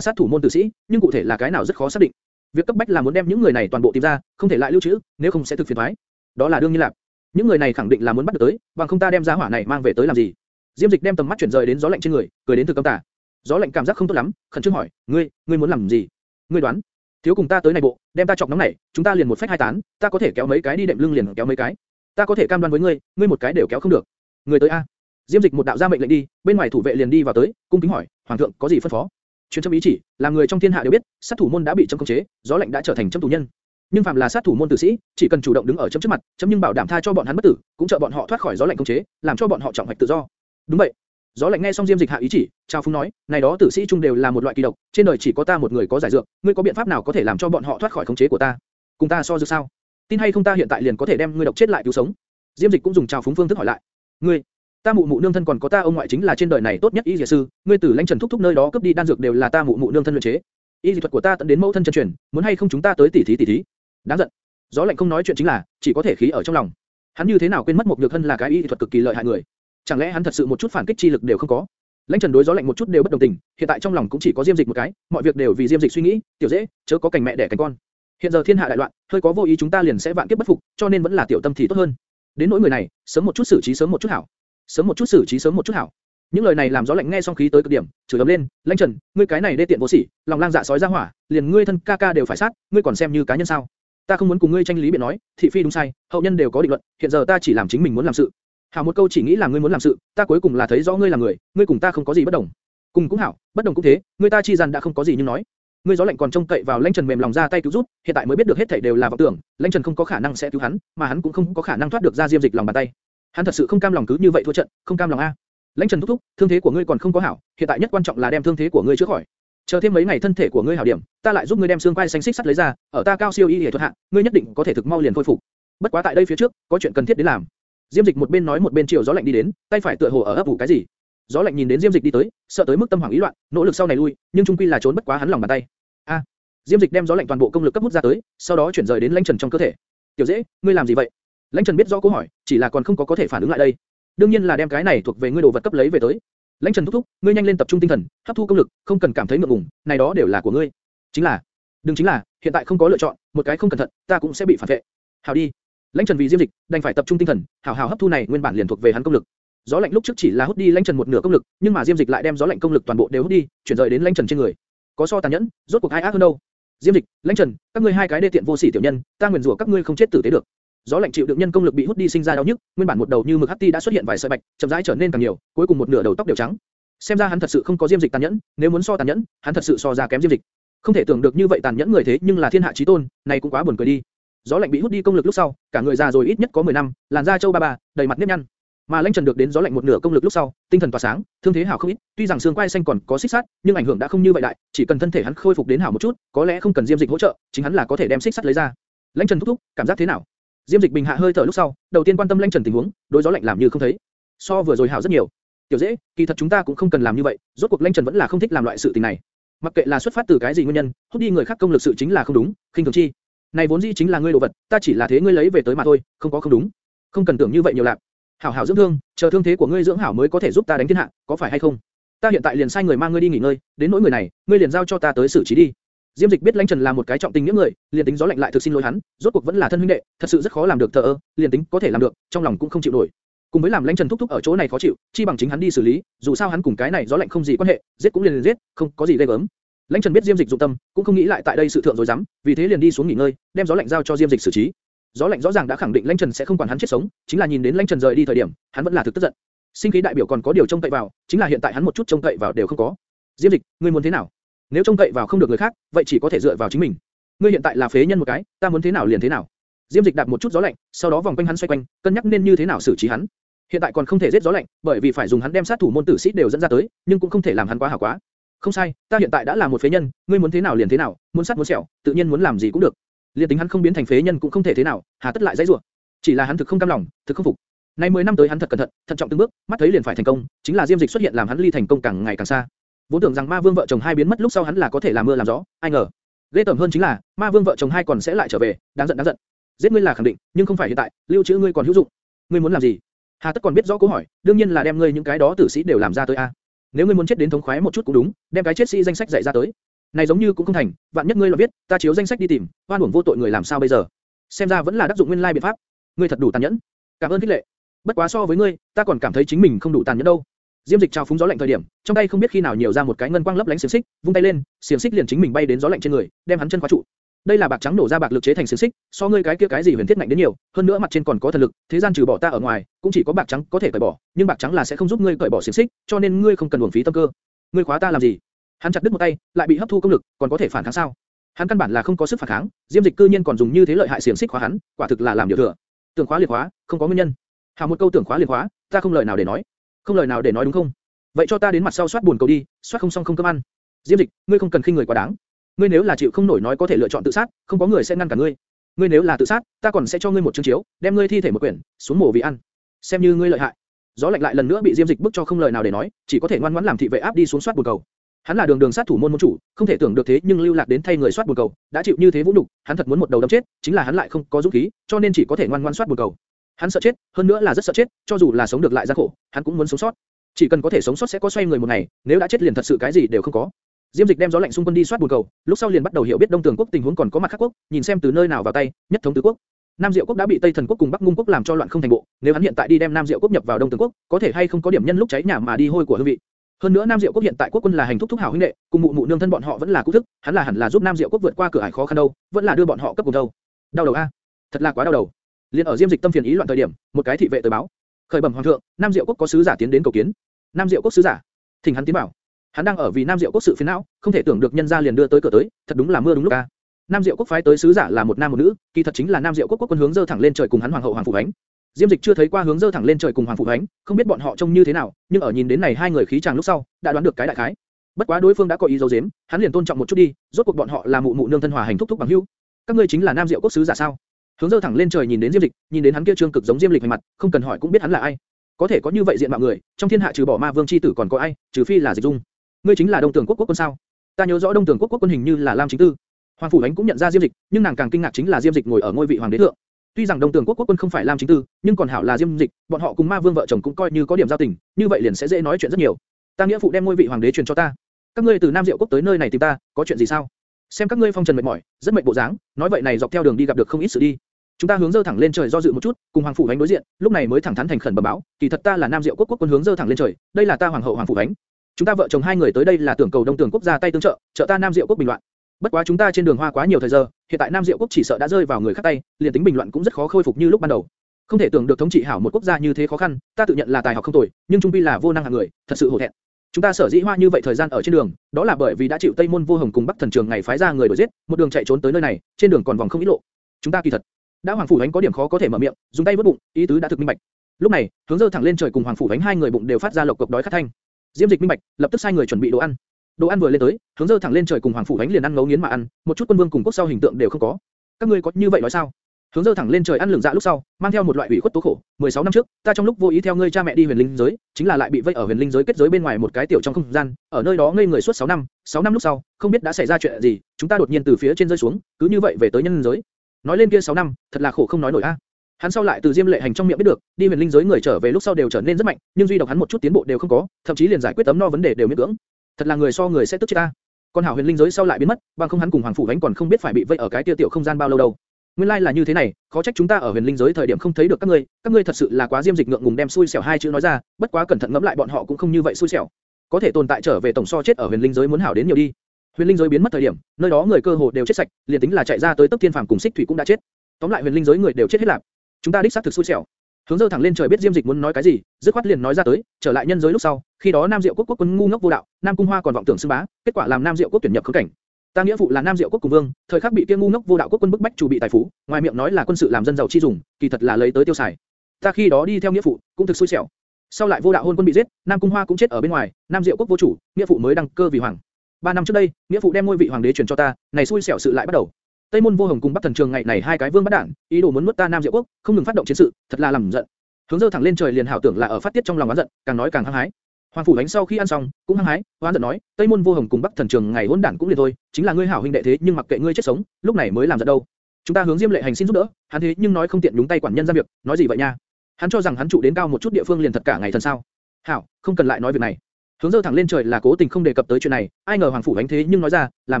sát thủ môn tử sĩ, nhưng cụ thể là cái nào rất khó xác định. Việc cấp bách là muốn đem những người này toàn bộ tìm ra, không thể lại lưu trữ, nếu không sẽ thực phiền toái. Đó là đương nhiên là. Những người này khẳng định là muốn bắt được tới, bằng không ta đem giá hỏa này mang về tới làm gì? Diêm Dịch đem tầm mắt chuyển rời đến gió lạnh trên người, cười đến từ công tả. Gió lạnh cảm giác không tốt lắm, khẩn trương hỏi, ngươi, ngươi muốn làm gì? Ngươi đoán. Thiếu cùng ta tới này bộ, đem ta chọc nóng này, chúng ta liền một phách hai tán, ta có thể kéo mấy cái đi đệm lưng liền kéo mấy cái. Ta có thể cam đoan với ngươi, ngươi một cái đều kéo không được. Ngươi tới a. Diêm Dịch một đạo ra mệnh lệnh đi, bên ngoài thủ vệ liền đi vào tới, cung kính hỏi, hoàng thượng có gì phân phó? Truyền chấm ý chỉ, làm người trong thiên hạ đều biết, sát thủ môn đã bị chấm công chế, gió lạnh đã trở thành chấm tù nhân. Nhưng phạm là sát thủ môn tử sĩ, chỉ cần chủ động đứng ở chấm trước mặt, chấm nhưng bảo đảm tha cho bọn hắn bất tử, cũng trợ bọn họ thoát khỏi gió lạnh công chế, làm cho bọn họ trọng hoạch tự do. Đúng vậy. Gió lạnh nghe xong Diêm Dịch hạ ý chỉ, Trao phúng nói, này đó tử sĩ chung đều là một loại kỳ độc, trên đời chỉ có ta một người có giải dược, ngươi có biện pháp nào có thể làm cho bọn họ thoát khỏi khống chế của ta? Cùng ta so dược sao? Tin hay không ta hiện tại liền có thể đem ngươi độc chết lại cứu sống. Diêm Dịch cũng dùng Trao phúng phương thức hỏi lại. Ngươi, ta mụ mụ nương thân còn có ta ông ngoại chính là trên đời này tốt nhất y dược sư, ngươi tử lãnh trần thúc thúc nơi đó cướp đi đan dược đều là ta mụ mụ nương thân luyện chế. Y dược thuật của ta tận đến mẫu thân chân truyền, muốn hay không chúng ta tới tỉ thí tỉ thí. Đáng giận. Gió lạnh không nói chuyện chính là, chỉ có thể khí ở trong lòng. Hắn như thế nào quên mất một nhược thân là cái y thuật cực kỳ lợi hại người? Chẳng lẽ hắn thật sự một chút phản kích chi lực đều không có? Lãnh Trần đối gió lạnh một chút đều bất đồng tình, hiện tại trong lòng cũng chỉ có Diêm Dịch một cái, mọi việc đều vì Diêm Dịch suy nghĩ, tiểu dễ, chớ có cảnh mẹ đẻ cảnh con. Hiện giờ thiên hạ đại loạn, hơi có vô ý chúng ta liền sẽ vạn kiếp bất phục, cho nên vẫn là tiểu tâm thì tốt hơn. Đến nỗi người này, sớm một chút xử trí sớm một chút hảo. Sớm một chút xử trí sớm một chút hảo. Những lời này làm gió lạnh nghe xong khí tới cực điểm, chửi ầm lên, "Lãnh Trần, ngươi cái này đê tiện vô sỉ, lòng lang dạ sói ra hỏa, liền ngươi thân ca ca đều phải sát, ngươi còn xem như cá nhân sao? Ta không muốn cùng ngươi tranh lý biện nói, thị phi đúng sai, hậu nhân đều có định luận, hiện giờ ta chỉ làm chính mình muốn làm sự. Hảo một câu chỉ nghĩ là ngươi muốn làm sự, ta cuối cùng là thấy rõ ngươi là người, ngươi cùng ta không có gì bất đồng. Cùng cũng hảo, bất đồng cũng thế, ngươi ta chi rằng đã không có gì nhưng nói. Ngươi gió lạnh còn trông cậy vào Lãnh Trần mềm lòng ra tay cứu giúp, hiện tại mới biết được hết thảy đều là vọng tưởng, Lãnh Trần không có khả năng sẽ cứu hắn, mà hắn cũng không có khả năng thoát được ra diêm dịch lòng bàn tay. Hắn thật sự không cam lòng cứ như vậy thua trận, không cam lòng a. Lãnh Trần thúc thúc, thương thế của ngươi còn không có hảo, hiện tại nhất quan trọng là đem thương thế của ngươi chữa khỏi. Chờ thêm mấy ngày thân thể của ngươi hảo điểm, ta lại giúp ngươi đem xương quai xanh xích sắt lấy ra, ở ta cao siêu y y thuật hạ, ngươi nhất định có thể thực mau liền khôi phục. Bất quá tại đây phía trước, có chuyện cần thiết đến làm. Diêm Dịch một bên nói một bên chiều gió lạnh đi đến, tay phải tựa hồ ở ấp ủ cái gì. Gió lạnh nhìn đến Diêm Dịch đi tới, sợ tới mức tâm hoảng ý loạn, nỗ lực sau này lui, nhưng trung quy là trốn bất quá hắn lòng bàn tay. A. Diêm Dịch đem gió lạnh toàn bộ công lực cấp hút ra tới, sau đó chuyển rời đến Lãnh Trần trong cơ thể. Tiểu Dễ, ngươi làm gì vậy? Lãnh Trần biết rõ câu hỏi, chỉ là còn không có có thể phản ứng lại đây. đương nhiên là đem cái này thuộc về ngươi đồ vật cấp lấy về tới. Lãnh Trần thúc thúc, ngươi nhanh lên tập trung tinh thần, hấp thu công lực, không cần cảm thấy ngượng ngùng, này đó đều là của ngươi. Chính là, đừng chính là, hiện tại không có lựa chọn, một cái không cẩn thận, ta cũng sẽ bị phản vệ. Hảo đi. Lãnh Trần vì Diêm Dịch, đành phải tập trung tinh thần, hảo hảo hấp thu này nguyên bản liền thuộc về hắn công lực. Gió lạnh lúc trước chỉ là hút đi Lãnh Trần một nửa công lực, nhưng mà Diêm Dịch lại đem gió lạnh công lực toàn bộ đều hút đi, chuyển rời đến Lãnh Trần trên người. Có so tàn nhẫn, rốt cuộc ai ác hơn đâu? Diêm Dịch, Lãnh Trần, các ngươi hai cái đê tiện vô sỉ tiểu nhân, ta nguyền rủa các ngươi không chết tử tế được. Gió lạnh chịu đựng nhân công lực bị hút đi sinh ra đau nhức, nguyên bản một đầu như mực hắc ti đã xuất hiện vài sợi bạch, chậm rãi trở nên càng nhiều, cuối cùng một nửa đầu tóc đều trắng. Xem ra hắn thật sự không có Diêm Dịch tàn nhẫn, nếu muốn so tàn nhẫn, hắn thật sự so ra kém Diêm Dịch. Không thể tưởng được như vậy tàn nhẫn người thế nhưng là thiên hạ chí tôn, này cũng quá buồn cười đi. Gió lạnh bị hút đi công lực lúc sau, cả người già rồi ít nhất có 10 năm, làn da châu ba ba, đầy mặt nếp nhăn. Mà Lãnh Trần được đến gió lạnh một nửa công lực lúc sau, tinh thần tỏa sáng, thương thế hảo không ít, tuy rằng xương quai xanh còn có xích sắt, nhưng ảnh hưởng đã không như vậy đại, chỉ cần thân thể hắn khôi phục đến hảo một chút, có lẽ không cần Diêm Dịch hỗ trợ, chính hắn là có thể đem xích sắt lấy ra. Lãnh Trần thúc thúc, cảm giác thế nào? Diêm Dịch bình hạ hơi thở lúc sau, đầu tiên quan tâm Lãnh Trần tình huống, đối gió lạnh làm như không thấy. So vừa rồi hảo rất nhiều. Tiểu dễ, kỳ thật chúng ta cũng không cần làm như vậy, rốt cuộc Lãnh Trần vẫn là không thích làm loại sự tình này. Mặc kệ là xuất phát từ cái gì nguyên nhân, hút đi người khác công lực sự chính là không đúng, khinh thường chi. Này vốn dĩ chính là ngươi đồ vật, ta chỉ là thế ngươi lấy về tới mà thôi, không có không đúng. Không cần tưởng như vậy nhiều lạc. Hảo hảo dưỡng thương, chờ thương thế của ngươi dưỡng hảo mới có thể giúp ta đánh thiên hạ, có phải hay không? Ta hiện tại liền sai người mang ngươi đi nghỉ ngơi, đến nỗi người này, ngươi liền giao cho ta tới xử trí đi. Diêm Dịch biết Lãnh Trần là một cái trọng tình nghĩa người, liền tính gió lạnh lại thực xin lỗi hắn, rốt cuộc vẫn là thân huynh đệ, thật sự rất khó làm được thờ ơ, liền tính có thể làm được, trong lòng cũng không chịu nổi. Cùng với làm Lãnh Trần thúc thúc ở chỗ này khó chịu, chi bằng chính hắn đi xử lý, dù sao hắn cùng cái này gió lạnh không gì quan hệ, giết cũng liền liền giết, không có gì ghê gớm. Lãnh Trần biết Diêm Dịch dụng tâm, cũng không nghĩ lại tại đây sự thượng rồi dám, vì thế liền đi xuống nghỉ ngơi, đem gió lạnh giao cho Diêm Dịch xử trí. Gió lạnh rõ ràng đã khẳng định Lãnh Trần sẽ không quản hắn chết sống, chính là nhìn đến Lãnh Trần rời đi thời điểm, hắn vẫn là thực tức giận. Sinh khí đại biểu còn có điều trông cậy vào, chính là hiện tại hắn một chút trông cậy vào đều không có. Diêm Dịch, ngươi muốn thế nào? Nếu trông cậy vào không được người khác, vậy chỉ có thể dựa vào chính mình. Ngươi hiện tại là phế nhân một cái, ta muốn thế nào liền thế nào. Diêm Dịch đạp một chút gió lạnh, sau đó vòng quanh hắn xoay quanh, cân nhắc nên như thế nào xử trí hắn. Hiện tại còn không thể giết gió lạnh, bởi vì phải dùng hắn đem sát thủ môn tử sĩ đều dẫn ra tới, nhưng cũng không thể làm hắn quá hảo quá. Không sai, ta hiện tại đã là một phế nhân, ngươi muốn thế nào liền thế nào, muốn sát muốn sẹo, tự nhiên muốn làm gì cũng được. Liên tính hắn không biến thành phế nhân cũng không thể thế nào, hà tất lại dãy rủa. Chỉ là hắn thực không cam lòng, thực không phục. Nay 10 năm tới hắn thật cẩn thận, thận trọng từng bước, mắt thấy liền phải thành công, chính là Diêm Dịch xuất hiện làm hắn ly thành công càng ngày càng xa. Vốn tưởng rằng Ma Vương vợ chồng hai biến mất lúc sau hắn là có thể làm mưa làm gió, ai ngờ, ghê tởm hơn chính là Ma Vương vợ chồng hai còn sẽ lại trở về, đáng giận đáng giận. Giết ngươi là khẳng định, nhưng không phải hiện tại, lưu trữ ngươi còn hữu dụng. Ngươi muốn làm gì? Hà tất còn biết rõ câu hỏi, đương nhiên là đem ngươi những cái đó tử sĩ đều làm ra tới a. Nếu ngươi muốn chết đến thống khoái một chút cũng đúng, đem cái chết sĩ danh sách dạy ra tới. Này giống như cũng không thành, vạn nhất ngươi lo biết, ta chiếu danh sách đi tìm, oan uổng vô tội người làm sao bây giờ? Xem ra vẫn là đắc dụng nguyên lai biện pháp. Ngươi thật đủ tàn nhẫn. Cảm ơn khích lệ. Bất quá so với ngươi, ta còn cảm thấy chính mình không đủ tàn nhẫn đâu. Diêm Dịch trào phúng gió lạnh thời điểm, trong tay không biết khi nào nhiều ra một cái ngân quang lấp lánh xiềng xích, vung tay lên, xiềng xích liền chính mình bay đến gió lạnh trên người, đem hắn chân khóa trụ. Đây là bạc trắng nổ ra bạc lực chế thành xiềng xích, so ngươi cái kia cái gì huyền thiết mạnh đến nhiều, hơn nữa mặt trên còn có thần lực, thế gian trừ bỏ ta ở ngoài, cũng chỉ có bạc trắng có thể cởi bỏ, nhưng bạc trắng là sẽ không giúp ngươi cởi bỏ xiềng xích, cho nên ngươi không cần uổng phí tâm cơ. Ngươi khóa ta làm gì? Hắn chặt đứt một tay, lại bị hấp thu công lực, còn có thể phản kháng sao? Hắn căn bản là không có sức phản kháng, Diêm Dịch cư nhiên còn dùng như thế lợi hại xiềng xích khóa hắn, quả thực là làm điều thừa. Tưởng khóa liệt khóa, không có nguyên nhân. Hảo một câu tưởng khóa liệt khóa, ta không lời nào để nói. Không lời nào để nói đúng không? Vậy cho ta đến mặt sau soát buồn cầu đi, soát không xong không cơm ăn. Diêm Dịch, ngươi không cần khinh người quá đáng. Ngươi nếu là chịu không nổi nói có thể lựa chọn tự sát, không có người sẽ ngăn cả ngươi. Ngươi nếu là tự sát, ta còn sẽ cho ngươi một chứng chiếu, đem ngươi thi thể một quyển, xuống mổ vì ăn. Xem như ngươi lợi hại. Gió lạnh lại lần nữa bị Diêm Dịch bức cho không lời nào để nói, chỉ có thể ngoan ngoãn làm thị vệ áp đi xuống soát buồn cầu. Hắn là đường đường sát thủ môn môn chủ, không thể tưởng được thế nhưng lưu lạc đến thay người soát buồn cầu, đã chịu như thế vũ nhục, hắn thật muốn một đầu đâm chết, chính là hắn lại không có dũng khí, cho nên chỉ có thể ngoan ngoãn soát buồn cầu. Hắn sợ chết, hơn nữa là rất sợ chết, cho dù là sống được lại gian khổ, hắn cũng muốn sống sót. Chỉ cần có thể sống sót sẽ có xoay người một ngày, nếu đã chết liền thật sự cái gì đều không có. Diêm Dịch đem gió lạnh xung quân đi soát buồn cầu, lúc sau liền bắt đầu hiểu biết Đông Tường quốc tình huống còn có mặt khác quốc, nhìn xem từ nơi nào vào tay, nhất thống tứ quốc. Nam Diệu quốc đã bị Tây Thần quốc cùng Bắc Ngung quốc làm cho loạn không thành bộ, nếu hắn hiện tại đi đem Nam Diệu quốc nhập vào Đông Tường quốc, có thể hay không có điểm nhân lúc cháy nhà mà đi hôi của hương vị. Hơn nữa Nam Diệu quốc hiện tại quốc quân là hành thúc thúc hảo huynh đệ, cùng mụ mụ nương thân bọn họ vẫn là cũ thức, hắn là hẳn là giúp Nam Diệu quốc vượt qua cửa ải khó khăn đâu, vẫn là đưa bọn họ cấp cùng đâu. Đau đầu a, thật là quá đau đầu. Liên ở Diêm Dịch tâm phiền ý loạn thời điểm, một cái thị vệ tới báo, khởi bẩm hoàng thượng, Nam Diệu quốc có sứ giả tiến đến cầu kiến. Nam Diệu quốc sứ giả, thỉnh hắn tiến bảo. Hắn đang ở vì Nam Diệu quốc sự phiền não, không thể tưởng được nhân gia liền đưa tới cửa tới, thật đúng là mưa đúng lúc a. Nam Diệu quốc phái tới sứ giả là một nam một nữ, kỳ thật chính là Nam Diệu quốc quốc quân hướng dơ thẳng lên trời cùng hắn hoàng hậu hoàng phủ ánh. Diêm Dịch chưa thấy qua hướng dơ thẳng lên trời cùng hoàng phủ ánh, không biết bọn họ trông như thế nào, nhưng ở nhìn đến này hai người khí chàng lúc sau, đã đoán được cái đại khái. Bất quá đối phương đã có ý dấu dím, hắn liền tôn trọng một chút đi, rốt cuộc bọn họ là mụ mụ nương thân hòa hành thúc thúc bằng hữu. Các ngươi chính là Nam Diệu quốc sứ giả sao? Hướng dơ thẳng lên trời nhìn đến Diêm Dịch, nhìn đến hắn kia trương cực giống Diêm Lịch mặt, không cần hỏi cũng biết hắn là ai. Có thể có như vậy diện mạo người, trong thiên hạ trừ bỏ Ma Vương chi tử còn có ai, trừ phi là Dịch Dung. Ngươi chính là Đông Tường quốc quốc quân sao? Ta nhớ rõ Đông Tường quốc quốc quân hình như là Lam Chính Tư. Hoàng phủ ánh cũng nhận ra Diêm Dịch, nhưng nàng càng kinh ngạc chính là Diêm Dịch ngồi ở ngôi vị hoàng đế thượng. Tuy rằng Đông Tường quốc quốc quân không phải Lam Chính Tư, nhưng còn hảo là Diêm Dịch, bọn họ cùng Ma Vương vợ chồng cũng coi như có điểm giao tình, như vậy liền sẽ dễ nói chuyện rất nhiều. Ta nghĩa phụ đem ngôi vị hoàng đế truyền cho ta. Các ngươi từ Nam Diệu quốc tới nơi này tìm ta, có chuyện gì sao? Xem các ngươi phong trần mệt mỏi, rất mệt bộ dáng, nói vậy này dọc theo đường đi gặp được không ít sự đi. Chúng ta hướng dơ thẳng lên trời do dự một chút, cùng hoàng phủ ánh đối diện, lúc này mới thẳng thắn thành khẩn bẩm báo, kỳ thật ta là Nam Diệu quốc quốc quân hướng dơ thẳng lên trời, đây là ta hoàng hậu hoàng phủ ánh. Chúng ta vợ chồng hai người tới đây là tưởng cầu Đông Tường quốc gia tay tương trợ, trợ ta Nam Diệu quốc bình loạn. Bất quá chúng ta trên đường hoa quá nhiều thời giờ, hiện tại Nam Diệu quốc chỉ sợ đã rơi vào người khác tay, liền tính bình loạn cũng rất khó khôi phục như lúc ban đầu. Không thể tưởng được thống trị hảo một quốc gia như thế khó khăn, ta tự nhận là tài học không tồi, nhưng trung quy là vô năng hạng người, thật sự hổ thẹn. Chúng ta sở dĩ hoa như vậy thời gian ở trên đường, đó là bởi vì đã chịu Tây Môn Vô Hồng cùng Bắc Thần Trường ngày phái ra người đuổi giết, một đường chạy trốn tới nơi này, trên đường còn vòng không ít lộ. Chúng ta kỳ thật đã hoàng phủ đánh có điểm khó có thể mở miệng, dùng tay vớt bụng, ý tứ đã thực minh bạch. Lúc này, hướng dơ thẳng lên trời cùng hoàng phủ đánh hai người bụng đều phát ra lộc cộc đói khát thanh. Diêm Dịch minh bạch, lập tức sai người chuẩn bị đồ ăn. Đồ ăn vừa lên tới, hướng dơ thẳng lên trời cùng hoàng phủ đánh liền ăn ngấu nghiến mà ăn, một chút quân vương cùng quốc sau hình tượng đều không có. Các ngươi có như vậy nói sao? Hướng dơ thẳng lên trời ăn lửng dạ lúc sau, mang theo một loại ủy khuất tố khổ. 16 năm trước, ta trong lúc vô ý theo ngươi cha mẹ đi huyền linh giới, chính là lại bị vây ở huyền linh giới kết giới bên ngoài một cái tiểu trong không gian, ở nơi đó ngây người suốt 6 năm. 6 năm lúc sau, không biết đã xảy ra chuyện gì, chúng ta đột nhiên từ phía trên rơi xuống, cứ như vậy về tới nhân giới. Nói lên kia 6 năm, thật là khổ không nói nổi a. Hắn sau lại từ Diêm Lệ Hành trong miệng biết được, đi huyền linh giới người trở về lúc sau đều trở nên rất mạnh, nhưng duy độc hắn một chút tiến bộ đều không có, thậm chí liền giải quyết tấm no vấn đề đều miễn cưỡng. Thật là người so người sẽ tức chết ta. Con hảo huyền linh giới sau lại biến mất, bằng không hắn cùng hoàng phủ đánh còn không biết phải bị vây ở cái kia tiểu không gian bao lâu đâu. Nguyên lai like là như thế này, khó trách chúng ta ở huyền linh giới thời điểm không thấy được các ngươi, các ngươi thật sự là quá diêm dịch ngượng ngùng đem xui xẻo hai chữ nói ra, bất quá cẩn thận ngẫm lại bọn họ cũng không như vậy xui xẻo. Có thể tồn tại trở về tổng so chết ở huyền linh giới muốn hảo đến nhiều đi. Huyền linh giới biến mất thời điểm, nơi đó người cơ hồ đều chết sạch, liền tính là chạy ra tới tức thiên phàm cùng xích thủy cũng đã chết. Tóm lại huyền linh giới người đều chết hết lạc. Chúng ta đích xác thực xui xẻo. Hướng dơ thẳng lên trời biết Diêm Dịch muốn nói cái gì, dứt khoát liền nói ra tới, trở lại nhân giới lúc sau, khi đó Nam Diệu quốc quốc quân ngu ngốc vô đạo, Nam Cung Hoa còn vọng tưởng xưng bá, kết quả làm Nam Diệu quốc tuyển nhập khốn cảnh. Ta nghĩa phụ là Nam Diệu quốc cùng vương, thời khắc bị kia ngu ngốc vô đạo quốc quân bức bách chủ bị tài phú, ngoài miệng nói là quân sự làm dân giàu chi dùng, kỳ thật là lấy tới tiêu xài. Ta khi đó đi theo nghĩa phụ, cũng thực xui xẻo. Sau lại vô đạo hôn quân bị giết, Nam Cung Hoa cũng chết ở bên ngoài, Nam Diệu quốc vô chủ, nghĩa phụ mới đăng cơ vì hoàng. Ba năm trước đây, nghĩa phụ đem ngôi vị hoàng đế truyền cho ta, này xui xẻo sự lại bắt đầu. Tây Môn Vô Hồng cùng Bắc Thần Trường ngày này hai cái vương bắt đảng, ý đồ muốn nuốt ta Nam Diệu quốc, không ngừng phát động chiến sự, thật là làm giận. Hướng dơ thẳng lên trời liền hảo tưởng là ở phát tiết trong lòng oán giận, càng nói càng hăng hái. Hoàng phủ đánh sau khi ăn xong, cũng hăng hái, oán giận nói, Tây Môn Vô Hồng cùng Bắc Thần Trường ngày hỗn đản cũng liền thôi, chính là ngươi hảo huynh đệ thế nhưng mặc kệ ngươi chết sống, lúc này mới làm giận đâu. Chúng ta hướng Diêm Lệ Hành xin giúp đỡ, hắn thế nhưng nói không tiện nhúng tay quản nhân ra việc, nói gì vậy nha? Hắn cho rằng hắn trụ đến cao một chút địa phương liền thật cả ngày thần sao? Hảo, không cần lại nói việc này. Hướng dơ thẳng lên trời là cố tình không đề cập tới chuyện này, ai ngờ Hoàng phủ đánh thế nhưng nói ra, làm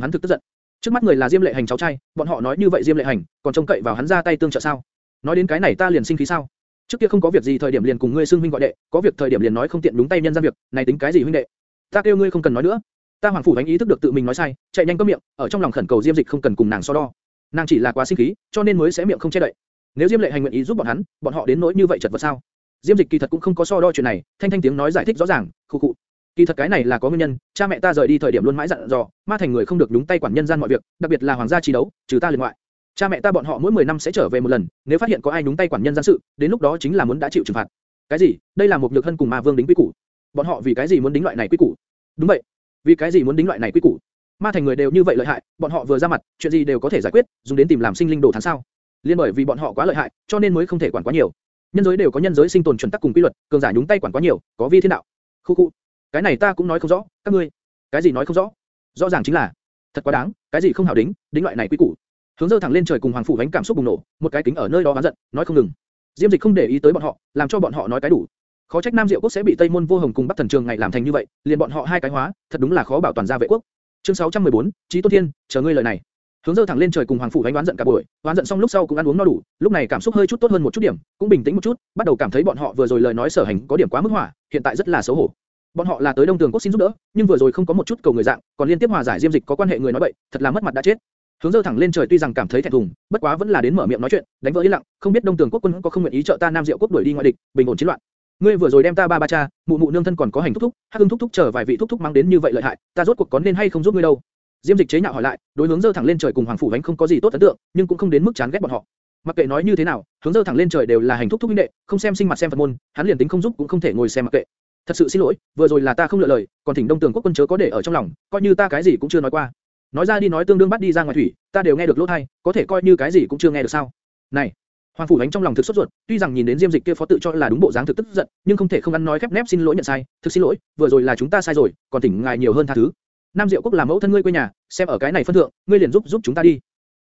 hắn thực tức giận. Trước mắt người là Diêm Lệ Hành cháu trai, bọn họ nói như vậy Diêm Lệ Hành, còn trông cậy vào hắn ra tay tương trợ sao? Nói đến cái này ta liền sinh khí sao? Trước kia không có việc gì thời điểm liền cùng ngươi xưng huynh gọi đệ, có việc thời điểm liền nói không tiện đúng tay nhân gian việc, này tính cái gì huynh đệ? Ta kêu ngươi không cần nói nữa. Ta hoàng phủ đánh ý thức được tự mình nói sai, chạy nhanh cấm miệng, ở trong lòng khẩn cầu Diêm Dịch không cần cùng nàng so đo. Nàng chỉ là quá sinh khí, cho nên mới sẽ miệng không che đậy. Nếu Diêm Lệ Hành nguyện ý giúp bọn hắn, bọn họ đến nỗi như vậy chật vật sao? Diêm Dịch kỳ thật cũng không có so đo chuyện này, thanh thanh tiếng nói giải thích rõ ràng, khụ khụ, Kỳ thật cái này là có nguyên nhân, cha mẹ ta rời đi thời điểm luôn mãi dặn dò, ma thành người không được nhúng tay quản nhân gian mọi việc, đặc biệt là hoàng gia chi đấu, trừ ta liền ngoại. Cha mẹ ta bọn họ mỗi 10 năm sẽ trở về một lần, nếu phát hiện có ai nhúng tay quản nhân gian sự, đến lúc đó chính là muốn đã chịu trừng phạt. Cái gì? Đây là một nhược hân cùng ma vương đính quy củ. Bọn họ vì cái gì muốn đính loại này quy củ? Đúng vậy. Vì cái gì muốn đính loại này quy củ? Ma thành người đều như vậy lợi hại, bọn họ vừa ra mặt, chuyện gì đều có thể giải quyết, dùng đến tìm làm sinh linh đồ tháng sao? Liên bởi vì bọn họ quá lợi hại, cho nên mới không thể quản quá nhiều. Nhân giới đều có nhân giới sinh tồn chuẩn tắc cùng quy luật, cường giả nhúng tay quản quá nhiều, có vi thiên đạo. Khu khu. Cái này ta cũng nói không rõ, các ngươi. Cái gì nói không rõ? Rõ ràng chính là, thật quá đáng, cái gì không hảo đính, đính loại này quy củ. Hướng dơ thẳng lên trời cùng hoàng phủ vánh cảm xúc bùng nổ, một cái kính ở nơi đó oán giận, nói không ngừng. Diêm Dịch không để ý tới bọn họ, làm cho bọn họ nói cái đủ. Khó trách Nam Diệu quốc sẽ bị Tây Môn Vô Hồng cùng Bắc Thần Trường ngày làm thành như vậy, liền bọn họ hai cái hóa, thật đúng là khó bảo toàn gia vệ quốc. Chương 614, Chí Tôn Thiên, chờ ngươi lời này. Hướng dơ thẳng lên trời cùng hoàng phủ vánh đoán giận cả buổi, đoán giận xong lúc sau cũng ăn uống no đủ, lúc này cảm xúc hơi chút tốt hơn một chút điểm, cũng bình tĩnh một chút, bắt đầu cảm thấy bọn họ vừa rồi lời nói sở hành có điểm quá mức hỏa, hiện tại rất là xấu hổ. Bọn họ là tới Đông Tường quốc xin giúp đỡ, nhưng vừa rồi không có một chút cầu người dạng, còn liên tiếp hòa giải Diêm Dịch có quan hệ người nói bậy, thật là mất mặt đã chết. Hướng dơ thẳng lên trời tuy rằng cảm thấy thẹn thùng, bất quá vẫn là đến mở miệng nói chuyện, đánh vỡ yên lặng, không biết Đông Tường quốc quân có không nguyện ý trợ ta Nam Diệu quốc đuổi đi ngoại địch, bình ổn chiến loạn. Ngươi vừa rồi đem ta ba ba cha, mụ mụ nương thân còn có hành thúc thúc, hắc hưng thúc thúc chờ vài vị thúc thúc mang đến như vậy lợi hại, ta rốt cuộc có nên hay không giúp ngươi đâu? Diêm Dịch chế nhạo hỏi lại, đối hướng dơ thẳng lên trời cùng Hoàng phủ Vánh không có gì tốt ấn tượng, nhưng cũng không đến mức chán ghét bọn họ. Mặc kệ nói như thế nào, hướng dơ thẳng lên trời đều là hành thúc thúc huynh đệ, không xem sinh mặt xem Phật môn, hắn liền tính không giúp cũng không thể ngồi xem mặc kệ. Thật sự xin lỗi, vừa rồi là ta không lựa lời, còn thỉnh Đông Tường quốc quân chớ có để ở trong lòng, coi như ta cái gì cũng chưa nói qua. Nói ra đi nói tương đương bắt đi ra ngoài thủy, ta đều nghe được lỗ thay, có thể coi như cái gì cũng chưa nghe được sao? Này, Hoàng phủ đánh trong lòng thực sốt ruột, tuy rằng nhìn đến Diêm Dịch kia phó tự cho là đúng bộ dáng thực tức giận, nhưng không thể không ăn nói khép nép xin lỗi nhận sai, thực xin lỗi, vừa rồi là chúng ta sai rồi, còn thỉnh ngài nhiều hơn tha thứ. Nam Diệu Quốc là mẫu thân ngươi quê nhà, xem ở cái này phân thượng, ngươi liền giúp giúp chúng ta đi.